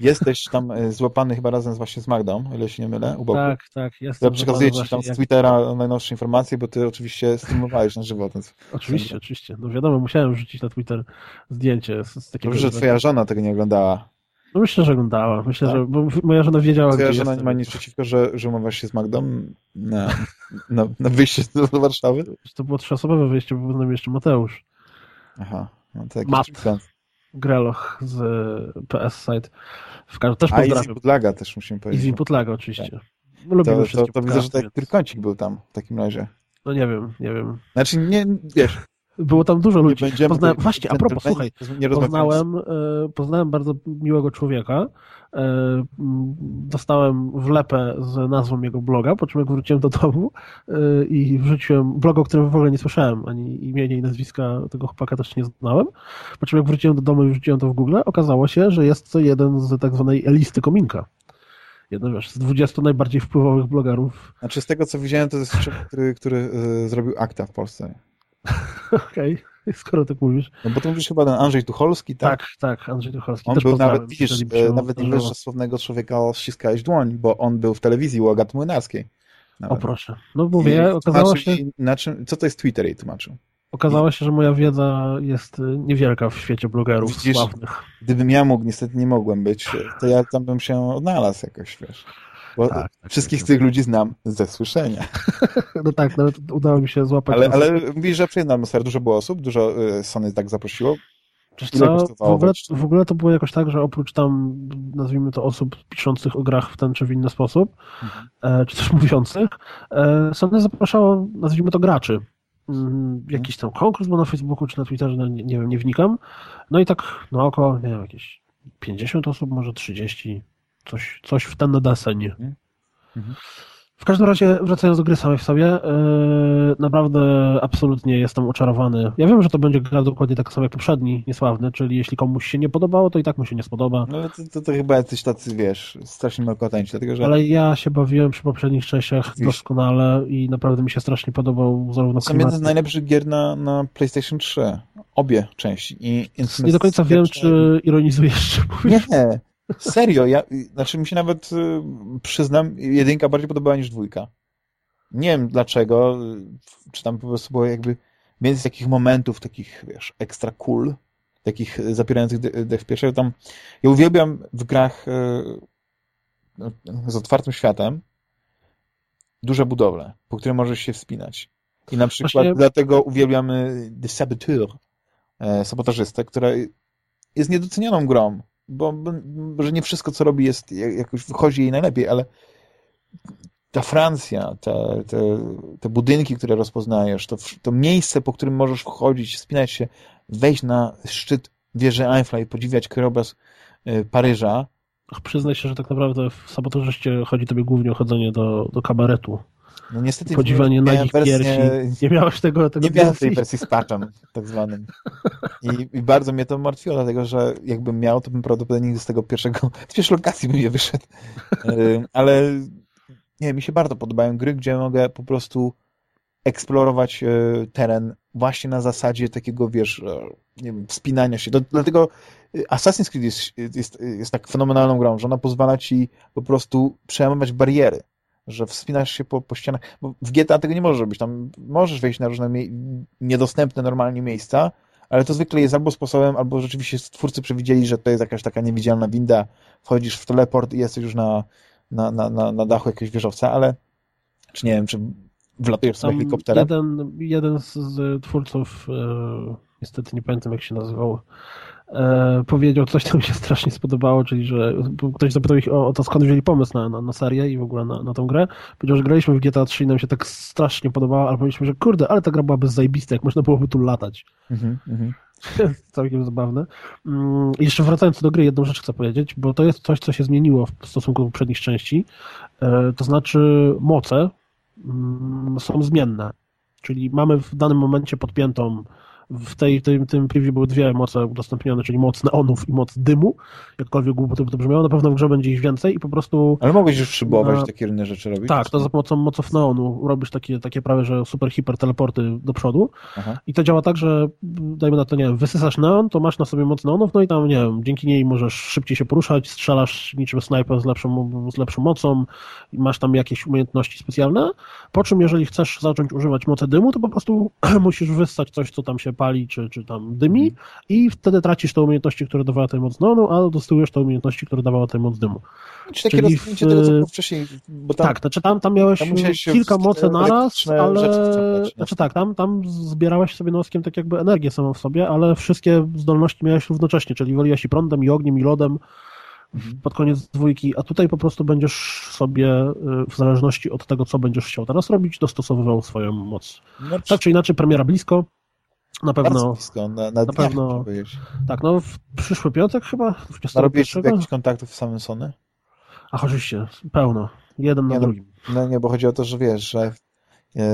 Jesteś tam e, złapany chyba razem z, właśnie z Magdą, ile się nie mylę, u boku. Tak, tak, jest. Ja przekazuję ci tam z jak- Twittera najnowsze informacje, bo ty oczywiście streamowałeś na żywo. Więc Oczywiście, oczywiście. No wiadomo, musiałem wrzucić na Twitter zdjęcie z, z takiego... Dobrze, że twoja żona tego nie oglądała. No myślę, że oglądała. Myślę, Tak? że bo moja żona wiedziała, Twoja gdzie żona nie jestem. ma nic przeciwko, że, że umawiasz się z Magdą na, na, na wyjście do, Warszawy? To było trzyosobowe wyjście, bo był z nami jeszcze Mateusz. Aha, no to jakiś sens. Greloch z PS Site. W każdym też pozdrawiam. Budlaga też musimy powiedzieć. Inputlaga oczywiście. My lubimy To, to, to widzę, że podcasty, tak trójkącik był tam w takim razie. No nie wiem, nie wiem. Znaczy, nie, wiesz, Było tam dużo ludzi. będziemy Poznałem, tutaj- właśnie, a propos, słuchaj, poznałem, e, poznałem bardzo miłego człowieka. E, Dostałem wlepę z nazwą jego bloga, po czym jak wróciłem do domu e, i wrzuciłem blog, o którym w ogóle nie słyszałem, ani imienia i nazwiska tego chłopaka też nie znałem. Po czym jak wróciłem do domu i wrzuciłem to w Google, okazało się, że jest to jeden z tak zwanej listy kominka. Jeden wiesz, z 20 najbardziej wpływowych blogerów. Znaczy, z tego co widziałem, to jest człowiek, który, który zrobił akta w Polsce. Okej, skoro tak mówisz. No bo to mówisz chyba ten Andrzej Tucholski, tak? Tak, tak, Andrzej Tucholski. On też był nawet, widzisz, e, się nawet nie wiesz, że słownego człowieka ściskałeś dłoń, bo on był w telewizji u Agaty Młynarskiej. O Nawet. proszę. No mówię, okazało się, Na czym, co to jest Twitter jej tłumaczył. okazało się, że moja wiedza jest y, niewielka w świecie blogerów Widzisz? sławnych. Gdybym ja mógł, niestety nie mogłem być, to ja tam bym się odnalazł jakoś, wiesz. Bo Tak, tak, wszystkich tak. tych ludzi znam ze słyszenia. No tak, nawet udało mi się złapać. Ale, na- ale mówisz, że przyjemna atmosfera, dużo było osób, dużo y, Sony tak zaprosiło. Co, w ogóle, w ogóle to było jakoś tak, że oprócz tam, nazwijmy to osób piszących o grach w ten czy w inny sposób, Mhm. e, czy też mówiących, e, Sony zapraszało, nazwijmy to graczy. Mm, Jakiś tam konkurs był na Facebooku czy na Twitterze, no, nie, nie wiem, nie wnikam. No i tak na oko, nie wiem, jakieś 50 osób, może 30, coś, coś w ten deseń. Mhm. W każdym razie, wracając do gry samej w sobie, yy, naprawdę absolutnie jestem oczarowany. Ja wiem, że to będzie gra dokładnie tak samo jak poprzedni, niesławny, czyli jeśli komuś się nie podobało, to i tak mu się nie spodoba. No ale to, to, to chyba jacyś tacy, wiesz, strasznie malkontenci, dlatego że Ale ja się bawiłem przy poprzednich częściach Wiesz. doskonale i naprawdę mi się strasznie podobał zarówno są jedne z najlepszych gier na, na PlayStation 3. Obie części. I Nie do końca wiem, czy ironizujesz, czy mówisz. Nie, serio. Ja, znaczy mi się nawet y, przyznam, jedynka bardziej podobała niż dwójka. Nie wiem dlaczego, y, czy tam po prostu było jakby więcej takich momentów, takich, wiesz, extra cool, takich zapierających de- dech w pierwszego. Tam, ja uwielbiam w grach y, no, z otwartym światem duże budowle, po które możesz się wspinać. I na przykład Właśnie- dlatego uwielbiamy The Saboteur, sabotażystę, która jest niedocenioną grą, bo, że nie wszystko, co robi, jest jak- jakoś wychodzi jej najlepiej, ale ta Francja, te, te, te budynki, które rozpoznajesz, to, to miejsce, po którym możesz wchodzić, wspinać się, wejść na szczyt wieży Eiffla i podziwiać krajobraz y, Paryża, Ach, Przyznaj się, że tak naprawdę w sabotażyście chodzi tobie głównie o chodzenie do, do kabaretu. No niestety Podziwanie miałem nagich wersję- piersi. Nie miałeś tego, tego Nie miałem tej wersji z patchem, tak zwanym. I, I bardzo mnie to martwiło, dlatego że jakbym miał, to bym prawdopodobnie z tego pierwszego, z pierwszej lokacji bym je wyszedł. Y, Ale nie, mi się bardzo podobają gry, gdzie mogę po prostu eksplorować y, teren właśnie na zasadzie takiego, wiesz, y, nie wiem, wspinania się. Dlatego y, Assassin's Creed jest, jest, jest tak fenomenalną grą, że ona pozwala ci po prostu przełamywać bariery że wspinasz się po, po ścianach, bo w GTA tego nie możesz robić, tam możesz wejść na różne niedostępne normalnie miejsca, ale to zwykle jest albo sposobem, albo rzeczywiście twórcy przewidzieli, że to jest jakaś taka niewidzialna winda, wchodzisz w teleport i jesteś już na, na, na, na, na dachu jakiegoś wieżowca, ale czy nie wiem, czy wlatujesz sobie helikopterem. jeden, jeden z, z twórców, e, niestety nie pamiętam jak się nazywał, e, powiedział coś, co mi się strasznie spodobało, czyli że ktoś zapytał ich o, o to, skąd wzięli pomysł na, na, na serię i w ogóle na, na tą grę. Powiedział, że graliśmy w GTA 3 i nam się tak strasznie podobało, ale powiedzieliśmy, że kurde, ale ta gra byłaby zajebista, jak można byłoby tu latać. Mhm, mhm. Całkiem zabawne. I jeszcze wracając do gry, jedną rzecz chcę powiedzieć, bo to jest coś, co się zmieniło w stosunku do poprzednich części. E, To znaczy moce mm, są zmienne. Czyli mamy w danym momencie podpiętą w tej, tym, tym preview były dwie moce udostępnione, czyli moc neonów i moc dymu, jakkolwiek głupoty by to brzmiało, na pewno w grze będzie ich więcej i po prostu... Ale mogłeś już przybudować na... takie inne rzeczy robić? Tak, to za pomocą moców neonu robisz takie, takie prawie, że super hiper teleporty do przodu Aha. i to działa tak, że dajmy na to, nie wiem, wysysasz neon, to masz na sobie moc neonów, no i tam, nie wiem, dzięki niej możesz szybciej się poruszać, strzelasz niczym snajper z lepszą, z lepszą mocą i masz tam jakieś umiejętności specjalne, po czym jeżeli chcesz zacząć używać mocy dymu, to po prostu musisz wyssać coś, co tam się pali, czy, czy tam dymi mhm. i wtedy tracisz te umiejętności, które dawała tej moc neonu, a dostajesz te umiejętności, które dawała tej moc dymu. Czy takie Czyli w... tego, co było wcześniej, bo tam, Tak, znaczy tam, tam miałeś tam kilka mocy naraz, ale... Znaczy tak, tam, tam zbierałeś sobie noskiem tak jakby energię samą w sobie, ale wszystkie zdolności miałeś równocześnie, czyli woliłeś i prądem, i ogniem, i lodem, mhm. pod koniec dwójki, a tutaj po prostu będziesz sobie y, w zależności od tego, co będziesz chciał teraz robić, dostosowywał swoją moc. No, tak czy inaczej, premiera blisko, na pewno. blisko, na, na, na pewno. Tak, no w przyszły piątek chyba. Narobiłeś jakichś kontaktów w samym Sony? Ach, oczywiście, pełno. Jeden nie, na no, drugim. No nie, bo chodzi o to, że wiesz, że yy,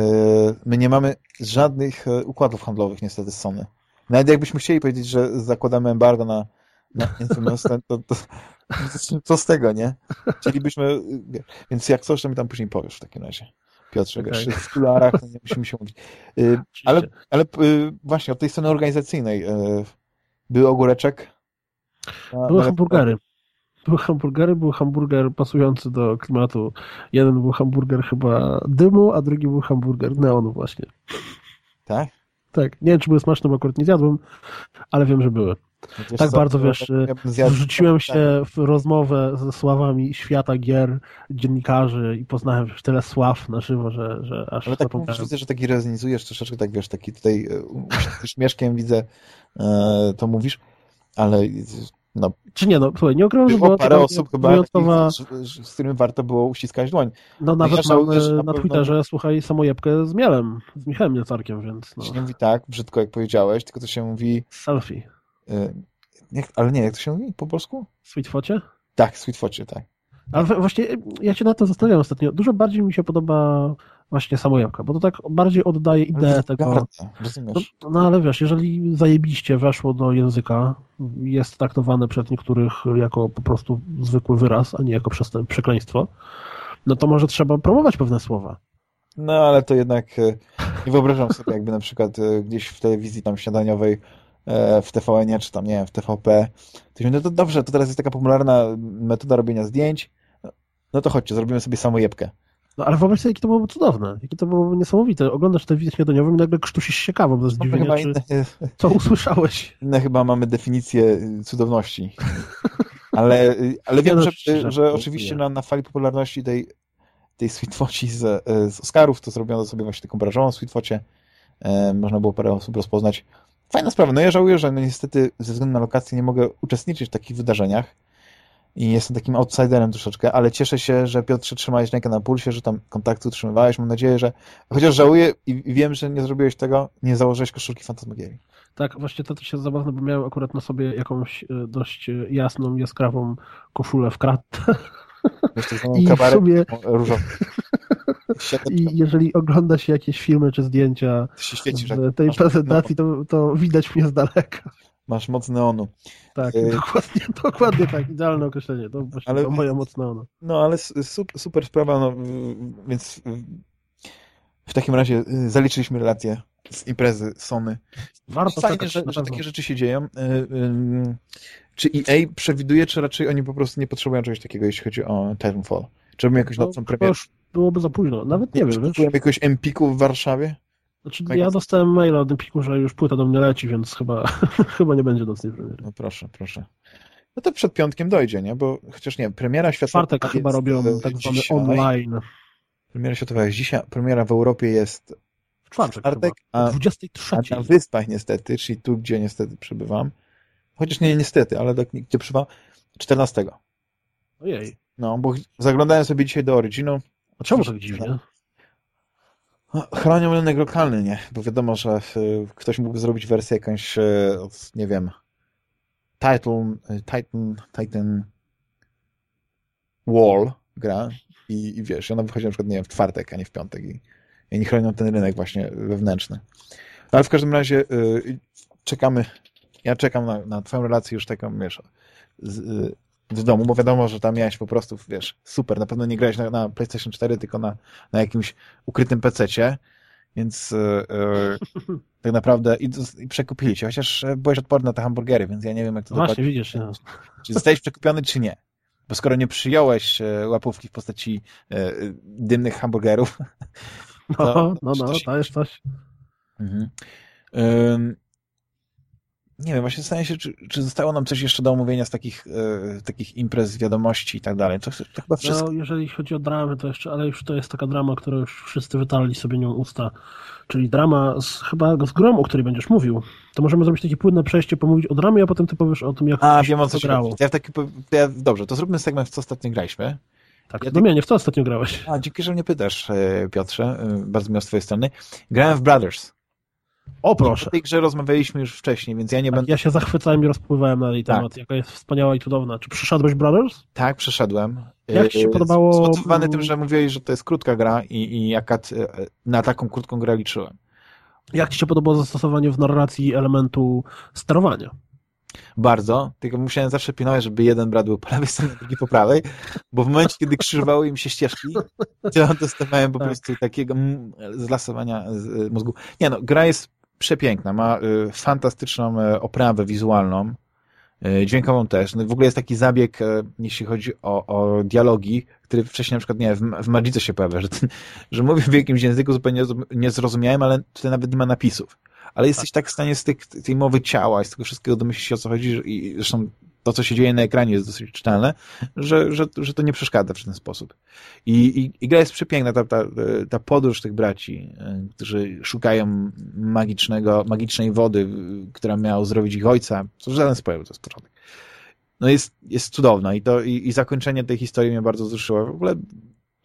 my nie mamy żadnych e, układów handlowych niestety z Sony. Nawet jakbyśmy chcieli powiedzieć, że zakładamy embargo na, na Infamous, to, to, to, co z tego, nie? Chcielibyśmy, więc jak coś, to mi tam później powiesz w takim razie. Piotrze, wiesz, w kularach no nie musimy się mówić. Y, ale, ale y, właśnie, od tej strony organizacyjnej y, był ogóreczek? Były hamburgery. Były hamburgery, był hamburger pasujący do klimatu. Jeden był hamburger chyba dymu, a drugi był hamburger neonu właśnie. Tak? Tak. Nie wiem, czy były smaczne, bo akurat nie zjadłem, ale wiem, że były. Wiesz tak co, bardzo, wiesz, ja wrzuciłem się w rozmowę ze sławami świata gier, dziennikarzy i poznałem już tyle sław na żywo, że, że aż Ale tak widzę, że taki rezonizujesz troszeczkę, tak wiesz, taki tutaj e, śmieszkiem widzę, e, to mówisz, ale no, Czy nie, no słuchaj, nie ukrywam, że było parę osób chyba, wyjątkowa... z, którymi warto było uściskać dłoń. No nawet ja mam na, na Twitterze, słuchaj, samojebkę z Mielem, z Michałem Niecarkiem, więc no. Się nie mówi tak, brzydko jak powiedziałeś, tylko to się mówi... Selfie. Y, ale nie, jak to się mówi po polsku? Sweetfocie? Tak, Sweetfocie, tak. Ale właśnie ja się na to zastanawiam ostatnio. Dużo bardziej mi się podoba właśnie samojemka, bo to tak bardziej oddaje ideę tego. No, no, ale wiesz, jeżeli zajebiście weszło do języka, jest traktowane przez niektórych jako po prostu zwykły wyraz, a nie jako przekleństwo, no to może trzeba promować pewne słowa. No ale to jednak e, nie wyobrażam sobie jakby na przykład e, gdzieś w telewizji tam śniadaniowej e, w tvn czy tam, nie wiem, w TVP. To no to dobrze, to teraz jest taka popularna metoda robienia zdjęć, no to chodźcie, zrobimy sobie samojebkę. No ale wyobraź sobie, jakie to byłoby cudowne, jakie to byłoby niesamowite. Oglądasz telewizję śniadaniową i nagle krztusisz się kawą ze zdziwienia, no, czy... inne... co usłyszałeś. Inne chyba mamy definicję y, cudowności. Ale, y, ale wiem, no, że, że oczywiście na, na fali popularności tej, tej Sweetfoci z, y, z Oscarów, to zrobiono sobie właśnie taką branżową Sweetfocie. E, można było parę osób rozpoznać. Fajna sprawa. No ja żałuję, że no niestety ze względu na lokację nie mogę uczestniczyć w takich wydarzeniach i jestem takim outsiderem troszeczkę, ale cieszę się, że Piotrze trzymałeś rękę na pulsie, że tam kontakty utrzymywałeś. Mam nadzieję, że chociaż żałuję i wiem, że nie zrobiłeś tego, nie założyłeś koszulki Fantasmagierii. Tak, właśnie to też jest zabawne, bo miałem akurat na sobie jakąś e, dość e, jasną, jaskrawą koszulę w kratę. I w sumie... I jeżeli ogląda się jakieś filmy czy zdjęcia świeci, tej prezentacji, to, to widać mnie z daleka. Masz moc neonu. Tak, y dokładnie, dokładnie tak, idealne określenie. To właśnie ale, to moja moc neonu. No, ale super, super sprawa, no, więc w takim razie y, zaliczyliśmy relację z imprezy Sony. Warto Fajnie, że, że takie rzeczy się dzieją. Y, czy EA przewiduje, czy raczej oni po prostu nie potrzebują czegoś takiego, jeśli chodzi o Titanfall? Czy robimy jakąś no, nocną premierę? już byłoby za późno, nawet nie wiem. Czy jakiegoś Empiku w Warszawie? Znaczy, ja dostałem maila od Empiku, że już płyta do mnie leci, więc chyba, chyba nie będzie nocnej premiery. No proszę, proszę. No to przed piątkiem dojdzie, nie? Bo chociaż nie, premiera światowa... Czwartek chyba robią tak zwany online. Premiera światowa jest dzisiaj, premiera w Europie jest w czwartek, czwartek a, 23. a na Wyspach niestety, czyli tu, gdzie niestety przebywam, chociaż nie niestety, ale do, gdzie przebywam, 14. Ojej. No, bo zaglądałem sobie dzisiaj do Originu. A czemu tak dziwnie? No, chronią rynek lokalny, nie? Bo wiadomo, że y, ktoś mógłby zrobić wersję jakąś, y, nie wiem, Titan, y, Titan, Titan Wall gra i, i wiesz, ona wychodzi na przykład, nie wiem, w czwartek, a nie w piątek i, i nie chronią ten rynek właśnie wewnętrzny. Ale w każdym razie y, czekamy, ja czekam na, na twoją relację już taką, wiesz, z, w domu, bo wiadomo, że tam miałeś po prostu, wiesz, super, na pewno nie grałeś na, na PlayStation 4, tylko na, na jakimś ukrytym PC-cie, więc y, y, tak naprawdę i, i przekupili cię, chociaż byłeś odporny na te hamburgery, więc ja nie wiem, jak to Właśnie, dokładnie, widzisz. No. Czy zostałeś przekupiony, czy nie? Bo skoro nie przyjąłeś e, łapówki w postaci e, dymnych hamburgerów, no, to, no, no, to jest coś. Mhm. Um, nie wiem, właśnie zastanawiam się, czy, czy zostało nam coś jeszcze do omówienia z takich, e, takich imprez, wiadomości i tak dalej. To, to chyba wszystko. No, jeżeli chodzi o dramy, to jeszcze, ale już to jest taka drama, która już wszyscy wytarli sobie nią usta, czyli drama z, chyba z grą, o której będziesz mówił. To możemy zrobić takie płynne przejście, pomówić o dramie, a potem ty powiesz o tym, jak A, wiem o co się grało. Ja w taki, ja, dobrze, to zróbmy segment, w co ostatnio graliśmy. Tak, ja no nie, w co ostatnio grałeś? A, dzięki, że mnie pytasz, e, Piotrze. E, bardzo miło z twojej strony. Grałem w Brothers. O proszę. O tej grze rozmawialiśmy już wcześniej, więc ja nie tak, będę... Ja się zachwycałem i rozpływałem na jej tak. temat, jaka jest wspaniała i cudowna. Czy przeszedłeś Brothers? Tak, przeszedłem. Jak ci się podobało? Zmotywowany tym, że mówiłeeś, że to jest krótka gra i, i jak na taką krótką grę liczyłem. Jak ci się podobało zastosowanie w narracji elementu sterowania? Bardzo, tylko musiałem zawsze pilnować, żeby jeden brat był po lewej stronie, drugi po prawej, bo w momencie, kiedy krzyżowały im się ścieżki, to dostawałem po tak. prostu takiego zlasowania mózgu. Nie no, gra jest przepiękna, ma y, fantastyczną y, oprawę wizualną, y, dźwiękową też. No, w ogóle jest taki zabieg, jeśli chodzi o, o dialogi, który wcześniej na przykład, nie w, w Magice się pojawia, że, ten, że mówię w jakimś języku zupełnie nie zrozumiałem, ale tutaj nawet nie ma napisów. Ale jesteś tak w stanie z tych, tej mowy ciała i z tego wszystkiego domyślić się o co chodzi i zresztą to, co się dzieje na ekranie jest dosyć czytelne, że, że, że to nie przeszkadza w ten sposób. I, i, i gra jest przepiękna, ta, ta, ta podróż tych braci, e, którzy szukają magicznego, magicznej wody, która miała uzdrowić ich ojca, to żaden spoiler, to jest początek. No jest, jest cudowna i, to, i, i zakończenie tej historii mnie bardzo wzruszyło. W ogóle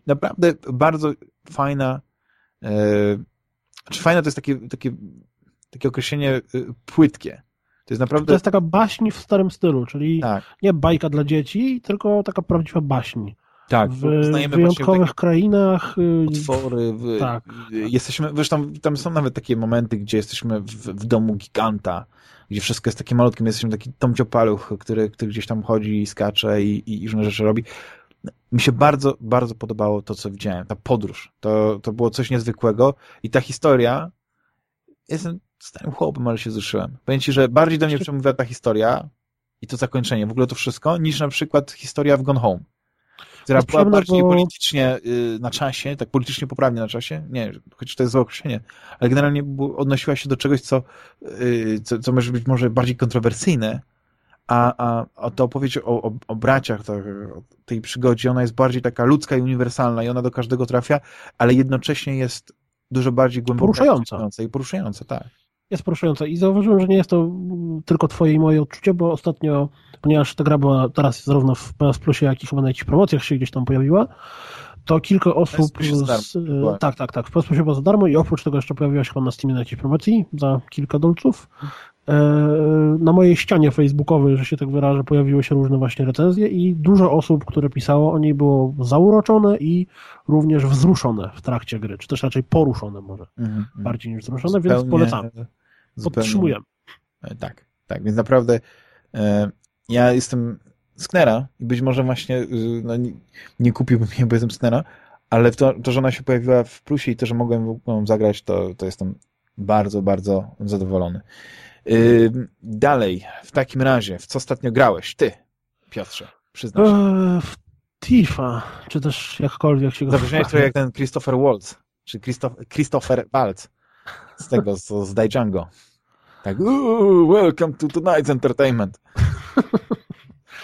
naprawdę bardzo fajna, e, czy fajne to jest takie, takie, takie określenie e, płytkie to jest naprawdę... To jest taka baśń w starym stylu, czyli tak. nie bajka dla dzieci, tylko taka prawdziwa baśń. Tak, w wyjątkowych krainach. Y, Otwory. W, tak. Jesteśmy, wiesz, tam, tam są nawet takie momenty, gdzie jesteśmy w, w domu giganta, gdzie wszystko jest takie malutkie, my jesteśmy taki tomciopaluch, który, który gdzieś tam chodzi i skacze i, i, i różne rzeczy robi. Mi się bardzo, bardzo podobało to, co widziałem, ta podróż. To, to było coś niezwykłego i ta historia, jestem starym chłopem, ale się zruszyłem. Powiem ci, że bardziej do mnie przemówiła ta historia i to zakończenie, w ogóle to wszystko, niż na przykład historia w Gone Home, która była bardziej bo... politycznie y, na czasie, tak politycznie poprawnie na czasie, nie, chociaż to jest złe określenie, ale generalnie odnosiła się do czegoś, co, y, co, co może być może bardziej kontrowersyjne, a, a, a ta opowieść o, o, o braciach, to, o tej przygodzie, ona jest bardziej taka ludzka i uniwersalna i ona do każdego trafia, ale jednocześnie jest dużo bardziej głęboko poruszająca. i poruszająca, tak jest poruszająca i zauważyłem, że nie jest to tylko twoje i moje odczucie, bo ostatnio, ponieważ ta gra była teraz zarówno w PS Plusie, jak i chyba na jakichś promocjach się gdzieś tam pojawiła, to kilka osób... Z, tak, tak, tak. W PS Plusie była za darmo i oprócz tego jeszcze pojawiła się chyba na Steamie na jakiejś promocji za kilka dolców. E, na mojej ścianie facebookowej, że się tak wyrażę, pojawiły się różne właśnie recenzje i dużo osób, które pisało o niej było zauroczone i również wzruszone w trakcie gry, czy też raczej poruszone może, mm -hmm. bardziej niż wzruszone, więc polecam. Podtrzymujemy. E, tak, tak, więc naprawdę e, ja jestem Sknera i być może właśnie y, no, nie, nie kupiłbym jej, bo jestem Sknera, ale to, to, że ona się pojawiła w plusie i to, że mogłem ją zagrać, to, to jestem bardzo, bardzo zadowolony. Yy, dalej, w takim razie, w co ostatnio grałeś? Ty, Piotrze, przyznasz. Eee, w Tifa, czy też jakkolwiek się go Zabrzmiałeś trochę jak ten Christopher Waltz, czy Christoph Christopher Waltz z tego, z, z Django. Tak, welcome to tonight's entertainment.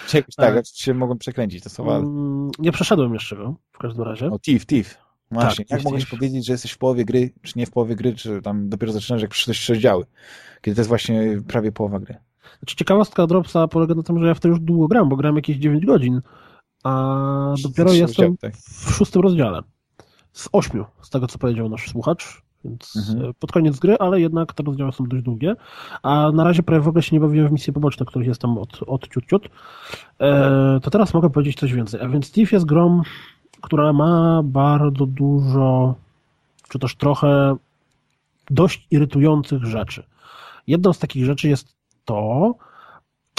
Czy jakoś tak, tak się mogłem przekręcić te słowa. Mm, nie przeszedłem jeszcze go, w każdym razie. O, Thief, Thief. Właśnie, tak, jak mogłeś powiedzieć, że jesteś w połowie gry, czy nie w połowie gry, czy tam dopiero zaczynasz, jak przyszedłeś trzy rozdziały, kiedy to jest właśnie prawie połowa gry. Znaczy, ciekawostka Dropsa polega na tym, że ja w to już długo gram, bo gram jakieś 9 godzin, a dopiero jestem tak. w szóstym rozdziale. Z ośmiu, z tego co powiedział nasz słuchacz więc mhm. E, pod koniec gry, ale jednak te rozdziały są dość długie, a na razie prawie w ogóle się nie bawiłem w misje poboczne, których jestem od, od ciut, ciut. E, to teraz mogę powiedzieć coś więcej. A więc Thief jest grą, która ma bardzo dużo, czy też trochę dość irytujących rzeczy. Jedną z takich rzeczy jest to,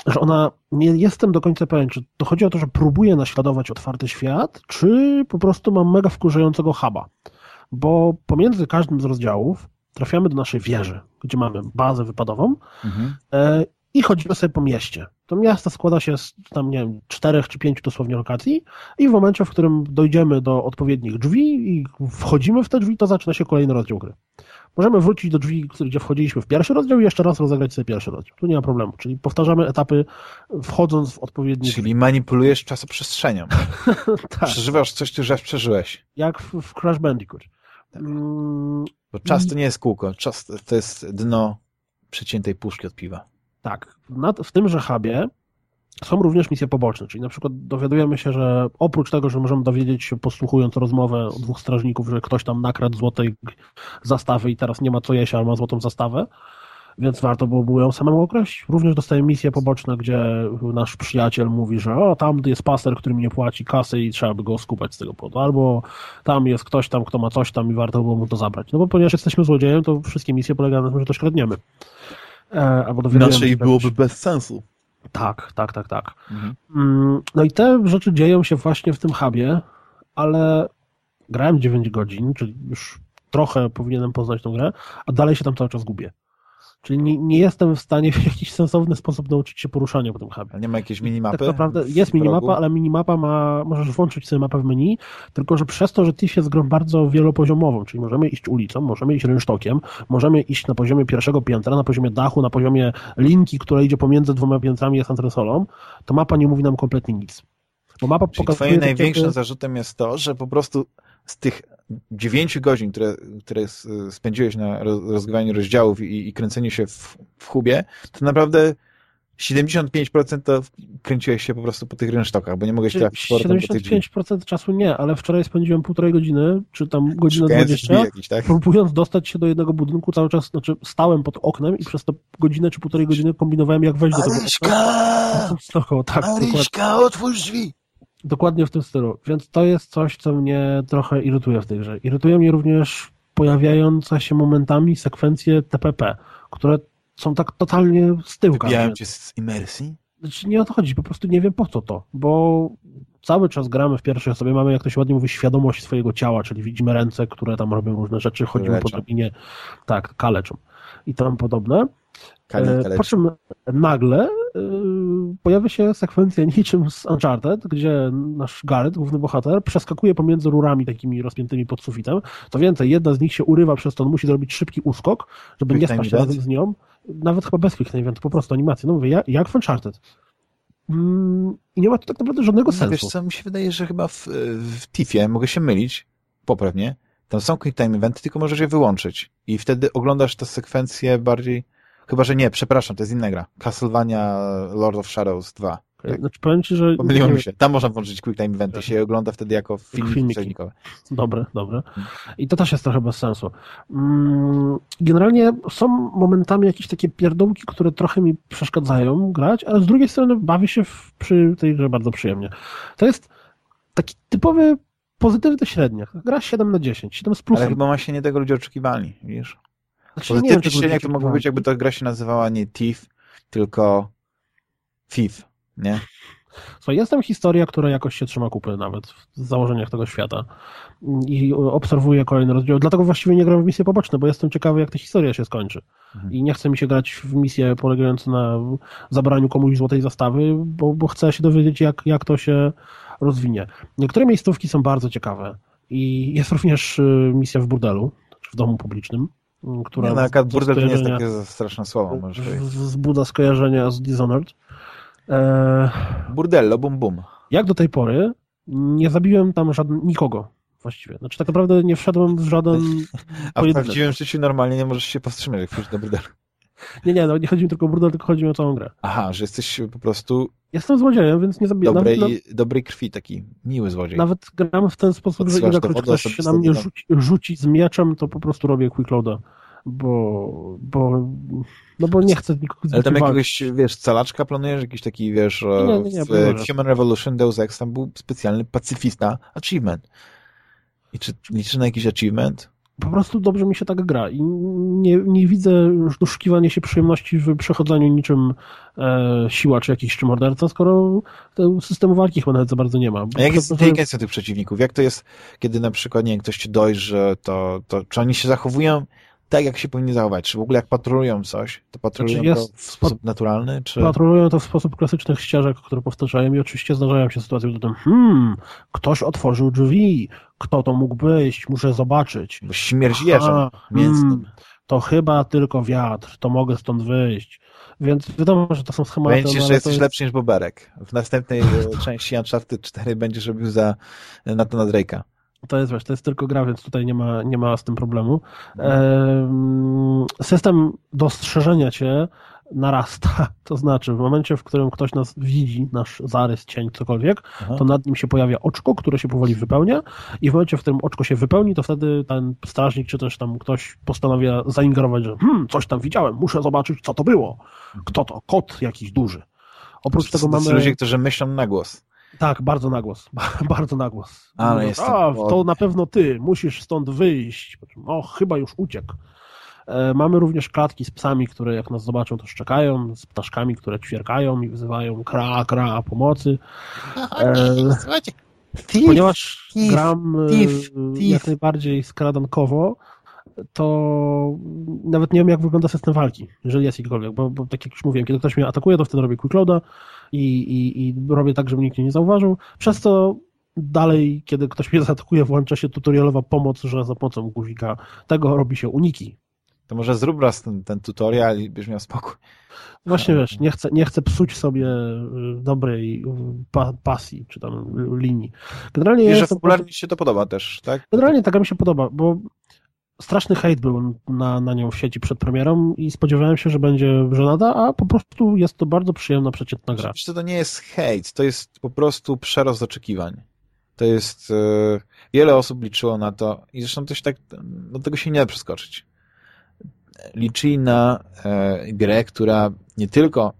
że ona, nie jestem do końca pewien, czy to chodzi o to, że próbuje naśladować otwarty świat, czy po prostu mam mega wkurzającego huba. Bo pomiędzy każdym z rozdziałów trafiamy do naszej wieży, gdzie mamy bazę wypadową mhm. E, i chodzimy sobie po mieście. To miasto składa się z tam, nie wiem, czterech czy pięciu dosłownie lokacji i w momencie, w którym dojdziemy do odpowiednich drzwi i wchodzimy w te drzwi, to zaczyna się kolejny rozdział gry. Możemy wrócić do drzwi, gdzie wchodziliśmy w pierwszy rozdział i jeszcze raz rozegrać sobie pierwszy rozdział. Tu nie ma problemu. Czyli powtarzamy etapy wchodząc w odpowiedni... Czyli manipulujesz czasoprzestrzenią. tak. Przeżywasz coś, co już przeżyłeś. Jak w, w Crash Bandicoot. Tak. Mm, Bo czas to nie jest kółko. Czas to jest dno przeciętej puszki od piwa. Tak. W tymże hubie są również misje poboczne, czyli na przykład dowiadujemy się, że oprócz tego, że możemy dowiedzieć się, posłuchując rozmowę dwóch strażników, że ktoś tam nakradł złotej zastawy i teraz nie ma co jeść, ale ma złotą zastawę, więc warto byłoby ją samemu okraść. Również dostajemy misje poboczne, gdzie nasz przyjaciel mówi, że o, tam jest paster, który mi nie płaci kasy i trzeba by go skupać z tego powodu, albo tam jest ktoś tam, kto ma coś tam i warto było mu to zabrać. No bo ponieważ jesteśmy złodziejem, to wszystkie misje polegają na tym, że to średniemy. E, albo Inaczej byłoby bez sensu. Tak, tak, tak, tak. Mhm. Mm, no i te rzeczy dzieją się właśnie w tym hubie, ale grałem 9 godzin, czyli już trochę powinienem poznać tą grę, a dalej się tam cały czas gubię. Czyli nie, nie, jestem w stanie w jakiś sensowny sposób nauczyć się poruszania po tym hubie. Nie ma jakiejś minimapy? Tak naprawdę jest minimapa, ale minimapa ma, możesz włączyć sobie mapę w menu, tylko że przez to, że TIF jest grą bardzo wielopoziomową, czyli możemy iść ulicą, możemy iść rynsztokiem, możemy iść na poziomie pierwszego piętra, na poziomie dachu, na poziomie linki, która idzie pomiędzy dwoma piętrami jest antresolą, to mapa nie mówi nam kompletnie nic. Bo mapa Czyli pokazuje... Twoim największym zarzutem jest to, że po prostu z tych dziewięciu godzin, które, które spędziłeś na rozgrywaniu rozdziałów i, i kręceniu się w, w hubie, to naprawdę 75% to kręciłeś się po prostu po tych rynsztokach, bo nie mogłeś trafić portem 75% czasu nie, ale wczoraj spędziłem półtorej godziny, czy tam godzinę 20, jakiś, tak? próbując dostać się do jednego budynku, cały czas, znaczy stałem pod oknem i przez to godzinę czy półtorej godziny kombinowałem, jak wejść do tego okna. Tak, Maryśka, otwórz drzwi! Dokładnie w tym stylu. Więc to jest coś, co mnie trochę irytuje w tej grze. Irytuje mnie również pojawiające się momentami sekwencje TPP, które są tak totalnie z tyłka. Wybijają cię z imersji? Znaczy nie o to chodzi, po prostu nie wiem po co to, bo cały czas gramy w pierwszej osobie, mamy, jak to się ładnie mówi, świadomość swojego ciała, czyli widzimy ręce, które tam robią różne rzeczy, chodzimy Leczą. po drabinie, tak, kaleczą i tam podobne. E, po czym nagle pojawia się sekwencja niczym z Uncharted, gdzie nasz Garrett, główny bohater, przeskakuje pomiędzy rurami takimi rozpiętymi pod sufitem. To więcej, jedna z nich się urywa przez to, on musi zrobić szybki uskok, żeby quick nie spaść razem z nią. Nawet chyba bez quick time to po prostu animacja. No mówię, jak w Uncharted. Mm, I nie ma tu tak naprawdę żadnego no, sensu. Wiesz co, mi się wydaje, że chyba w, w Tiffie, mogę się mylić, poprawnie, tam są quick time eventy, tylko możesz je wyłączyć. I wtedy oglądasz tę sekwencję bardziej Chyba, że nie, przepraszam, to jest inna gra. Castlevania Lord of Shadows 2. Tak? Znaczy, powiem ci, że... Pomyliło mi się. Tam można włączyć Quick Time Eventy, się ogląda wtedy jako film filmiki. Dobre, dobre. I to też jest trochę bez sensu. Mm, generalnie są momentami jakieś takie pierdółki, które trochę mi przeszkadzają grać, ale z drugiej strony bawię się w, przy tej grze bardzo przyjemnie. To jest taki typowy pozytywny średniak. Gra 7 na 10, 7 z plusem. Ale chyba ma się nie tego ludzie oczekiwali, wiesz? Znaczy, Pozytywny średniak to mogło być, jakby ta gra się nazywała nie Thief, tylko Thief, nie? Słuchaj, jest tam historia, która jakoś się trzyma kupy nawet w założeniach tego świata i obserwuję kolejne rozdziały. Dlatego właściwie nie gram w misje poboczne, bo jestem ciekawy, jak ta historia się skończy. Mhm. I nie chcę mi się grać w misję polegającą na zabraniu komuś złotej zastawy, bo, bo chcę się dowiedzieć, jak, jak to się rozwinie. Niektóre miejscówki są bardzo ciekawe i jest również y, misja w burdelu, w domu publicznym która... Nie, no, burdel to nie jest takie straszne słowo. Może wzbudza skojarzenia z Dishonored. E... Burdello, bum bum. Jak do tej pory nie zabiłem tam żadnego, nikogo właściwie. Znaczy tak naprawdę nie wszedłem w żaden A w prawdziwym życiu normalnie nie możesz się powstrzymać, jak wchodzisz do burdelu. Nie, nie, no nie chodzi mi tylko o burdel, tylko chodzi mi o całą grę. Aha, że jesteś po prostu... Jestem złodziejem, więc nie zabiję. Dobrej, nawet, dobrej krwi, taki miły złodziej. Nawet gram w ten sposób, że ilekroć ktoś się na mnie rzuci, rzuci z mieczem, to po prostu robię quick loada bo, bo, no bo nie chcę nikogo Ale tam jakiegoś, wiesz, calaczka planujesz? Jakiś taki, wiesz, nie, nie, nie, w Human Revolution Deus Ex tam był specjalny pacyfista achievement. I czy liczysz na jakiś achievement? Po prostu dobrze mi się tak gra i nie, nie widzę doszukiwania się przyjemności w przechodzeniu niczym e, siła czy jakiś czy morderca, skoro systemu walki chyba nawet za bardzo nie ma. A jak jest inteligencja tych przeciwników? Jak to jest, kiedy na przykład, nie wiem, ktoś ci dojrzy, to, to czy oni się zachowują tak, jak się powinni zachować? Czy w ogóle jak patrolują coś, to patrolują znaczy to w sposób naturalny? Czy... Patrolują to w sposób klasycznych ścieżek, które powtarzają i oczywiście zdarzają się sytuacje, w którym hmm, ktoś otworzył drzwi, kto to mógł być, muszę zobaczyć. Bo śmierć jeża hmm, To chyba tylko wiatr, to mogę stąd wyjść. Więc wiadomo, że to są schematy. Będziesz, no, że jesteś jest... lepszy niż Boberek. W następnej e, części Uncharted 4 będziesz robił za Nathana Drake'a. To jest właśnie, to jest tylko gra, więc tutaj nie ma, nie ma z tym problemu. Mhm. System dostrzeżenia cię narasta, to znaczy w momencie, w którym ktoś nas widzi, nasz zarys, cień, cokolwiek, Aha. to nad nim się pojawia oczko, które się powoli wypełnia i w momencie, w którym oczko się wypełni, to wtedy ten strażnik, czy też tam ktoś postanawia zaingerować, że hmm, coś tam widziałem, muszę zobaczyć, co to było. Kto to? Kot jakiś duży. Oprócz to tego mamy... ludzie, którzy myślą na głos. Tak, bardzo nagłos. Bardzo nagłos. Ale jest A, to na pewno ty, musisz stąd wyjść. O, chyba już uciekł. E, mamy również klatki z psami, które jak nas zobaczą, to szczekają, z ptaszkami, które ćwierkają i wzywają kra, kra pomocy. E, Słuchajcie, ponieważ gram e, thief, jak najbardziej skradankowo, to nawet nie wiem, jak wygląda system walki, jeżeli jest jakikolwiek, bo, bo tak jak już mówiłem, kiedy ktoś mnie atakuje, to wtedy robię quick loada, i, i, i robię tak, żeby nikt mnie nie zauważył. Przez to dalej, kiedy ktoś mnie zaatakuje, włącza się tutorialowa pomoc, że za pomocą guzika tego robi się uniki. To może zrób raz ten, ten tutorial i byś miał spokój. Właśnie wiesz, nie chcę, nie chcę psuć sobie y, dobrej y, pa, pasji, czy tam linii. Generalnie I że popularnie mi się to podoba też, tak? Generalnie taka mi się podoba, bo straszny hejt był na, na nią w sieci przed premierą i spodziewałem się, że będzie żenada, a po prostu jest to bardzo przyjemna, przeciętna gra. Oczywiście to nie jest hejt, to jest po prostu przerost oczekiwań. To jest... Yy, wiele osób liczyło na to i zresztą też tak, do tego się nie da przeskoczyć. Liczyli na yy, grę, która nie tylko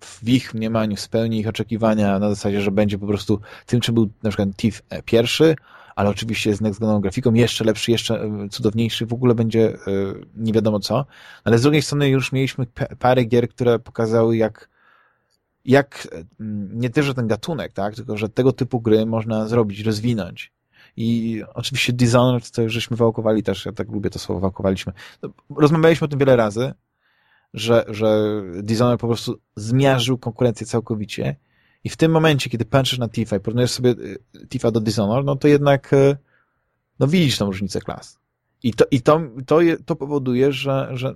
w ich mniemaniu spełni ich oczekiwania na zasadzie, że będzie po prostu tym, czym był na przykład TIF pierwszy, ale oczywiście z next grafiką, jeszcze lepszy, jeszcze e, cudowniejszy, w ogóle będzie e, nie wiadomo co. Ale z drugiej strony już mieliśmy parę gier, które pokazały, jak jak nie tylko ten gatunek, tak, tylko że tego typu gry można zrobić, rozwinąć. I oczywiście Dishonored, to już żeśmy wałkowali też, ja tak lubię to słowo, wałkowaliśmy. No, rozmawialiśmy o tym wiele razy, że, że Dishonored po prostu zmiażdżył konkurencję całkowicie i w tym momencie, kiedy patrzysz na Tifa i porównujesz sobie y, Tifa do Dishonored, no to jednak y, no widzisz tą różnicę klas. I to, i to, to, to powoduje, że, że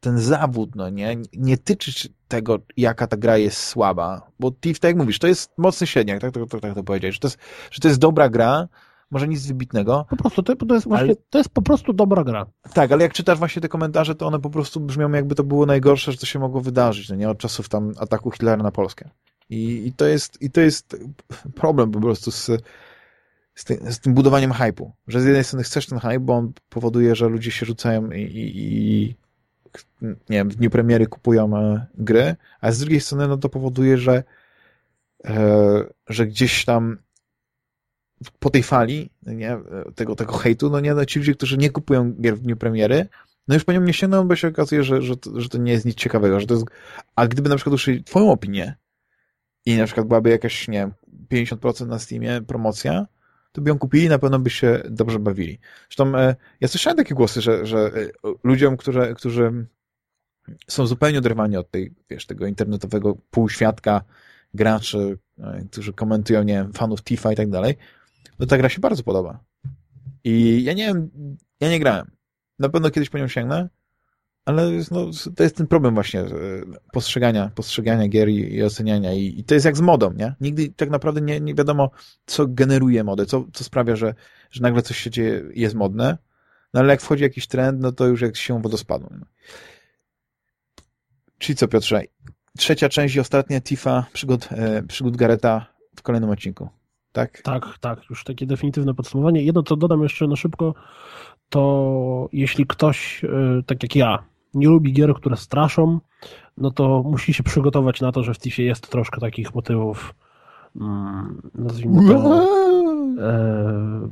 ten zawód, no nie, nie tyczy tego, jaka ta gra jest słaba, bo Tiff, tak jak mówisz, to jest mocny średniak, tak, tak, tak, tak to powiedziałeś, że to, jest, że to jest dobra gra, może nic wybitnego. Po prostu, to, to jest właśnie, ale... to jest po prostu dobra gra. Tak, ale jak czytasz właśnie te komentarze, to one po prostu brzmią jakby to było najgorsze, że to się mogło wydarzyć, no nie, od czasów tam ataku Hitlera na Polskę. I, i, to, jest, i to jest problem po prostu z, z, z tym budowaniem hypu. Że z jednej strony chcesz ten hype, bo on powoduje, że ludzie się rzucają i, i, nie wiem, w dniu premiery kupują e, gry, a z drugiej strony no to powoduje, że e, że gdzieś tam po tej fali nie, tego, tego hejtu, no nie, no ci ludzie, którzy nie kupują gier w dniu premiery, no już po nią nie sięgną, bo się okazuje, że, że, to, że to nie jest nic ciekawego, że to jest... A gdyby na przykład użyli twoją opinię, i na przykład byłaby jakaś, nie wiem, 50% na Steamie promocja, to by ją kupili na pewno by się dobrze bawili. Zresztą e, ja słyszałem takie głosy, że, że e, ludziom, którzy, którzy są zupełnie oderwani od tej, wiesz, tego internetowego półświadka graczy, e, którzy komentują, nie wiem, fanów Tifa i tak dalej, no ta gra się bardzo podoba. I ja nie wiem, ja nie grałem. Na pewno kiedyś po nią sięgnę, ale no, to jest ten problem właśnie e, postrzegania, postrzegania gier i, i oceniania I, I, to jest jak z modą, nie? Nigdy tak naprawdę nie, nie wiadomo, co generuje modę, co, co sprawia, że, że nagle coś się dzieje, jest modne, no ale jak wchodzi jakiś trend, no to już jak się wodospadł. No. Czyli co, Piotrze? Trzecia część i ostatnia Tifa przygód, e, przygód Gareta w kolejnym odcinku, tak? Tak, tak. Już takie definitywne podsumowanie. Jedno, co dodam jeszcze na szybko, to jeśli ktoś, e, tak jak ja, nie lubi gier, które straszą, no to musi się przygotować na to, że w Tiffie jest troszkę takich motywów mm, nazwijmy to, e,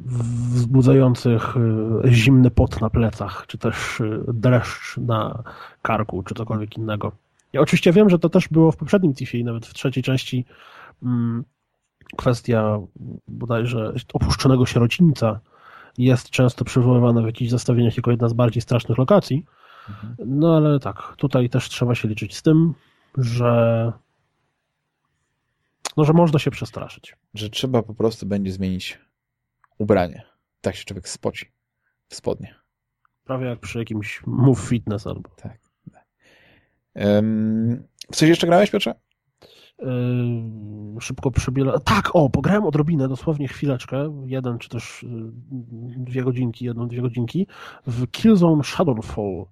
wzbudzających e, zimny pot na plecach, czy też e, dreszcz na karku, czy cokolwiek innego. Ja oczywiście wiem, że to też było w poprzednim Tiffie i nawet w trzeciej części mm, kwestia bodajże opuszczonego sierocińca jest często przywoływana w jakichś zestawieniach jako jedna z bardziej strasznych lokacji. Mhm. No ale tak, tutaj też trzeba się liczyć z tym, że no, że można się przestraszyć. Że trzeba po prostu będzie zmienić ubranie. Tak się człowiek spoci w spodnie. Prawie jak przy jakimś Move Fitness albo. Tak. Um, w coś jeszcze grałeś, Piotrze? Yy, szybko przebiela. Tak, o, pograłem odrobinę, dosłownie chwileczkę, jeden czy też yy, dwie godzinki, jedną, dwie godzinki w Killzone Shadowfall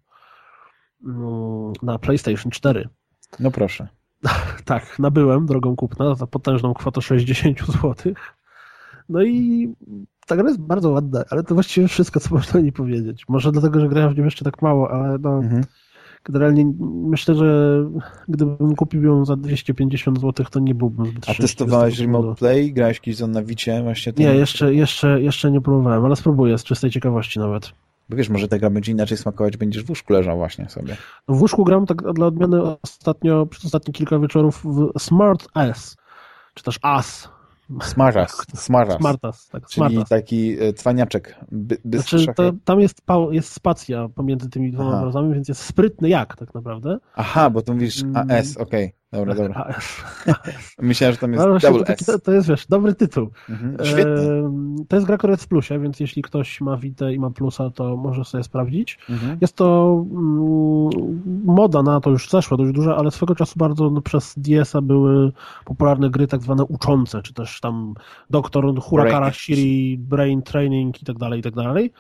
na PlayStation 4. No proszę. tak, nabyłem drogą kupna za potężną kwotę 60 zł. No i ta gra jest bardzo ładna, ale to właściwie wszystko, co można o niej powiedzieć. Może dlatego, że grałem w nią jeszcze tak mało, ale no... Mhm generalnie myślę, że gdybym kupił ją za 250 zł, to nie byłbym zbyt A testowałeś Remote Play? Grałeś jakiś na Wicie właśnie? Nie, jeszcze, jeszcze, jeszcze nie próbowałem, ale spróbuję z czystej ciekawości nawet. Bo wiesz, może ta gra będzie inaczej smakować, będziesz w łóżku leżał właśnie sobie. No w łóżku gram tak dla odmiany ostatnio, przez ostatnie kilka wieczorów w Smart S, czy też AS, Smaras. Smaras. Smartas, tak. Czyli Smartas. taki e, cwaniaczek. By, znaczy, to, tam jest, jest spacja pomiędzy tymi dwoma obrazami, więc jest sprytny jak tak naprawdę. Aha, bo tu mówisz mm. AS, okej. Okay. Dobra, dobra. Myślałem, że tam jest no, double taki, to, to, jest, wiesz, dobry tytuł. Mhm. E, to jest gra, która jest w plusie, więc jeśli ktoś ma Vita i ma plusa, to może sobie sprawdzić. Mhm. Jest to mm, moda na to już zeszła dość duża, ale swego czasu bardzo no, przez DS-a były popularne gry tak zwane uczące, czy też tam Doktor Hurakara Shiri, Brain Training i tak dalej, i tak dalej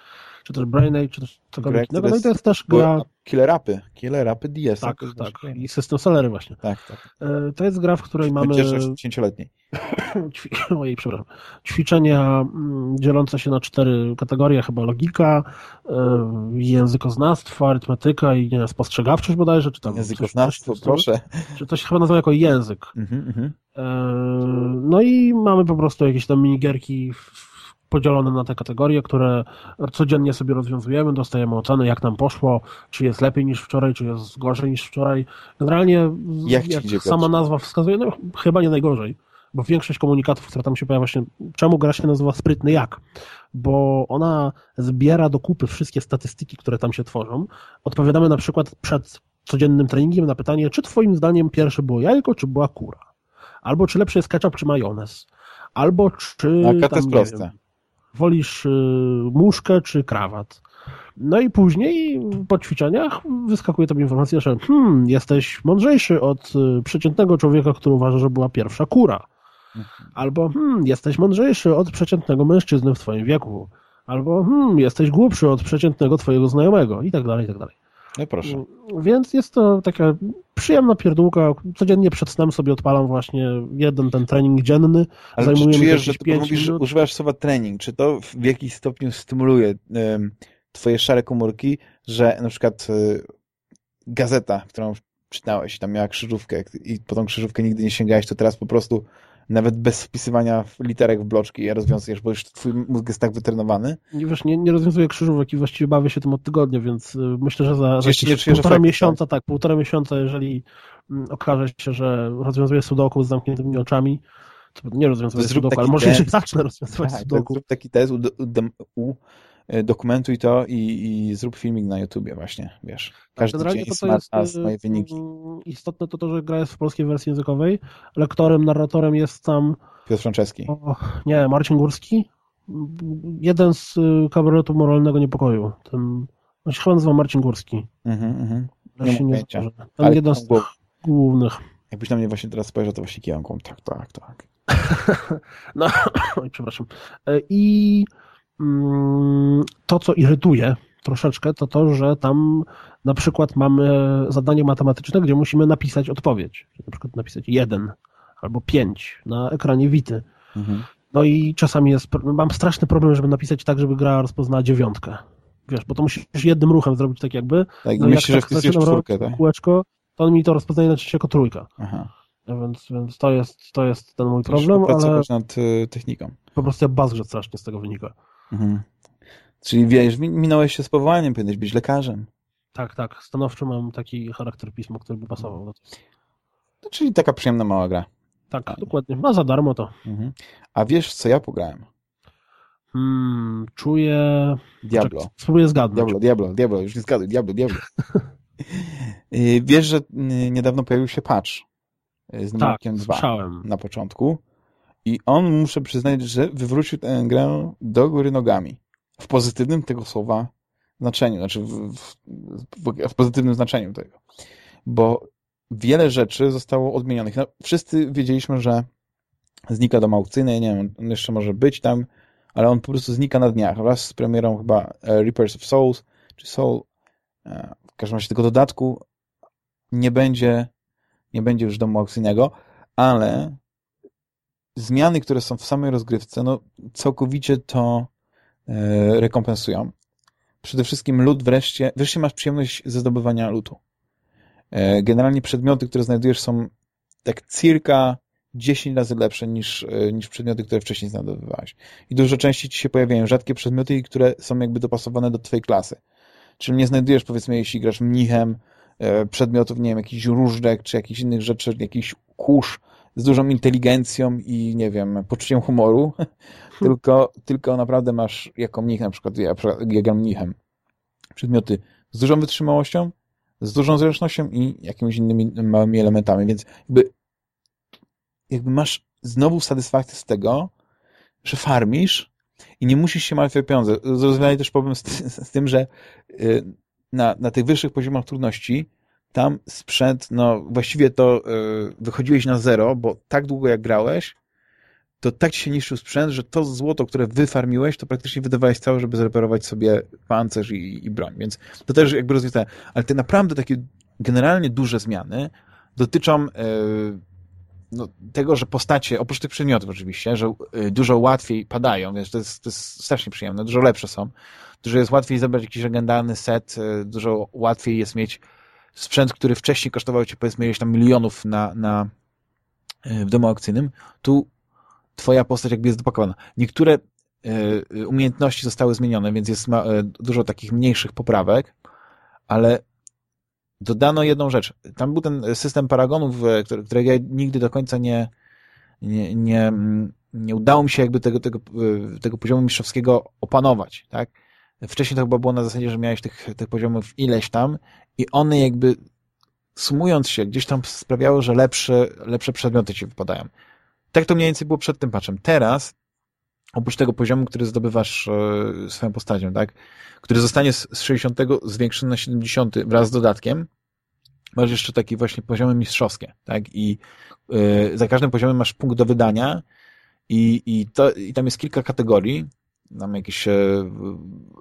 czy też Brain Age, czy też cokolwiek innego. No i to jest też gra... Killer Apy, Killer Apy DS. Tak, tak. I System Sellery właśnie. Tak, tak. E, to jest gra, w której mamy... dziesięcioletniej. Ojej, przepraszam. Ćwiczenia mm, dzielące się na cztery kategorie, chyba logika, e, językoznawstwo, arytmetyka i nie wiem, spostrzegawczość bodajże, czy tam... Językoznawstwo, coś, proszę. Czy to się chyba nazywa jako język. Mhm, mhm. E, no i mamy po prostu jakieś tam minigierki w podzielone na te kategorie, które codziennie sobie rozwiązujemy, dostajemy oceny, jak nam poszło, czy jest lepiej niż wczoraj, czy jest gorzej niż wczoraj. Generalnie, jak, jak sama nazwa wskazuje, no chyba nie najgorzej, bo większość komunikatów, które tam się pojawia właśnie, czemu gra się nazywa Sprytny Jak? Bo ona zbiera do kupy wszystkie statystyki, które tam się tworzą. Odpowiadamy na przykład przed codziennym treningiem na pytanie, czy twoim zdaniem pierwsze było jajko, czy była kura? Albo czy lepszy jest ketchup, czy majonez? Albo czy... A to jest proste. Wiem, wolisz y, muszkę czy krawat. No i później po ćwiczeniach wyskakuje tam informacja, że hmm, jesteś mądrzejszy od y, przeciętnego człowieka, który uważa, że była pierwsza kura. Albo hmm, jesteś mądrzejszy od przeciętnego mężczyzny w twoim wieku. Albo hmm, jesteś głupszy od przeciętnego twojego znajomego i tak dalej, i tak dalej. No proszę. Więc jest to taka przyjemna pierdółka. Codziennie przed snem sobie odpalam właśnie jeden ten trening dzienny. Ale Zajmuje czy czujesz, że ty mówisz, że używasz słowa trening, czy to w jakiś stopniu stymuluje twoje szare komórki, że na przykład y, gazeta, którą czytałeś, tam miała krzyżówkę i po tą krzyżówkę nigdy nie sięgałeś, to teraz po prostu nawet bez wpisywania literek w bloczki je rozwiązujesz, bo już twój mózg jest tak wytrenowany. Nie, wiesz, nie, nie rozwiązuję krzyżówek i właściwie bawię się tym od tygodnia, więc y, myślę, że za, za półtora miesiąca, tak? tak, półtora miesiąca, jeżeli mm, okaże się, że rozwiązuję sudoku z zamkniętymi oczami, to nie rozwiązuję sudoku, ale może test. zacznę rozwiązywać tak, sudoku. Zrób taki test u, u, u dokumentuj to i, i zrób filmik na YouTubie właśnie, wiesz. Każdy tak, dzień smart as moje wyniki. Mm, istotne to to, że gra jest w polskiej wersji językowej. Lektorem, narratorem jest tam... Piotr Franceski. O, nie, Marcin Górski. Jeden z y, kabaretu Moralnego Niepokoju. Ten, on się chyba nazywa Marcin Górski. Mhm, mhm. Nie mam pojęcia. Ten jeden z głównych. Jakbyś na mnie właśnie teraz spojrzał, to właśnie kijanką. Tak, tak, tak. no, oj, przepraszam. E, I to, co irytuje troszeczkę, to to, że tam na przykład mamy zadanie matematyczne, gdzie musimy napisać odpowiedź. Na przykład napisać jeden albo pięć na ekranie wity. Mhm. No i czasami jest, mam straszny problem, żeby napisać tak, żeby gra rozpoznała dziewiątkę. Wiesz, bo to musisz jednym ruchem zrobić tak jakby. Tak, no myślisz, że tak wpisujesz czwórkę, tak? Kółeczko, to on mi to rozpoznaje na jako trójka. Aha. Więc, więc to, jest, to jest ten mój problem, ale nad y, techniką. Po prostu ja bazgrze strasznie z tego wynika. Mhm. Czyli wiesz, minąłeś się z powołaniem, powinieneś być lekarzem. Tak, tak. Stanowczo mam taki charakter pisma, który by pasował do tego. To czyli taka przyjemna mała gra. Tak, A. dokładnie. Ma za darmo to. Mhm. A wiesz, co ja pograłem? Hmm, czuję... Diablo. Czek, spróbuję zgadnąć. Diablo, Diablo, Diablo, już nie zgaduj, Diablo, Diablo. Y, wiesz, że y, niedawno pojawił się patch y, z numerkiem tak, 2 słyszałem. na początku i on, muszę przyznać, że wywrócił tę grę do góry nogami. W pozytywnym tego słowa znaczeniu, znaczy w, w, w pozytywnym znaczeniu tego. Bo wiele rzeczy zostało odmienionych. No, wszyscy wiedzieliśmy, że znika dom aukcyjny, nie wiem, on jeszcze może być tam, ale on po prostu znika na dniach. Wraz z premierą chyba e, Reapers of Souls, czy Soul, e, w każdym razie tego dodatku nie będzie, nie będzie już domu aukcyjnego, ale zmiany, które są w samej rozgrywce, no całkowicie to e, rekompensują. Przede wszystkim lód wreszcie, wreszcie masz przyjemność ze zdobywania lutu. E, generalnie przedmioty, które znajdujesz są tak circa 10 razy lepsze niż, e, niż przedmioty, które wcześniej zdobywałeś. I dużo częściej ci się pojawiają rzadkie przedmioty, które są jakby dopasowane do twojej klasy. Czyli nie znajdujesz, powiedzmy, jeśli grasz mnichem, e, przedmiotów, nie wiem, jakichś różdżek, czy jakichś innych rzeczy, jakichś kurz z dużą inteligencją i, nie wiem, poczuciem humoru, tylko, tylko naprawdę masz, jako mnich na przykład, ja, ja gram mnichem, przedmioty z dużą wytrzymałością, z dużą zręcznością i jakimiś innymi małymi elementami, więc jakby, jakby masz znowu satysfakcję z tego, że farmisz i nie musisz się martwić o pieniądze. Zrozumieli też problem z, z, tym, że y, na, na tych wyższych poziomach trudności tam sprzęt, no właściwie to y, wychodziłeś na zero, bo tak długo jak grałeś, to tak ci się niszczył sprzęt, że to złoto, które wyfarmiłeś, to praktycznie wydawałeś całe, żeby zreperować sobie pancerz i, i broń, więc to też jakby rozwiązane. Ale te naprawdę takie generalnie duże zmiany dotyczą yy, no, tego, że postacie, oprócz tych przedmiotów oczywiście, że yy, dużo łatwiej padają, więc to jest, to jest strasznie przyjemne, dużo lepsze są, dużo jest łatwiej zebrać jakiś legendarny set, yy, dużo łatwiej jest mieć sprzęt, który wcześniej kosztował ci powiedzmy ileś tam milionów na, na, w domu aukcyjnym, tu twoja postać jakby jest dopakowana. Niektóre e, umiejętności zostały zmienione, więc jest e, dużo takich mniejszych poprawek, ale dodano jedną rzecz. Tam był ten system paragonów, e, którego ja nigdy do końca nie, nie, nie, nie udało mi się jakby tego, tego, tego poziomu mistrzowskiego opanować, tak? Wcześniej to chyba było na zasadzie, że miałeś tych, tych poziomów ileś tam i one jakby sumując się gdzieś tam sprawiały, że lepsze, lepsze przedmioty ci wypadają. Tak to mniej więcej było przed tym patchem. Teraz, oprócz tego poziomu, który zdobywasz e, swoją postacią, tak, który zostanie z 60 zwiększony na 70 wraz z dodatkiem, masz jeszcze takie właśnie poziomy mistrzowskie, tak, i y, za każdym poziomem masz punkt do wydania i, i, to, i tam jest kilka kategorii, tam jakieś y,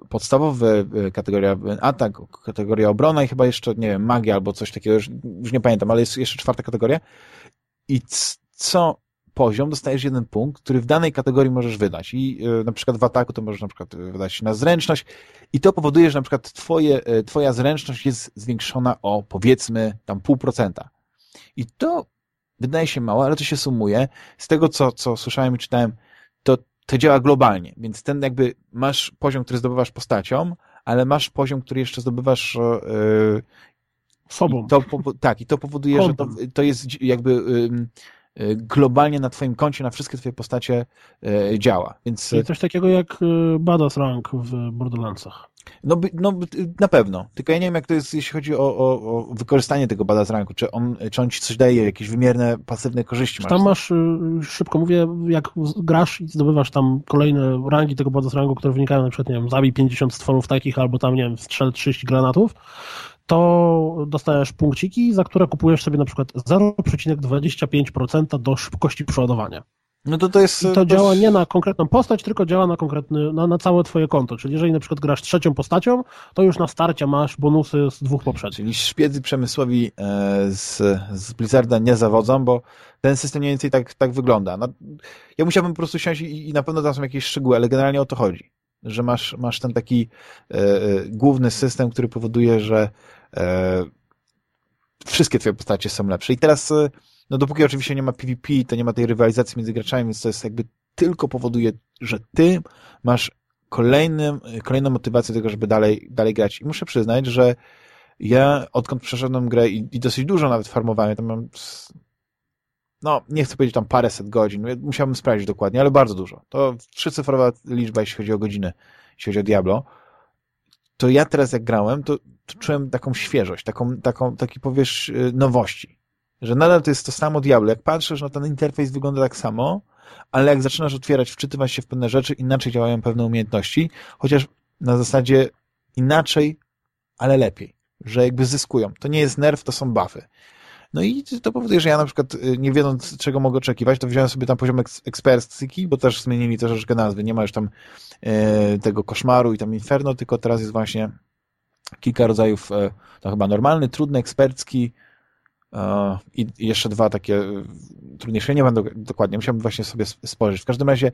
podstawowe kategoria atak, kategoria obrona i chyba jeszcze, nie wiem, magia albo coś takiego, już, już nie pamiętam, ale jest jeszcze czwarta kategoria i co poziom, dostajesz jeden punkt, który w danej kategorii możesz wydać. I y, na przykład w ataku to możesz na przykład wydać na zręczność i to powoduje, że na przykład twoje, y, twoja zręczność jest zwiększona o powiedzmy tam pół procenta. I to wydaje się mało, ale to się sumuje. Z tego, co, co słyszałem i czytałem, to, to działa globalnie. Więc ten jakby masz poziom, który zdobywasz postacią, ale masz poziom, który jeszcze zdobywasz yy, sobą. To, tak, i to powoduje, że to, to jest jakby globalnie na twoim koncie, na wszystkie twoje postacie y, działa. Więc... Czyli coś takiego jak y, Badass Rank w Borderlandsach. No, no, na pewno. Tylko ja nie wiem, jak to jest, jeśli chodzi o, o, o wykorzystanie tego Badass Ranku. Czy on, czy on ci coś daje, jakieś wymierne, pasywne korzyści? Masz? Tam masz, szybko mówię, jak grasz i zdobywasz tam kolejne rangi tego Badass Ranku, które wynikają na przykład, nie wiem, zabij 50 stworów takich, albo tam, nie wiem, strzel 30 granatów, to dostajesz punkciki, za które kupujesz sobie na przykład 0,25% do szybkości przeładowania. No to to jest... I to, działa nie na konkretną postać, tylko działa na konkretny, na, na całe twoje konto. Czyli jeżeli na przykład grasz trzecią postacią, to już na starcie masz bonusy z dwóch poprzednich. Czyli szpiedzy przemysłowi e, z, z Blizzarda nie zawodzą, bo ten system mniej więcej tak, tak wygląda. No, ja musiałbym po prostu siąść i, i na pewno tam są jakieś szczegóły, ale generalnie o to chodzi. Że masz, masz ten taki e, e główny system, który powoduje, że wszystkie twoje postacie są lepsze. I teraz e, No dopóki oczywiście nie ma PvP, to nie ma tej rywalizacji między graczami, więc to jest jakby tylko powoduje, że ty masz kolejnym, kolejną motywację do tego, żeby dalej, dalej grać. I muszę przyznać, że ja odkąd przeszedłem grę i, i dosyć dużo nawet farmowałem, tam mam no, nie chcę powiedzieć tam paręset godzin, musiałbym sprawdzić dokładnie, ale bardzo dużo. To trzycyfrowa liczba, jeśli chodzi o godziny, jeśli chodzi o Diablo. To ja teraz jak grałem, to czułem taką świeżość, taką, taką, taki powiesz, y, nowości. Że nadal to jest to samo Diablo. Jak patrzysz, no ten interfejs wygląda tak samo, ale jak zaczynasz otwierać, wczytywać się w pewne rzeczy, inaczej działają pewne umiejętności, chociaż na zasadzie inaczej, ale lepiej. Że jakby zyskują. To nie jest nerw, to są buffy. No i to powoduje, że ja na przykład y, nie wiedząc, czego mogę oczekiwać, to wziąłem sobie tam poziom ekspercki, bo też zmienili troszeczkę nazwy. Nie ma już tam e, tego koszmaru i tam inferno, tylko teraz jest właśnie kilka rodzajów, e, to chyba normalny, trudny, ekspercki e, i jeszcze dwa takie trudniejsze. Nie będę dokładnie, musiałbym właśnie sobie spojrzeć. W każdym razie,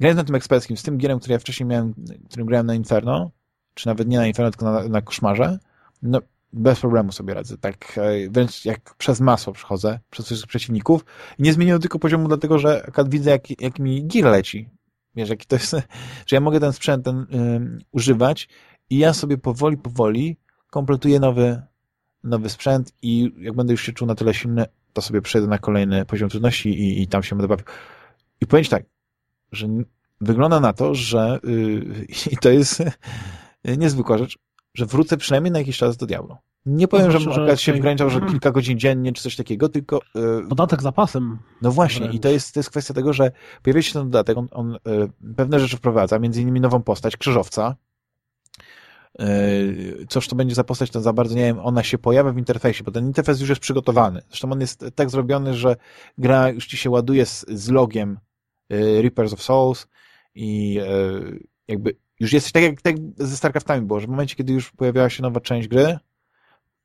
grając na tym eksperckim, z tym gierem, który ja wcześniej miałem, którym grałem na Inferno, czy nawet nie na Inferno, tylko na, na koszmarze, no bez problemu sobie radzę. Tak e, wręcz jak przez masło przechodzę, przez wszystkich przeciwników. I nie zmieniłem tylko poziomu, dlatego że widzę, jak, jak mi gear leci. Wiesz, jaki to jest, że ja mogę ten sprzęt ten, używać i ja sobie powoli, powoli kompletuję nowy, nowy sprzęt i jak będę już się czuł na tyle silny, to sobie przejdę na kolejny poziom trudności i, i tam się będę bawił. I powiem tak, że wygląda na to, że yy, i to jest niezwykła rzecz, że wrócę przynajmniej na jakiś czas do Diablo. Nie powiem, no, że, że się wgraniczał, że kilka godzin dziennie, czy coś takiego, tylko... Yy, dodatek zapasem. No właśnie, wręcz. i to jest, to jest kwestia tego, że pojawia się ten dodatek, on, on yy, pewne rzeczy wprowadza, między innymi nową postać, krzyżowca. Yy, coż to będzie za postać, to za bardzo nie wiem, ona się pojawia w interfejsie, bo ten interfejs już jest przygotowany. Zresztą on jest tak zrobiony, że gra już ci się ładuje z, z logiem yy, Reapers of Souls i yy, jakby już jesteś tak jak, tak ze StarCraftami było, że w momencie, kiedy już pojawiała się nowa część gry,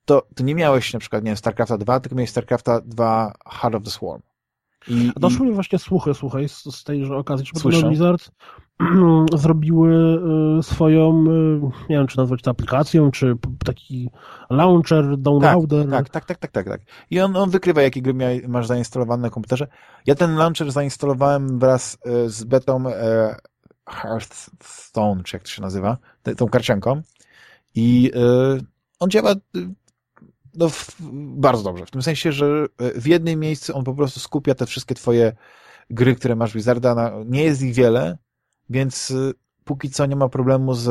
to, to nie miałeś na przykład, nie wiem, StarCrafta 2, tylko miałeś StarCrafta 2 Heart of the Swarm. I, Doszły i... mi właśnie słuchy, słuchaj, z, z tejże okazji, że. Blizzard zrobiły y, swoją, y, nie wiem, czy nazwać to aplikacją, czy taki launcher, downloader. Tak, tak, tak, tak, tak, tak. I on, on wykrywa, jakie gry masz zainstalowane na komputerze. Ja ten launcher zainstalowałem wraz y, z betą Hearthstone, czy jak to się nazywa, tą karcianką. I on działa no, bardzo dobrze. W tym sensie, że w jednym miejscu on po prostu skupia te wszystkie twoje gry, które masz Wizarda. Nie jest ich wiele, więc póki co nie ma problemu z,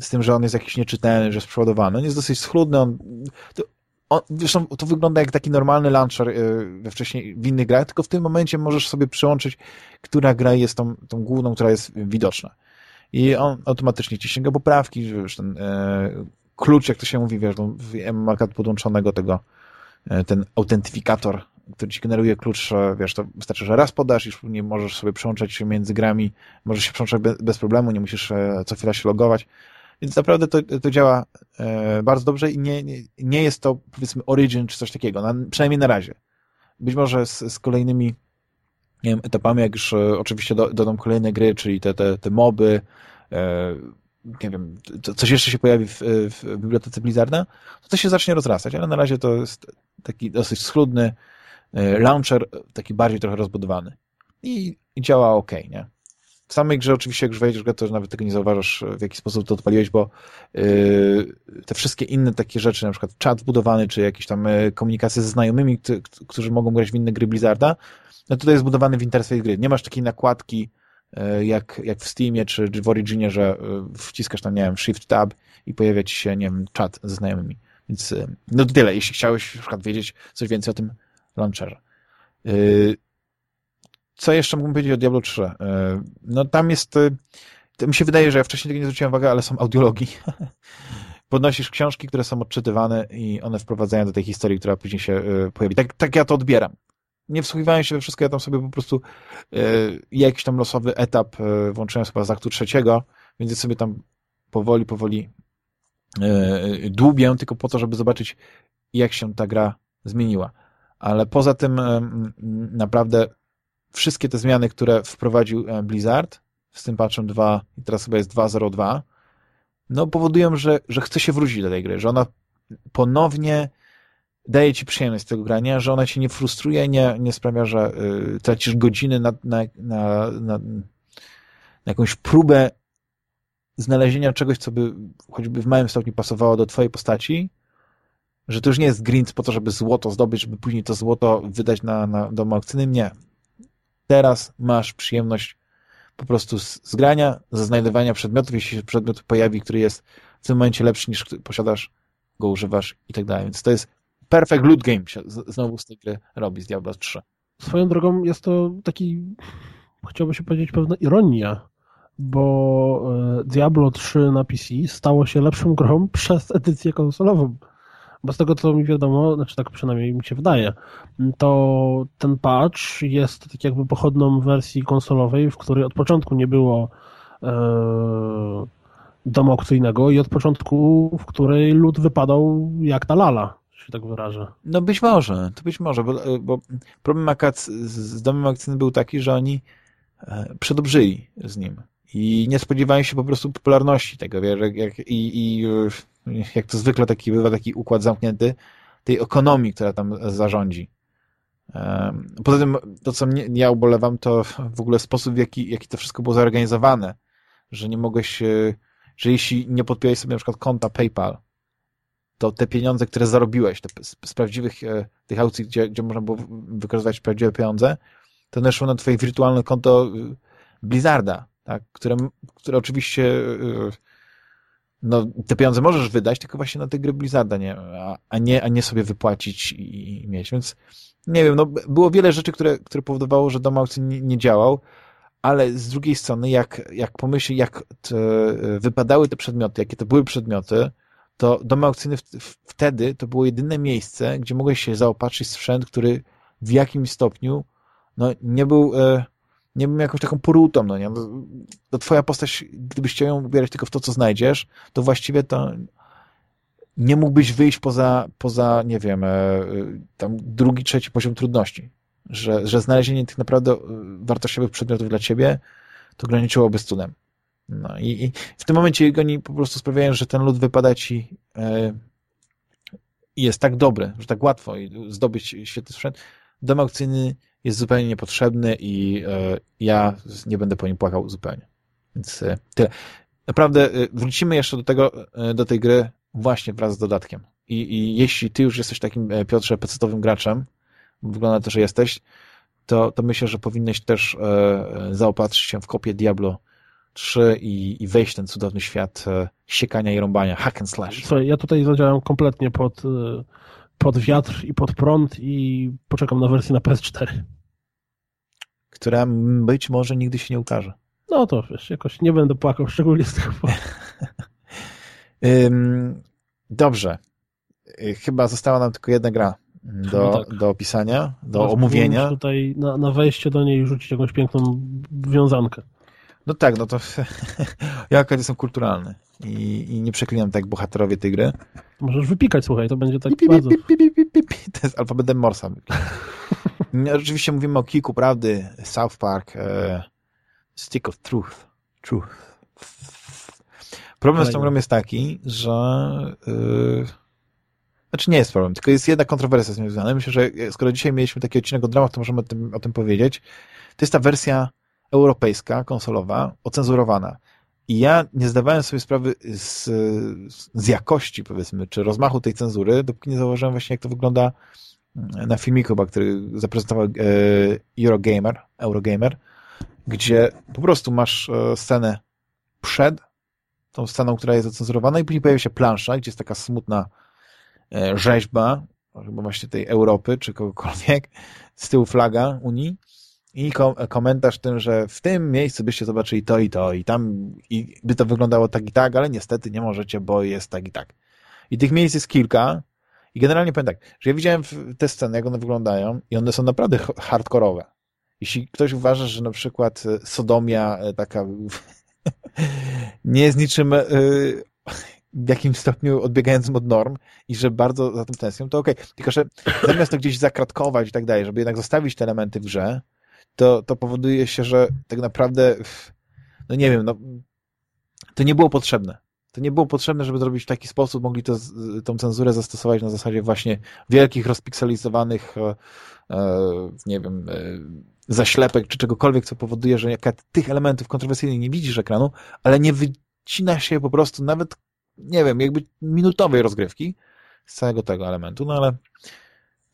z tym, że on jest jakiś nieczytelny, że jest przewodowany. On jest dosyć schludny. On, to, on, zresztą to wygląda jak taki normalny launcher y, we wcześniej w innych grach, tylko w tym momencie możesz sobie przyłączyć, która gra jest tą, tą główną, która jest widoczna. I on automatycznie ci sięga poprawki, już ten e, klucz, jak to się mówi, wiesz, ma podłączonego tego, e, ten autentyfikator, który ci generuje klucz, wiesz, to wystarczy, że raz podasz i nie możesz sobie przełączać między grami, możesz się przełączać bez, problemu, nie musisz e, co chwila się logować. Więc naprawdę to, to działa e, bardzo dobrze i nie, nie, nie jest to, powiedzmy, origin czy coś takiego, na, przynajmniej na razie. Być może z, z kolejnymi nie wiem, etapami, jak już e, oczywiście do, dodam kolejne gry, czyli te, te, te moby, e, nie wiem, to, coś jeszcze się pojawi w, w bibliotece Blizzarda, to to się zacznie rozrastać, ale na razie to jest taki dosyć schludny launcher, taki bardziej trochę rozbudowany. I, i działa ok, nie? W samej grze oczywiście, jak już wejdziesz grę, to nawet tego nie zauważasz, w jaki sposób to odpaliłeś, bo yy, te wszystkie inne takie rzeczy, na przykład czat wbudowany, czy jakieś tam komunikacje ze znajomymi, którzy mogą grać w inne gry Blizzarda, no tutaj jest zbudowany w interfejs gry. Nie masz takiej nakładki jak, jak w Steamie, czy, w Originie, że wciskasz tam, nie wiem, Shift Tab i pojawia ci się, nie wiem, czat ze znajomymi. Więc no to tyle, jeśli chciałeś na przykład wiedzieć coś więcej o tym launcherze. Yy, co jeszcze mógłbym powiedzieć o Diablo 3? E, no tam jest, e, to mi się wydaje, że ja wcześniej tego nie zwróciłem uwagi, ale są audiologii. Podnosisz książki, które są odczytywane i one wprowadzają do tej historii, która później się pojawi. Tak, tak ja to odbieram. Nie wsłuchiwałem się we wszystko, ja tam sobie po prostu jakiś tam losowy etap włączyłem sobie z aktu trzeciego, więc sobie tam powoli, powoli dłubię, tylko po to, żeby zobaczyć, jak się ta gra zmieniła. Ale poza tym naprawdę wszystkie te zmiany, które wprowadził Blizzard z tym patchem 2 i teraz chyba jest 2.02, no powodują, że, że chce się wrócić do tej gry, że ona ponownie daje ci przyjemność z tego grania, że ona cię nie frustruje, nie, nie sprawia, że y, tracisz godziny na, na, na, na jakąś próbę znalezienia czegoś, co by choćby w małym stopniu pasowało do twojej postaci, że to już nie jest grind po to, żeby złoto zdobyć, żeby później to złoto wydać na, na dom. Nie. Teraz masz przyjemność po prostu z, z grania, ze znajdowania przedmiotów, jeśli przedmiot pojawi, który jest w tym momencie lepszy niż posiadasz, go używasz i tak dalej. Więc to jest perfect loot game się znowu z tej gry robi z Diablo 3. Swoją drogą jest to taki, chciałby się powiedzieć, pewna ironia, bo e, Diablo 3 na PC stało się lepszą grą przez edycję konsolową. Bo z tego, co mi wiadomo, znaczy tak przynajmniej mi się wydaje, to ten patch jest tak jakby pochodną wersji konsolowej, w której od początku nie było e, domu aukcyjnego i od początku, w której lud wypadał jak ta lala, się tak wyrażę. No być może, to być może, bo, bo problem z, domem aukcyjnym był taki, że oni e, przedobrzyli z nim i nie spodziewałem się po prostu popularności tego, wiesz, jak, i, i jak to zwykle taki bywa taki układ zamknięty, tej ekonomii, która tam zarządzi. Poza tym, to co mnie, ja ubolewam, to w ogóle sposób, w jaki, jaki to wszystko było zorganizowane, że nie mogłeś, że jeśli nie podpiąłeś sobie na przykład konta PayPal, to te pieniądze, które zarobiłeś, te, z, prawdziwych e, tych aukcji, gdzie, gdzie można było wykorzystywać prawdziwe pieniądze, to one na twoje wirtualne konto y, Blizzarda tak, które, które oczywiście no, te pieniądze możesz wydać, tylko właśnie na te gry Blizzarda, nie, a, a, nie, a nie sobie wypłacić i, i, mieć, więc nie wiem, no, było wiele rzeczy, które, które powodowało, że dom aukcji nie, nie działał, ale z drugiej strony, jak, jak pomyśli, jak te, wypadały te przedmioty, jakie to były przedmioty, to dom aukcyjny w, w, wtedy to było jedyne miejsce, gdzie mogłeś się zaopatrzyć w sprzęt, który w jakimś stopniu no, nie był... E, nie wiem, jakąś taką porutą, no nie? To twoja postać, gdybyś chciał ją ubierać tylko w to, co znajdziesz, to właściwie to nie mógłbyś wyjść poza, poza nie wiem, e, tam drugi, trzeci poziom trudności. Że, że znalezienie tych naprawdę e, wartościowych przedmiotów dla ciebie to graniczyłoby z cudem. No i, i w tym momencie oni po prostu sprawiają, że ten lud wypada ci e, jest tak dobry, że tak łatwo zdobyć świetny sprzęt. Dom aukcyjny jest zupełnie niepotrzebny i e, ja nie będę po nim płakał zupełnie. Więc e, tyle. Naprawdę e, wrócimy jeszcze do tego, do tej gry właśnie wraz z dodatkiem. I, i jeśli ty już jesteś takim, Piotrze, pecetowym graczem, wygląda to, że jesteś, to, to myślę, że powinieneś też zaopatrzyć się w kopię Diablo 3 i, i wejść w ten cudowny świat siekania i rąbania, hack and slash. Słuchaj, ja tutaj zadziałam kompletnie pod, pod wiatr i pod prąd i poczekam na wersję na PS4 która być może nigdy się nie ukaże. No to wiesz, jakoś nie będę płakał, szczególnie z tego powodu. Dobrze. Y, chyba została nam tylko jedna gra do, tak. do opisania, do omówienia. tutaj na, na wejście do niej rzucić jakąś piękną wiązankę. No tak, no to ja akurat jestem kulturalny i, i nie przeklinam tak jak bohaterowie tej gry. Możesz wypikać, słuchaj, to będzie tak pi, pi, bardzo... Pi, to jest alfabetem Morsa. Oczywiście mówimy o kilku prawdy. South Park, e, Stick of Truth. Truth. Problem z tą grą jest taki, że yy, znaczy nie jest problem, tylko jest jedna kontrowersja z nią związana. Myślę, że skoro dzisiaj mieliśmy taki odcinek o dramach, to możemy o tym, o tym powiedzieć. To jest ta wersja europejska, konsolowa, ocenzurowana. I ja nie zdawałem sobie sprawy z, z jakości, powiedzmy, czy rozmachu tej cenzury, dopóki nie zauważyłem właśnie, jak to wygląda na filmiku chyba, który zaprezentował e, Eurogamer, Eurogamer, gdzie po prostu masz e, scenę przed tą sceną, która jest ocenzurowana i później pojawia się plansza, gdzie jest taka smutna e, rzeźba, chyba właśnie tej Europy, czy kogokolwiek, z tyłu flaga Unii i komentarz tym, że w tym miejscu byście zobaczyli to i to i tam i by to wyglądało tak i tak, ale niestety nie możecie, bo jest tak i tak. I tych miejsc jest kilka i generalnie powiem tak, że ja widziałem te sceny, jak one wyglądają i one są naprawdę hardkorowe. Jeśli ktoś uważa, że na przykład e, Sodomia e, taka nie jest niczym e, w jakimś stopniu odbiegającym od norm i że bardzo za tym tęsknią, to okej. Okay. Tylko, że zamiast to gdzieś zakratkować i tak dalej, żeby jednak zostawić te elementy w grze, to, to powoduje się, że tak naprawdę no nie wiem, no to nie było potrzebne. To nie było potrzebne, żeby zrobić w taki sposób, mogli to, tą cenzurę zastosować na zasadzie właśnie wielkich, rozpikselizowanych, e, e, nie wiem, e, zaślepek, czy czegokolwiek, co powoduje, że jaka tych elementów kontrowersyjnych nie widzisz ekranu, ale nie wycina się po prostu nawet, nie wiem, jakby minutowej rozgrywki z całego tego elementu, no ale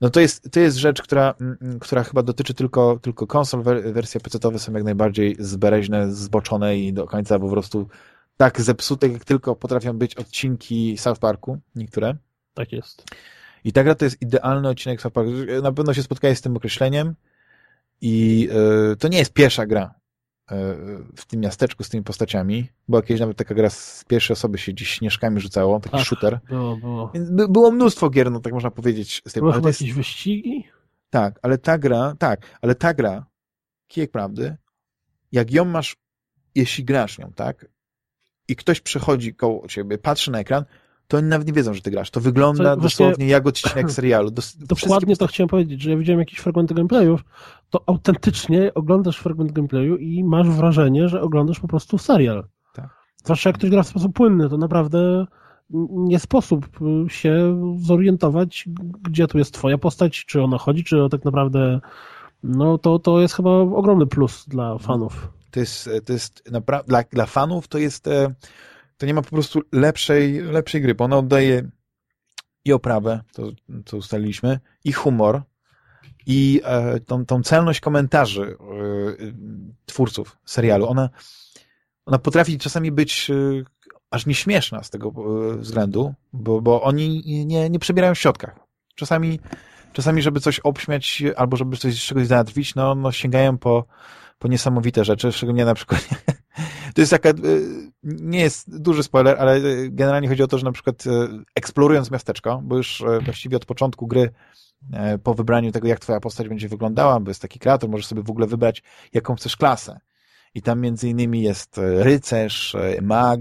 no to jest, to jest rzecz, która, mm, mm, która chyba dotyczy tylko, tylko konsol. Wersje PC-owe są jak najbardziej zbereźne, zboczone i do końca po prostu tak zepsute, jak tylko potrafią być odcinki South Parku, niektóre. Tak jest. I ta gra to jest idealny odcinek South Parku. Na pewno się spotkałeś z tym określeniem i yy, to nie jest pierwsza gra w tym miasteczku z tymi postaciami. Była kiedyś nawet taka gra z pierwszej osoby się gdzieś śnieżkami rzucało, taki Ach, shooter. Było, było. Więc by, było mnóstwo gier, no tak można powiedzieć. Z tym. Były chyba jest... jakieś wyścigi? Tak, ale ta gra, tak, ale ta gra, kijek prawdy, jak ją masz, jeśli grasz nią, tak, i ktoś przechodzi koło ciebie, patrzy na ekran, to oni nawet nie wiedzą, że ty grasz. To wygląda Co, dosłownie jak odcinek serialu. Dos, dokładnie to chciałem powiedzieć, że ja widziałem jakieś fragmenty gameplayów, to autentycznie oglądasz fragment gameplayu i masz wrażenie, że oglądasz po prostu serial. Tak. Zwłaszcza jak ktoś gra w sposób płynny, to naprawdę nie sposób się zorientować, gdzie tu jest twoja postać, czy ona chodzi, czy tak naprawdę no to, to jest chyba ogromny plus dla fanów. To jest, to jest naprawdę, dla, dla fanów to jest, e, to nie ma po prostu lepszej, lepszej gry, bo ona oddaje i oprawę, to, to ustaliliśmy, i humor, i e, tą, tą celność komentarzy e, twórców serialu. Ona, ona potrafi czasami być e, aż nieśmieszna z tego e, względu, bo, bo oni nie, nie przebierają w środkach. Czasami, czasami, żeby coś obśmiać albo żeby coś z czegoś zadrwić, no, no sięgają po po niesamowite rzeczy, szczególnie na przykład to jest taka, e, nie jest duży spoiler, ale e, generalnie chodzi o to, że na przykład e, eksplorując miasteczko, bo już właściwie od początku gry po wybraniu tego, jak twoja postać będzie wyglądała, bo jest taki kreator, możesz sobie w ogóle wybrać, jaką chcesz klasę. I tam między innymi jest rycerz, mag,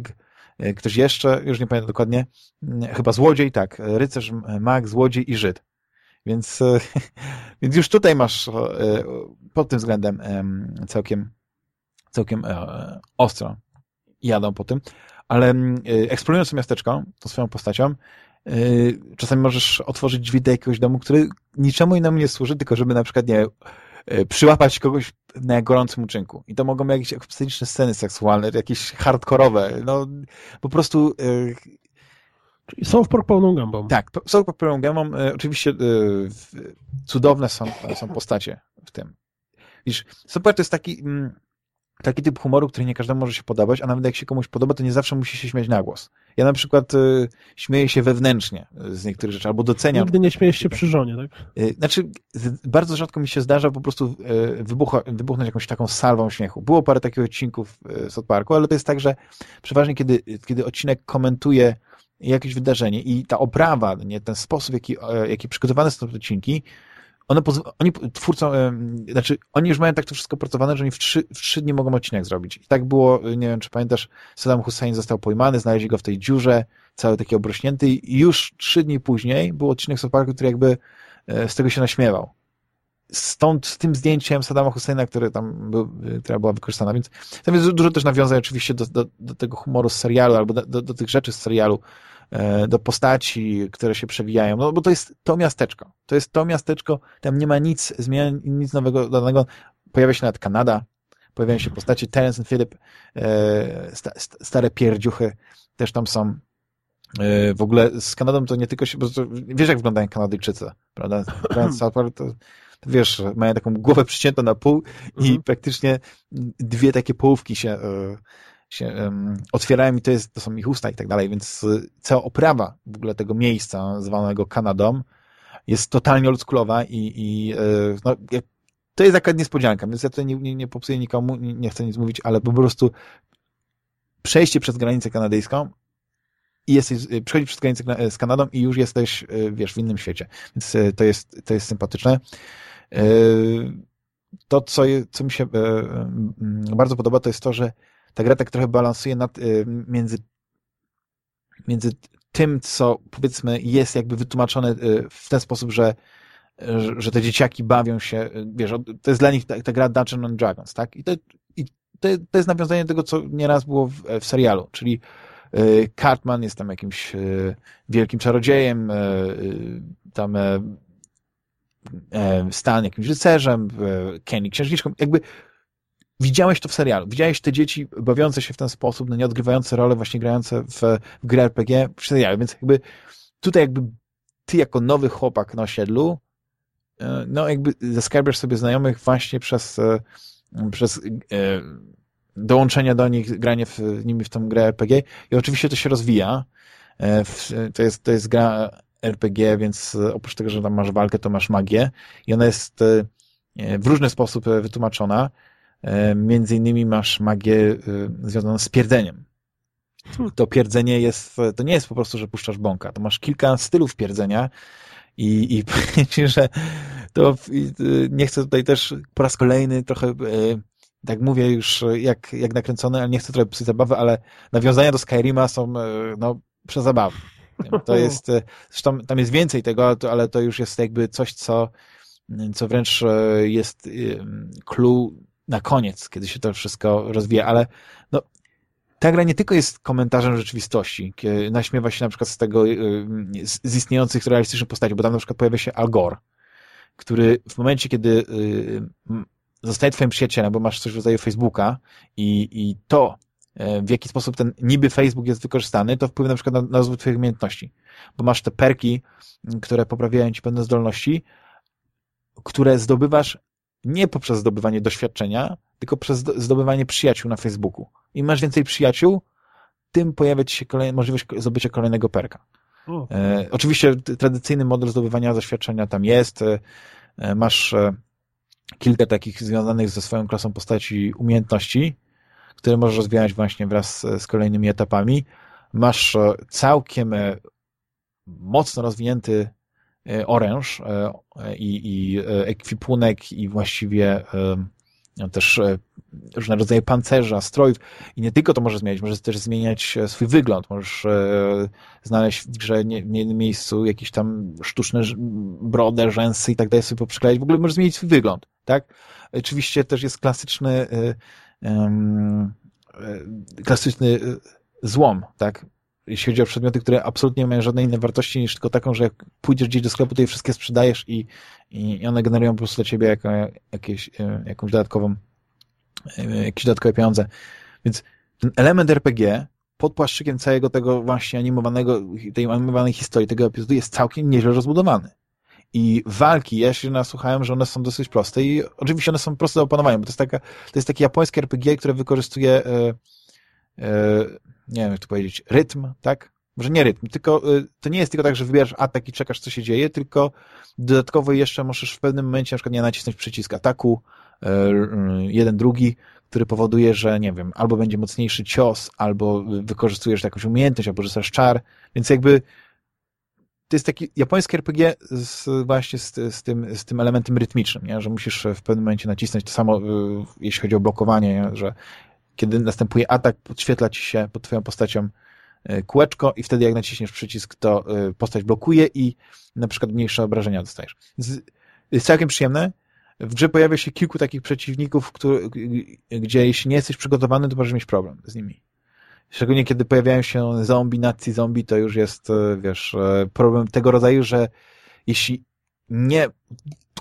ktoś jeszcze, już nie pamiętam dokładnie, chyba złodziej, tak, rycerz, mag, złodziej i Żyd. Więc, więc już tutaj masz pod tym względem całkiem, całkiem e, ostro jadą po tym, ale e, eksplorując miasteczko, tą swoją postacią, e, czasami możesz otworzyć drzwi do jakiegoś domu, który niczemu innemu nie służy, tylko żeby na przykład, nie przyłapać kogoś na gorącym uczynku. I to mogą być jakieś psychiczne sceny seksualne, jakieś hardkorowe, no po prostu Czyli South Park pełną gębą. Tak, South Park pełną gębą. Oczywiście cudowne są, są postacie w tym. Widzisz, super to jest taki, mm, taki typ humoru, który nie każdemu może się podobać, a nawet jak się komuś podoba, to nie zawsze musi się śmiać na głos. Ja na przykład śmieję się wewnętrznie z niektórych rzeczy, albo doceniam. Nigdy nie śmiejesz się przy żonie, tak? Znaczy, bardzo rzadko mi się zdarza po prostu wybucha, wybuchnąć jakąś taką salwą śmiechu. Było parę takich odcinków z South Parku, ale to jest tak, że przeważnie kiedy, kiedy odcinek komentuje jakieś wydarzenie i ta oprawa, nie, ten sposób, jaki, jaki przygotowane są te odcinki, one oni twórcą, znaczy oni już mają tak to wszystko pracowane, że oni w trzy, w trzy dni mogą odcinek zrobić. I tak było, nie wiem, czy pamiętasz, Saddam Hussein został pojmany, znaleźli go w tej dziurze, cały taki obrośnięty i już trzy dni później był odcinek South Parku, który jakby e, z tego się naśmiewał. Stąd z tym zdjęciem Saddama Husseina, które tam był, która była wykorzystana, więc tam jest dużo też nawiązań oczywiście do, do, do tego humoru z serialu albo do, do, do tych rzeczy z serialu, E, do postaci, które się przewijają, no bo to jest to miasteczko. To jest to miasteczko, tam nie ma nic zmian, nic nowego, dodanego. Pojawia się nawet Kanada, pojawiają się postaci Terence Philip, e, stare pierdziuchy też tam są. E, w ogóle z Kanadą to nie tylko się, bo to, wiesz jak wyglądają Kanadyjczycy, prawda? to, to wiesz, mają taką głowę przyciętą na pół i mhm. praktycznie dwie takie połówki się się um, otwierają i to, jest, to są ich usta i tak dalej, więc cała oprawa w ogóle tego miejsca zwanego Kanadą jest totalnie oldschoolowa i, i y, no, to jest taka niespodzianka, więc ja tutaj nie, nie, nie popsuję nikomu, nie, nie chcę nic mówić, ale po prostu przejście przez granicę kanadyjską i jesteś, y, przechodzisz przez granicę z Kanadą i już jesteś, wiesz, w innym świecie. Więc to jest, to jest sympatyczne. To, co, co mi się bardzo podoba, to jest to, że ta gra tak trochę balansuje nad, y, między, między tym, co powiedzmy jest jakby wytłumaczone y, w ten sposób, że, że te dzieciaki bawią się, y, wiesz, to jest dla nich ta, ta gra Dungeons and Dragons, tak? I to, i to, to jest nawiązanie do tego, co nieraz było w, w serialu, czyli Cartman jest tam jakimś wielkim czarodziejem, tam Stan jakimś rycerzem, Kenny księżniczką, jakby widziałeś to w serialu, widziałeś te dzieci bawiące się w ten sposób, no nie odgrywające rolę, właśnie grające w, w grę RPG w serialu, więc jakby tutaj jakby ty jako nowy chłopak na osiedlu, e, no jakby zaskarbiasz sobie znajomych właśnie przez, e, przez e, dołączenie do nich, granie w, nimi w tą grę RPG i oczywiście to się rozwija. To jest, to jest gra RPG, więc oprócz tego, że tam masz walkę, to masz magię i ona jest w różny sposób wytłumaczona. Między innymi masz magię związaną z pierdzeniem. To pierdzenie jest, to nie jest po prostu, że puszczasz bąka. To masz kilka stylów pierdzenia i, i powiem ci, że to nie chcę tutaj też po raz kolejny trochę e, tak mówię już jak, jak nakręcony, ale nie chcę trochę psuć zabawy, ale nawiązania do Skyrima są e, no, przezabawne. To jest, e, zresztą tam jest więcej tego, ale to już jest jakby coś, co, co wręcz jest clue na koniec, kiedy się to wszystko rozwija, ale no, ta gra nie tylko jest komentarzem rzeczywistości, naśmiewa się na przykład z tego, y, z istniejących realistycznych postaci, bo tam na przykład pojawia się Al Gore, który w momencie, kiedy y, zostaje twoim przyjacielem, bo masz coś w rodzaju Facebooka i, i to, e, w jaki sposób ten niby Facebook jest wykorzystany, to wpływa na przykład na, na rozwój twoich umiejętności, bo masz te perki, które poprawiają ci pewne zdolności, które zdobywasz nie poprzez zdobywanie doświadczenia, tylko przez zdobywanie przyjaciół na Facebooku. Im masz więcej przyjaciół, tym pojawia ci się kolej, możliwość zdobycia kolejnego perka. E, oczywiście tradycyjny model zdobywania doświadczenia tam jest. E, e, masz e, kilka takich związanych ze swoją klasą postaci umiejętności, które możesz rozwijać właśnie wraz z kolejnymi etapami. Masz e, całkiem e, mocno rozwinięty oręż i, i ekwipunek i właściwie też e, różne rodzaje pancerza, strojów i nie tylko to może zmieniać, może też zmieniać e, swój wygląd, możesz e, znaleźć w grze nie, jednym miejscu jakieś tam sztuczne brodę, rzęsy i tak dalej sobie poprzyklejać, w ogóle możesz zmienić swój wygląd, tak? Oczywiście też jest klasyczny klasyczny złom, tak? Jeśli chodzi o przedmioty, które absolutnie nie mają żadnej innej wartości niż tylko taką, że jak pójdziesz gdzieś do sklepu, to je wszystkie sprzedajesz i, i one generują po prostu dla ciebie jako, jakieś, e, jakąś dodatkową e, jakieś dodatkowe pieniądze. Więc ten element RPG pod płaszczykiem całego tego właśnie animowanego, tej animowanej historii, tego epizodu jest całkiem nieźle rozbudowany. I walki, ja się nasłuchałem, że one są dosyć proste i oczywiście one są proste do opanowania, bo to jest, taka, to jest takie japońskie RPG, które wykorzystuje e, nie wiem jak to powiedzieć, rytm, tak? Może nie rytm, tylko y, to nie jest tylko tak, że wybierasz atak i czekasz, co się dzieje, tylko dodatkowo jeszcze możesz w pewnym momencie na przykład nie nacisnąć przycisk ataku, y, y, jeden, drugi, który powoduje, że nie wiem, albo będzie mocniejszy cios, albo wykorzystujesz jakąś umiejętność, albo rzucasz czar, więc jakby to jest taki japoński RPG z, właśnie z, z, tym, z tym elementem rytmicznym, nie? że musisz w pewnym momencie nacisnąć to samo, jeśli chodzi o blokowanie, nie? że kiedy następuje atak, podświetla ci się pod twoją postacią e, kółeczko i wtedy jak naciśniesz przycisk, to e, postać blokuje i na przykład mniejsze obrażenia dostajesz. Jest całkiem przyjemne. W grze pojawia się kilku takich przeciwników, który, gdzie jeśli nie jesteś przygotowany, to możesz mieć problem z nimi. Szczególnie kiedy pojawiają się zombie, nacji zombie, to już jest, e, wiesz, problem tego rodzaju, że jeśli nie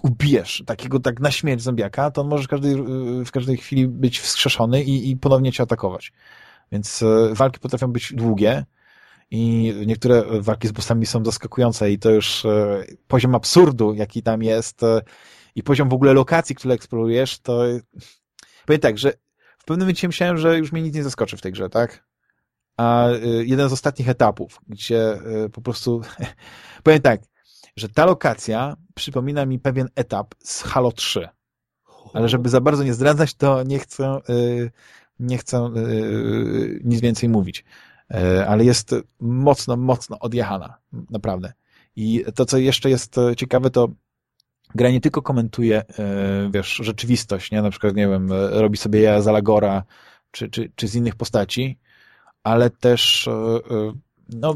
ubijesz takiego tak na śmierć zombiaka, to on może w każdej, w każdej chwili być wskrzeszony i, i ponownie cię atakować. Więc e, walki potrafią być długie i niektóre walki z bossami są zaskakujące i to już e, poziom absurdu, jaki tam jest e, i poziom w ogóle lokacji, które eksplorujesz, to powiem tak, że w pewnym momencie myślałem, że już mnie nic nie zaskoczy w tej grze, tak? A jeden z ostatnich etapów, gdzie po prostu powiem tak, że ta lokacja przypomina mi pewien etap z Halo 3. Ale żeby za bardzo nie zdradzać, to nie chcę, y, nie chcę y, nic więcej mówić. Y, ale jest mocno, mocno odjechana. Naprawdę. I to, co jeszcze jest ciekawe, to gra nie tylko komentuje, wiesz, rzeczywistość, nie? Na przykład, nie wiem, robi sobie ja Zalagora, czy, czy, czy z innych postaci, ale też no,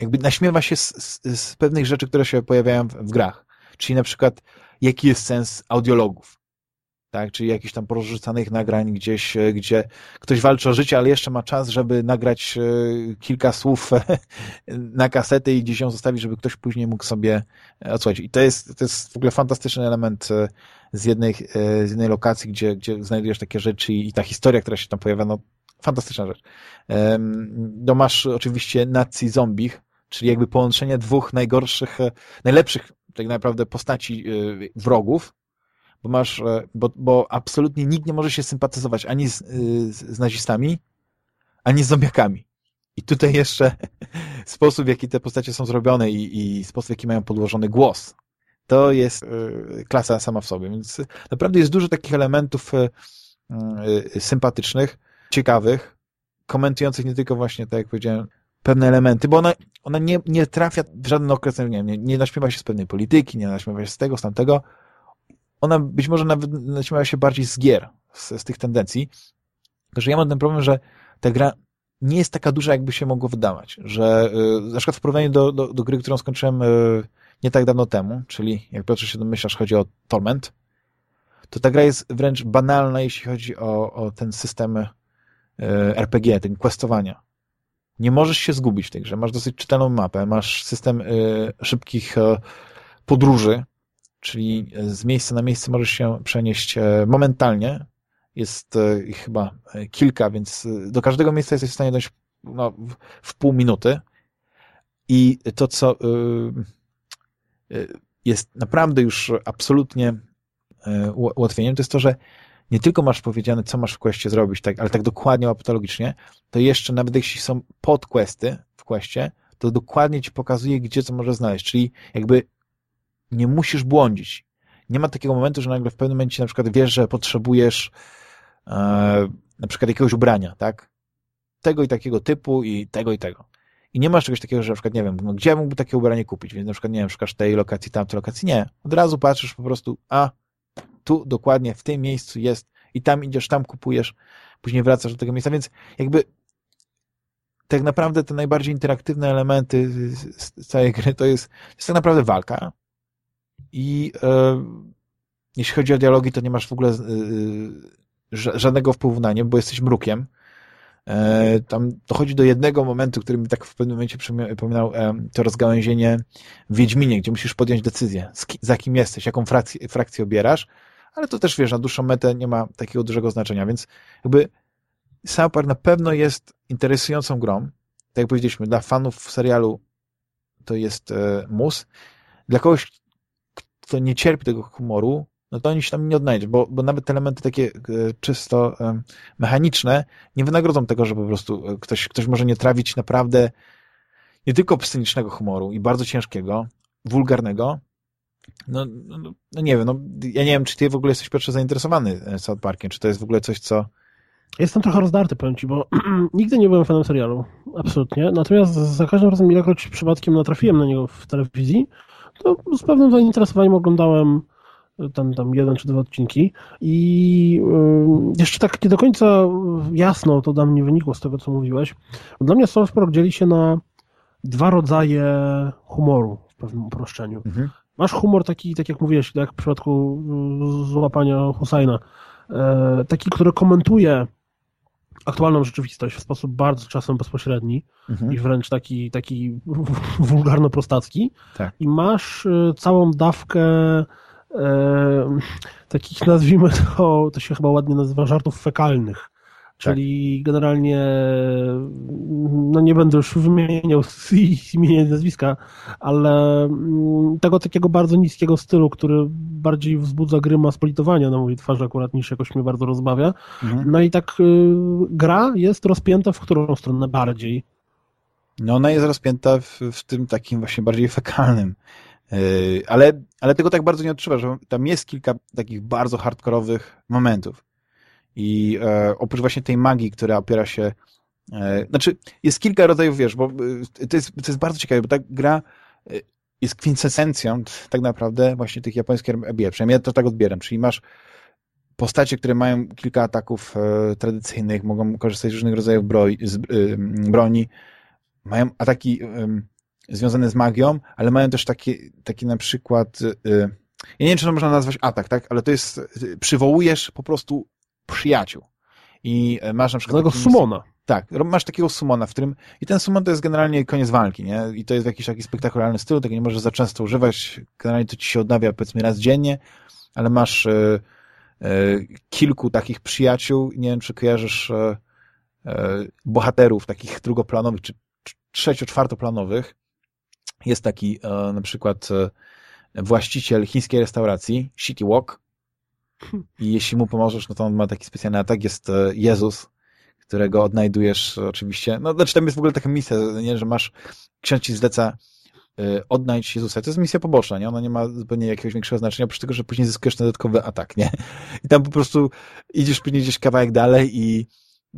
jakby naśmiewa się z, z, z, pewnych rzeczy, które się pojawiają w, w, grach. Czyli na przykład, jaki jest sens audiologów. tak? czyli jakichś tam porozrzucanych nagrań gdzieś, e, gdzie ktoś walczy o życie, ale jeszcze ma czas, żeby nagrać e, kilka słów na kasetę i gdzieś ją zostawić, żeby ktoś później mógł sobie odsłuchać. I to jest, to jest w ogóle fantastyczny element z jednej, z jednej lokacji, gdzie, gdzie znajdujesz takie rzeczy i ta historia, która się tam pojawia, no fantastyczna rzecz. No masz oczywiście Nazi Zombich, czyli jakby połączenie dwóch najgorszych, najlepszych tak naprawdę postaci wrogów, bo masz, e, bo, bo absolutnie nikt nie może się sympatyzować ani z, z, nazistami, ani z zombiakami. I tutaj jeszcze sposób, w jaki te postacie są zrobione i, i sposób, w jaki mają podłożony głos, to jest klasa sama w sobie. Więc naprawdę jest dużo takich elementów y, sympatycznych, ciekawych, komentujących nie tylko właśnie, tak jak powiedziałem, pewne elementy, bo ona, ona nie, nie trafia w żaden okres, nie, nie, nie naśmiewa się z pewnej polityki, nie naśmiewa się z tego, z tamtego, ona być może nawet naśmiała się bardziej z gier, z, z tych tendencji. Tylko, że ja mam ten problem, że ta gra nie jest taka duża, jakby się mogło wydawać. Że y, na przykład w porównaniu do, do, do gry, którą skończyłem y, nie tak dawno temu, czyli jak Piotr się domyślasz, chodzi o Torment, to ta gra jest wręcz banalna, jeśli chodzi o, o ten system y, RPG, ten questowania. Nie możesz się zgubić w tej grze. Masz dosyć czytelną mapę, masz system szybkich podróży, czyli z miejsca na miejsce możesz się przenieść e, momentalnie. Jest e, chyba e, kilka, więc do każdego miejsca jesteś w stanie dojść no, w pół minuty. I to, co jest naprawdę już absolutnie ułatwieniem, to jest to, że nie tylko masz powiedziane, co masz w questie zrobić, tak, ale tak dokładnie, apatologicznie, to jeszcze nawet jeśli są podquesty w questie, to dokładnie ci pokazuje, gdzie co możesz znaleźć. Czyli jakby nie musisz błądzić. Nie ma takiego momentu, że nagle w pewnym momencie na przykład wiesz, że potrzebujesz e, na przykład jakiegoś ubrania, tak? Tego i takiego typu i tego i tego. I nie masz czegoś takiego, że na przykład, nie wiem, no, gdzie mógłby takie ubranie kupić, więc na przykład, nie wiem, szukasz tej lokacji, tamtej lokacji. Nie. Od razu patrzysz po prostu, a tu dokładnie w tym miejscu jest i tam idziesz, tam kupujesz, później wracasz do tego miejsca, więc jakby tak naprawdę te najbardziej interaktywne elementy z całej gry to jest, to jest tak naprawdę walka, i e, jeśli chodzi o dialogi, to nie masz w ogóle e, żadnego wpływu na nie, bo jesteś mrukiem. E, tam dochodzi do jednego momentu, który mi tak w pewnym momencie przypominał e, to rozgałęzienie w Wiedźminie, gdzie musisz podjąć decyzję, ki, za kim jesteś, jaką frakcję, frakcję obierasz, ale to też, wiesz, na dłuższą metę nie ma takiego dużego znaczenia, więc jakby South Park na pewno jest interesującą grą. Tak jak powiedzieliśmy, dla fanów serialu to jest e, mus. Dla kogoś, kto nie cierpi tego humoru, no to oni się tam nie odnajdzie, bo, bo nawet elementy takie e, czysto mechaniczne nie wynagrodzą tego, że po prostu e, ktoś, ktoś może nie trawić naprawdę nie tylko cynicznego humoru i bardzo ciężkiego, wulgarnego, no, no, no, nie wiem, no, ja nie wiem, czy ty w ogóle jesteś pierwszy zainteresowany e, South Parkiem, czy to jest w ogóle coś, co... Jestem trochę rozdarty, powiem ci, bo nigdy nie byłem fanem serialu, absolutnie, natomiast za każdym razem, ilekroć przypadkiem natrafiłem na niego w telewizji, to z pewnym zainteresowaniem oglądałem tam, tam jeden czy dwa odcinki i y, jeszcze tak nie do końca jasno to dla mnie wynikło z tego, co mówiłeś. Dla mnie South Park dzieli się na dwa rodzaje humoru w pewnym uproszczeniu. Mhm. Masz humor taki, tak jak mówiłeś, jak w przypadku y, złapania Husajna, e, taki, który komentuje aktualną rzeczywistość w sposób bardzo czasem bezpośredni mhm. i wręcz taki, taki wulgarno-prostacki tak. i masz y, całą dawkę e, takich, nazwijmy to, to się chyba ładnie nazywa, żartów fekalnych. Czyli tak. generalnie, no nie będę już wymieniał imienia i nazwiska, ale mm, tego takiego bardzo niskiego stylu, który bardziej wzbudza gryma spolitowania na mojej twarzy akurat niż jakoś mnie bardzo rozbawia. Mhm. No i tak y, gra jest rozpięta w którą stronę bardziej? No ona jest rozpięta w, w tym takim właśnie bardziej fekalnym. Yy, ale, ale tego tak bardzo nie odczuwasz, że tam jest kilka takich bardzo hardkorowych momentów. I e, oprócz właśnie tej magii, która opiera się e, znaczy, jest kilka rodzajów, wiesz, bo e, to jest, to jest bardzo ciekawe, bo ta gra e, jest kwintesencją tak naprawdę właśnie tych japońskich RPG. Przynajmniej ja to tak odbieram. Czyli masz postacie, które mają kilka ataków e, tradycyjnych, mogą korzystać z różnych rodzajów broi, z, e, broni, mają ataki związane z magią, ale mają też takie, takie na przykład ja nie wiem, czy to można nazwać atak, tak? Ale to jest, przywołujesz po prostu przyjaciół. I masz na przykład... Tego sumona. Tak, masz takiego sumona, w którym... I ten sumon to jest generalnie koniec walki, nie? I to jest w jakiś taki spektakularny styl, tego nie możesz za często używać. Generalnie to ci się odnawia, powiedzmy, raz dziennie, ale masz e, e, kilku takich przyjaciół, nie wiem, czy kojarzysz e, e bohaterów takich drugoplanowych, czy trzecio-czwartoplanowych. Jest taki e, na przykład e, właściciel chińskiej restauracji, City Walk, i jeśli mu pomożesz, no to on ma taki specjalny atak, jest Jezus, którego odnajdujesz oczywiście, no znaczy tam jest w ogóle taka misja, nie, że masz, ksiądz ci zleca y, odnajdź Jezusa. To jest misja poboczna, nie? Ona nie ma zupełnie jakiegoś większego znaczenia, oprócz tego, że później zyskujesz dodatkowy atak, nie? I tam po prostu idziesz później gdzieś kawałek dalej i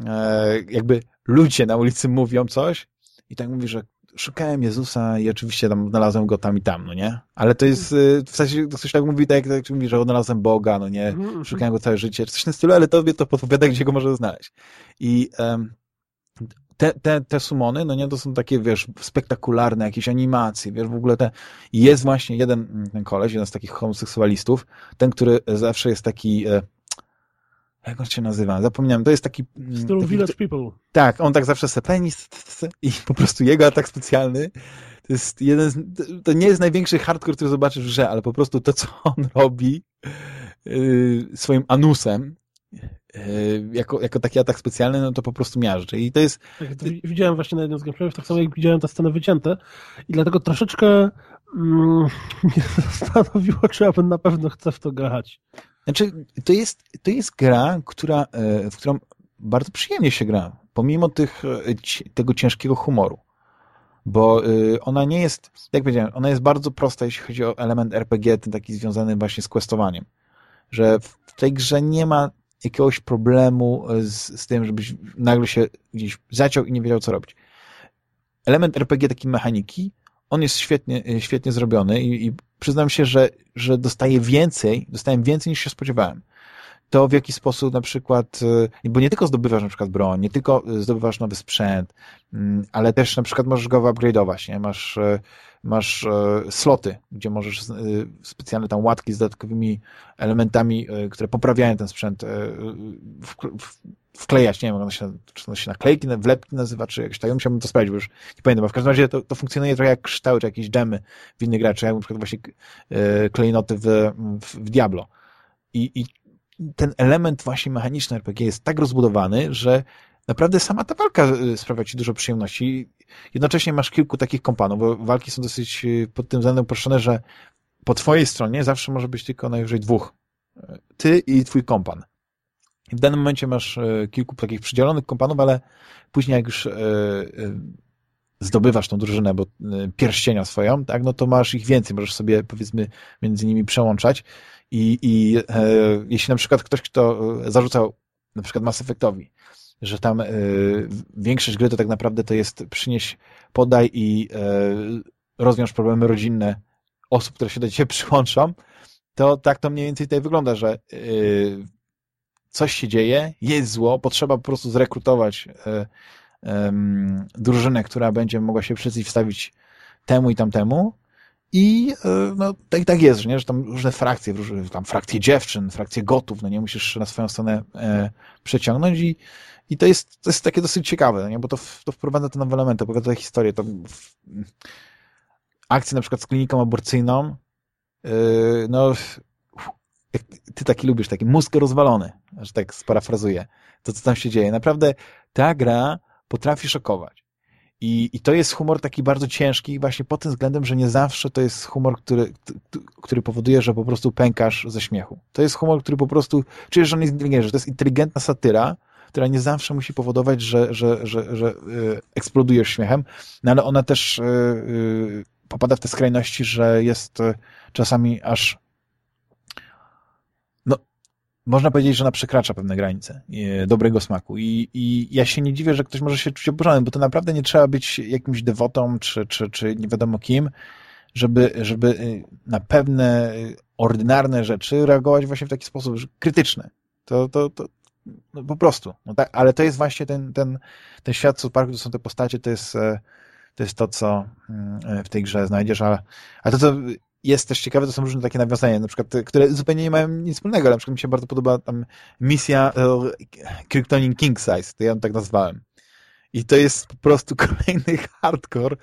e, jakby ludzie na ulicy mówią coś i tak mówi, że szukałem Jezusa i oczywiście tam znalazłem go tam i tam, no nie? Ale to jest, y, w sensie ktoś tak mówi, tak jak mówi, że odnalazłem Boga, no nie? Mhm, mhm. Szukałem go całe życie, coś w tym stylu, ale tobie to podpowiada, gdzie go może znaleźć. I um, te, te, te sumony, no nie, to są takie, wiesz, spektakularne jakieś animacje, wiesz, w ogóle te... Jest właśnie jeden, ten koleś, jeden z takich homoseksualistów, ten, który zawsze jest taki... E, jak on się nazywa? Zapomniałem. To jest taki... W stylu taki, Village People. Tak, on tak zawsze se penis i po prostu jego atak specjalny to jest jeden z, to nie jest największy hardcore, który zobaczysz w grze, ale po prostu to, co on robi yy, swoim anusem yy, jako, jako taki atak specjalny, no to po prostu miażdży. I to jest... Tak, to widziałem właśnie na jednym z gameplayów, tak samo jak widziałem tę scenę wycięte i dlatego troszeczkę mm, mnie zastanowiło, czy ja bym na pewno chcę w to grać. Znaczy, to jest, to jest gra, która, e, w którą bardzo przyjemnie się gra, pomimo tych, e, tego ciężkiego humoru. Bo e, ona nie jest, jak powiedziałem, ona jest bardzo prosta, jeśli chodzi o element RPG, ten taki związany właśnie z questowaniem. Że w tej grze nie ma jakiegoś problemu z, z tym, żebyś nagle się gdzieś zaciął i nie wiedział, co robić. Element RPG, takiej mechaniki, on jest świetnie, świetnie zrobiony i, i przyznam się, że, że dostaję więcej, dostałem więcej niż się spodziewałem. To w jaki sposób na przykład, y, bo nie tylko zdobywasz na przykład broń, nie tylko y, zdobywasz nowy sprzęt, mm, ale też na przykład możesz go upgrade'ować, nie? Masz, y, masz sloty, gdzie możesz specjalne tam łatki z dodatkowymi elementami, które poprawiają ten sprzęt wklejać, nie wiem, ono się, czy to się naklejki, wlepki nazywa, czy jakś tak, ja musiałbym to sprawdzić, bo już nie pamiętam, bo w każdym razie to, to funkcjonuje trochę jak kształt, czy jakieś demy w innych graczy, jak na przykład właśnie e, klejnoty w, w, w Diablo. I, I ten element właśnie mechaniczny RPG jest tak rozbudowany, że naprawdę sama ta walka e, sprawia ci dużo przyjemności. Jednocześnie masz kilku takich kompanów, bo walki są dosyć e, pod tym względem uproszczone, że po twojej stronie zawsze może być tylko najwyżej dwóch. Ty i twój kompan. I w danym momencie masz e, kilku takich przydzielonych kompanów, ale później jak już e, e, zdobywasz tą drużynę, bo pierścienia swoją, tak, no to masz ich więcej, możesz sobie powiedzmy między nimi przełączać i, i e, jeśli na przykład ktoś, kto zarzucał na przykład Mass Effectowi, że tam e, większość gry to tak naprawdę to jest przynieś, podaj i e, rozwiąż problemy rodzinne osób, które się do ciebie przyłączą, to tak to mniej więcej tutaj wygląda, że coś się dzieje, jest zło, potrzeba po prostu zrekrutować e, e, drużynę, która będzie mogła się przeciwstawić temu i tamtemu i e, no, tak, tak jest, nie? że tam różne frakcje, tam frakcje dziewczyn, frakcje gotów, no nie musisz na swoją stronę e, przeciągnąć i, i to jest, to jest takie dosyć ciekawe, nie? bo to, to wprowadza te nowe elementy, pokazuje historię, to w, akcje na przykład z kliniką aborcyjną, yy, no ty taki lubisz, taki mózg rozwalony, że tak sparafrazuję, to co tam się dzieje. Naprawdę ta gra potrafi szokować. I, I to jest humor taki bardzo ciężki właśnie pod tym względem, że nie zawsze to jest humor, który, który powoduje, że po prostu pękasz ze śmiechu. To jest humor, który po prostu czujesz, że on jest inteligentny, że to jest inteligentna satyra, która nie zawsze musi powodować, że, że, że, że yy, eksplodujesz śmiechem, no ale ona też yy, popada w te skrajności, że jest czasami aż można powiedzieć, że ona przekracza pewne granice e, dobrego smaku. I, I ja się nie dziwię, że ktoś może się czuć oburzony, bo to naprawdę nie trzeba być jakimś dewotą, czy, czy, czy nie wiadomo kim, żeby, żeby e, na pewne e, ordynarne rzeczy reagować właśnie w taki sposób krytyczny. To, to, to no po prostu. No tak, ale to jest właśnie ten, ten, ten świat South Parku, to są te postacie, to jest, to jest to, co mm, w tej grze znajdziesz, ale, ale to, co jest też ciekawe, to są różne takie nawiązania, na przykład, które zupełnie nie mają nic wspólnego, ale na przykład mi się bardzo podoba tam misja e, Kryptonin King Size, to ja ją tak nazwałem. I to jest po prostu kolejny hardcore,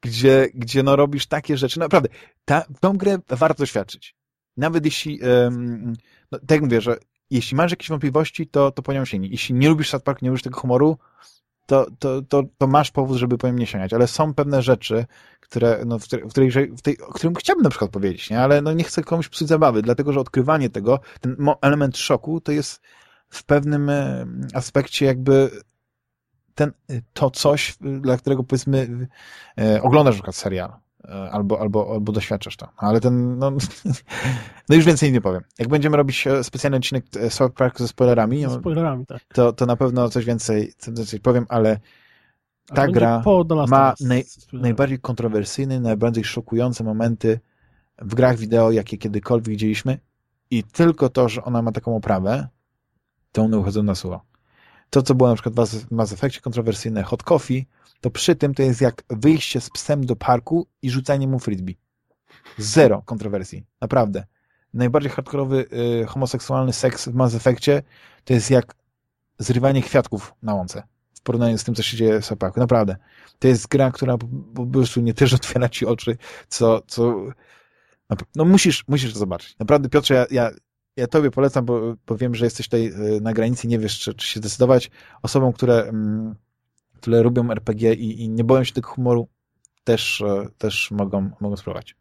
gdzie, gdzie no robisz takie rzeczy. Naprawdę, ta, tą grę warto doświadczyć. Nawet jeśli, um, no, tak jak mówię, że jeśli masz jakieś wątpliwości, to, to po nią sięgnij. Jeśli nie lubisz South Park, nie lubisz tego humoru, to, to, to, to masz powód, żeby po nią nie sięgać. Ale są pewne rzeczy, które, no, w, w której, w tej, o którym chciałbym na przykład powiedzieć, nie? ale no, nie chcę komuś psuć zabawy, dlatego że odkrywanie tego, ten element szoku, to jest w pewnym aspekcie jakby ten, to coś, dla którego powiedzmy e, oglądasz na przykład serial e, albo, albo, albo doświadczasz to. Ale ten, no, no już więcej nie powiem. Jak będziemy robić e, specjalny odcinek South Park ze spoilerami, ze spoilerami tak. to, to na pewno coś więcej, coś powiem, ale ta ale gra ma naj, najbardziej kontrowersyjne, najbardziej szokujące momenty w grach wideo, jakie kiedykolwiek widzieliśmy i tylko to, że ona ma taką oprawę, to one uchodzą na słowo to, co było na przykład w Mass Effectie kontrowersyjne, Hot Coffee, to przy tym to jest jak wyjście z psem do parku i rzucanie mu frisbee. Zero kontrowersji. Naprawdę. Najbardziej hardkorowy y, homoseksualny seks w Mass Effectie to jest jak zrywanie kwiatków na łące w porównaniu z tym, co się dzieje w Sopaku. Naprawdę. To jest gra, która po, prostu nie też otwiera ci oczy, co, co no musisz, musisz to zobaczyć. Naprawdę, Piotrze, ja, ja ja tobie polecam, bo, bo wiem, że jesteś tutaj e, na granicy, nie wiesz, czy, czy się zdecydować. Osobom, które, mm, które lubią RPG i, i nie boją się tego humoru, też, e, też mogą, mogą spróbować.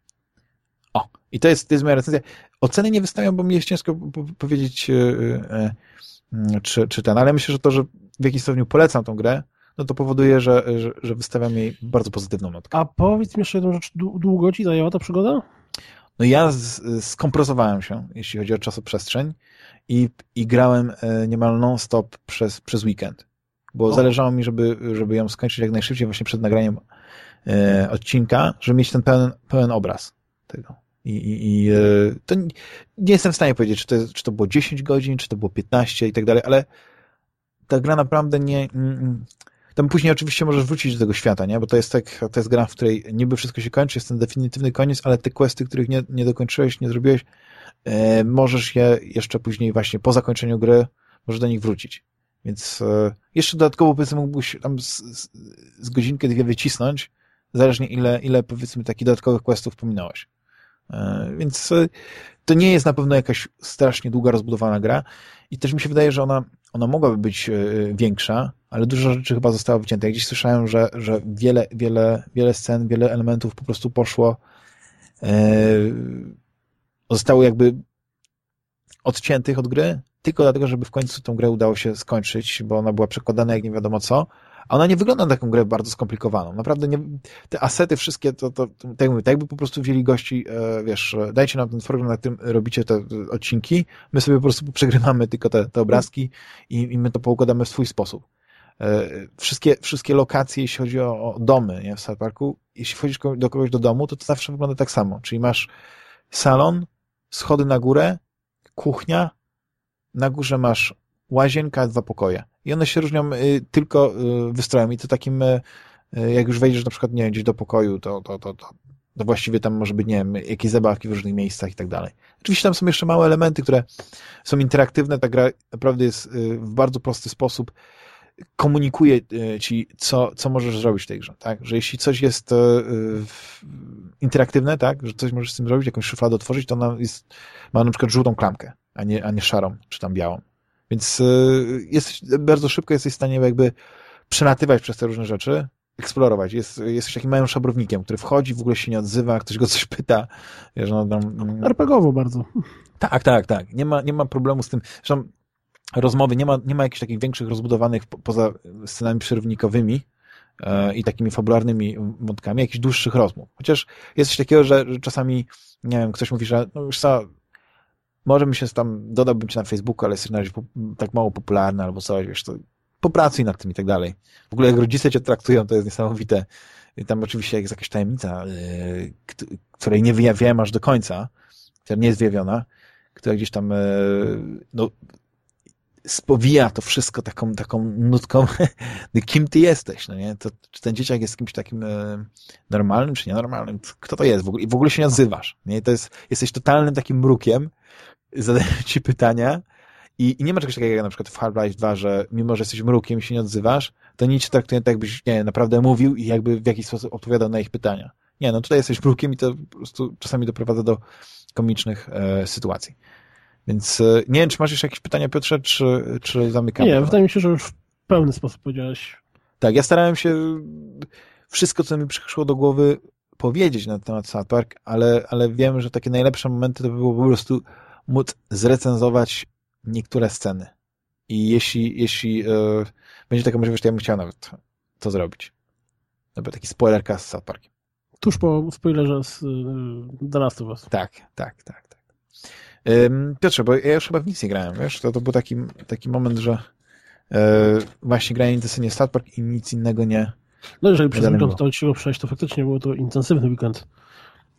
O, i to jest, to jest moja recenzja. Oceny nie wystawiam, bo mi jest ciężko powiedzieć, e, mm, czy, czy ten, ale myślę, że to, że w jakiś stopniu polecam tą grę, no to powoduje, że, że, że wystawiam jej bardzo pozytywną notkę. A powiedz mi jeszcze jedną rzecz, długo ci zajęła ta przygoda? No ja skompresowałem się, jeśli chodzi o czasoprzestrzeń i, i grałem e, niemal non-stop przez, przez weekend, bo o. zależało mi, żeby, żeby ją skończyć jak najszybciej właśnie przed nagraniem e, odcinka, żeby mieć ten pełen, pełen obraz tego. I, i, i e, to nie, nie jestem w stanie powiedzieć, czy to, czy to było 10 godzin, czy to było 15 i tak dalej, ale ta gra naprawdę nie... Mm, tam później oczywiście możesz wrócić do tego świata, nie? Bo to jest tak, to jest gra, w której niby wszystko się kończy, jest ten definitywny koniec, ale te questy, których nie, nie dokończyłeś, nie zrobiłeś, e, możesz je jeszcze później właśnie po zakończeniu gry, możesz do nich wrócić. Więc e, jeszcze dodatkowo powiedzmy mógłbyś tam z, z, z godzinkę, dwie wycisnąć, zależnie ile, ile powiedzmy takich dodatkowych questów pominąłeś. E, więc e, to nie jest na pewno jakaś strasznie długa, rozbudowana gra i też mi się wydaje, że ona, ona mogłaby być większa, ale dużo rzeczy chyba zostało wycięte. Ja gdzieś słyszałem, że, że wiele, wiele, wiele scen, wiele elementów po prostu poszło, zostało jakby odciętych od gry, tylko dlatego, żeby w końcu tą grę udało się skończyć, bo ona była przekładana jak nie wiadomo co, a ona nie wygląda na taką grę bardzo skomplikowaną. Naprawdę nie, te asety wszystkie, to, to, to tak, mówię, tak jakby po prostu wzięli gości, e, wiesz, dajcie nam ten program, na którym robicie te odcinki, my sobie po prostu przegrywamy tylko te, te obrazki i, i my to poukładamy w swój sposób. E, wszystkie, wszystkie lokacje, jeśli chodzi o, o domy nie, w South Parku, jeśli wchodzisz do kogoś do domu, to to zawsze wygląda tak samo. Czyli masz salon, schody na górę, kuchnia, na górze masz łazienka, dwa pokoje. I one się różnią y, tylko y, wystrojem i to takim, y, jak już wejdziesz na przykład, nie gdzieś do pokoju, to, to, to, to, to właściwie tam może być, nie wiem, jakieś zabawki w różnych miejscach i tak dalej. Oczywiście tam są jeszcze małe elementy, które są interaktywne, ta gra naprawdę jest w bardzo prosty sposób komunikuje e, ci, co, co możesz zrobić w tej grze, tak? Że jeśli coś jest e, interaktywne, tak? Że coś możesz z tym zrobić, jakąś szufladę otworzyć, to ona jest, ma na przykład żółtą klamkę, a nie, a nie szarą, czy tam białą. Więc e, jesteś, bardzo szybko jesteś w stanie jakby przenatywać przez te różne rzeczy, eksplorować. Jest, jesteś takim małym szabrownikiem, który wchodzi, w ogóle się nie odzywa, ktoś go coś pyta. Wiesz, no, tam... RPGowo bardzo. Tak, tak, tak. Nie ma, nie ma problemu z tym. Zresztą rozmowy, nie ma, nie ma jakichś takich większych rozbudowanych po, poza scenami przerywnikowymi e, i takimi fabularnymi wątkami, jakichś dłuższych rozmów. Chociaż jest coś takiego, że, że czasami, nie wiem, ktoś mówi, że no już co, może mi się tam, dodałbym cię na Facebooku, ale jesteś na razie tak mało popularny albo coś, wiesz, to popracuj nad tym i tak dalej. W ogóle jak rodzice cię traktują, to jest niesamowite. I tam oczywiście jest jakaś tajemnica, yy, której nie wyjawiałem aż do końca, która nie jest wyjawiona, która gdzieś tam, yy, no, spowija to wszystko taką, taką nutką, kim ty jesteś, no nie? To, czy ten dzieciak jest kimś takim e, normalnym, czy nienormalnym? Kto to jest w ogóle? I w ogóle się nie odzywasz, nie? To jest, jesteś totalnym takim mrukiem, zadają ci pytania i, i nie ma czegoś takiego jak na przykład w Half-Life 2, że mimo, że jesteś mrukiem i się nie odzywasz, to nic traktuje tak, jakbyś, nie naprawdę mówił i jakby w jakiś sposób odpowiadał na ich pytania. Nie, no tutaj jesteś mrukiem i to po prostu czasami doprowadza do komicznych e, sytuacji. Więc e, nie wiem, czy masz jeszcze jakieś pytania, Piotrze, czy, czy zamykamy? Nie, wydaje mi się, że już w pełny sposób powiedziałeś. Tak, ja starałem się wszystko, co mi przyszło do głowy, powiedzieć na temat South Park, ale, ale wiem, że takie najlepsze momenty to by było po prostu móc zrecenzować niektóre sceny. I jeśli, jeśli e, będzie taka możliwość, to ja bym chciał nawet to zrobić. Dobra, taki spoilerka z South Parkiem. Tuż po spoilerze z y, The Last of Us. Tak, tak, tak. tak. Piotrze, bo ja już chyba w nic nie grałem, wiesz, to, to był taki, taki moment, że e, właśnie grałem intensywnie South Park i nic innego nie No jeżeli przez weekend to się przejść, to faktycznie było to intensywny weekend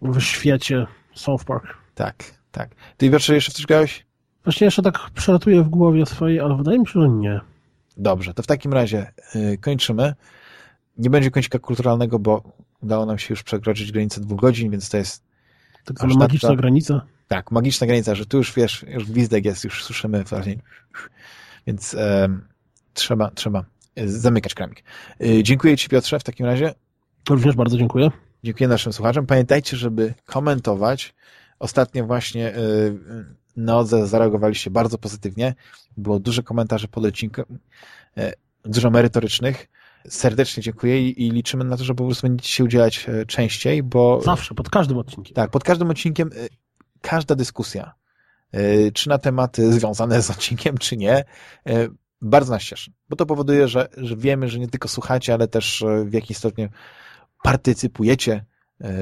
w świecie South Park. Tak, tak. Ty Piotrze jeszcze w coś grałeś? Właśnie jeszcze tak przelatuję w głowie swojej, ale wydaje mi się, że nie. Dobrze, to w takim razie y, kończymy. Nie będzie kończyka kulturalnego, bo udało nam się już przekroczyć granicę dwóch godzin, więc to jest... Tak zwana magiczna ta, granica? Tak, magiczna granica, że tu już wiesz, już gwizdek jest, już słyszymy właśnie. Więc e, trzeba, trzeba zamykać kramik. E, dziękuję Ci Piotrze w takim razie. Również bardzo dziękuję. Dziękuję naszym słuchaczom. Pamiętajcie, żeby komentować. Ostatnio właśnie e, na Odze zareagowaliście bardzo pozytywnie. Było dużo komentarzy pod odcinkiem, e, dużo merytorycznych serdecznie dziękuję i, liczymy na to, że po prostu będziecie się udzielać e, częściej, bo... Zawsze, pod każdym odcinkiem. Tak, pod każdym odcinkiem e, każda dyskusja, e, czy na tematy związane z odcinkiem, czy nie, bardzo nas cieszy, bo to powoduje, że, że wiemy, że nie tylko słuchacie, ale też w jakimś stopniu partycypujecie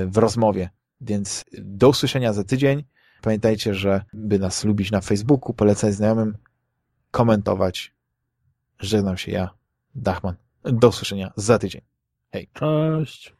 w rozmowie. Więc do usłyszenia za tydzień. Pamiętajcie, że by nas lubić na Facebooku, polecać znajomym, komentować. Żegnam się ja, Dachman. Do usłyszenia za tydzień. Hej. Cześć.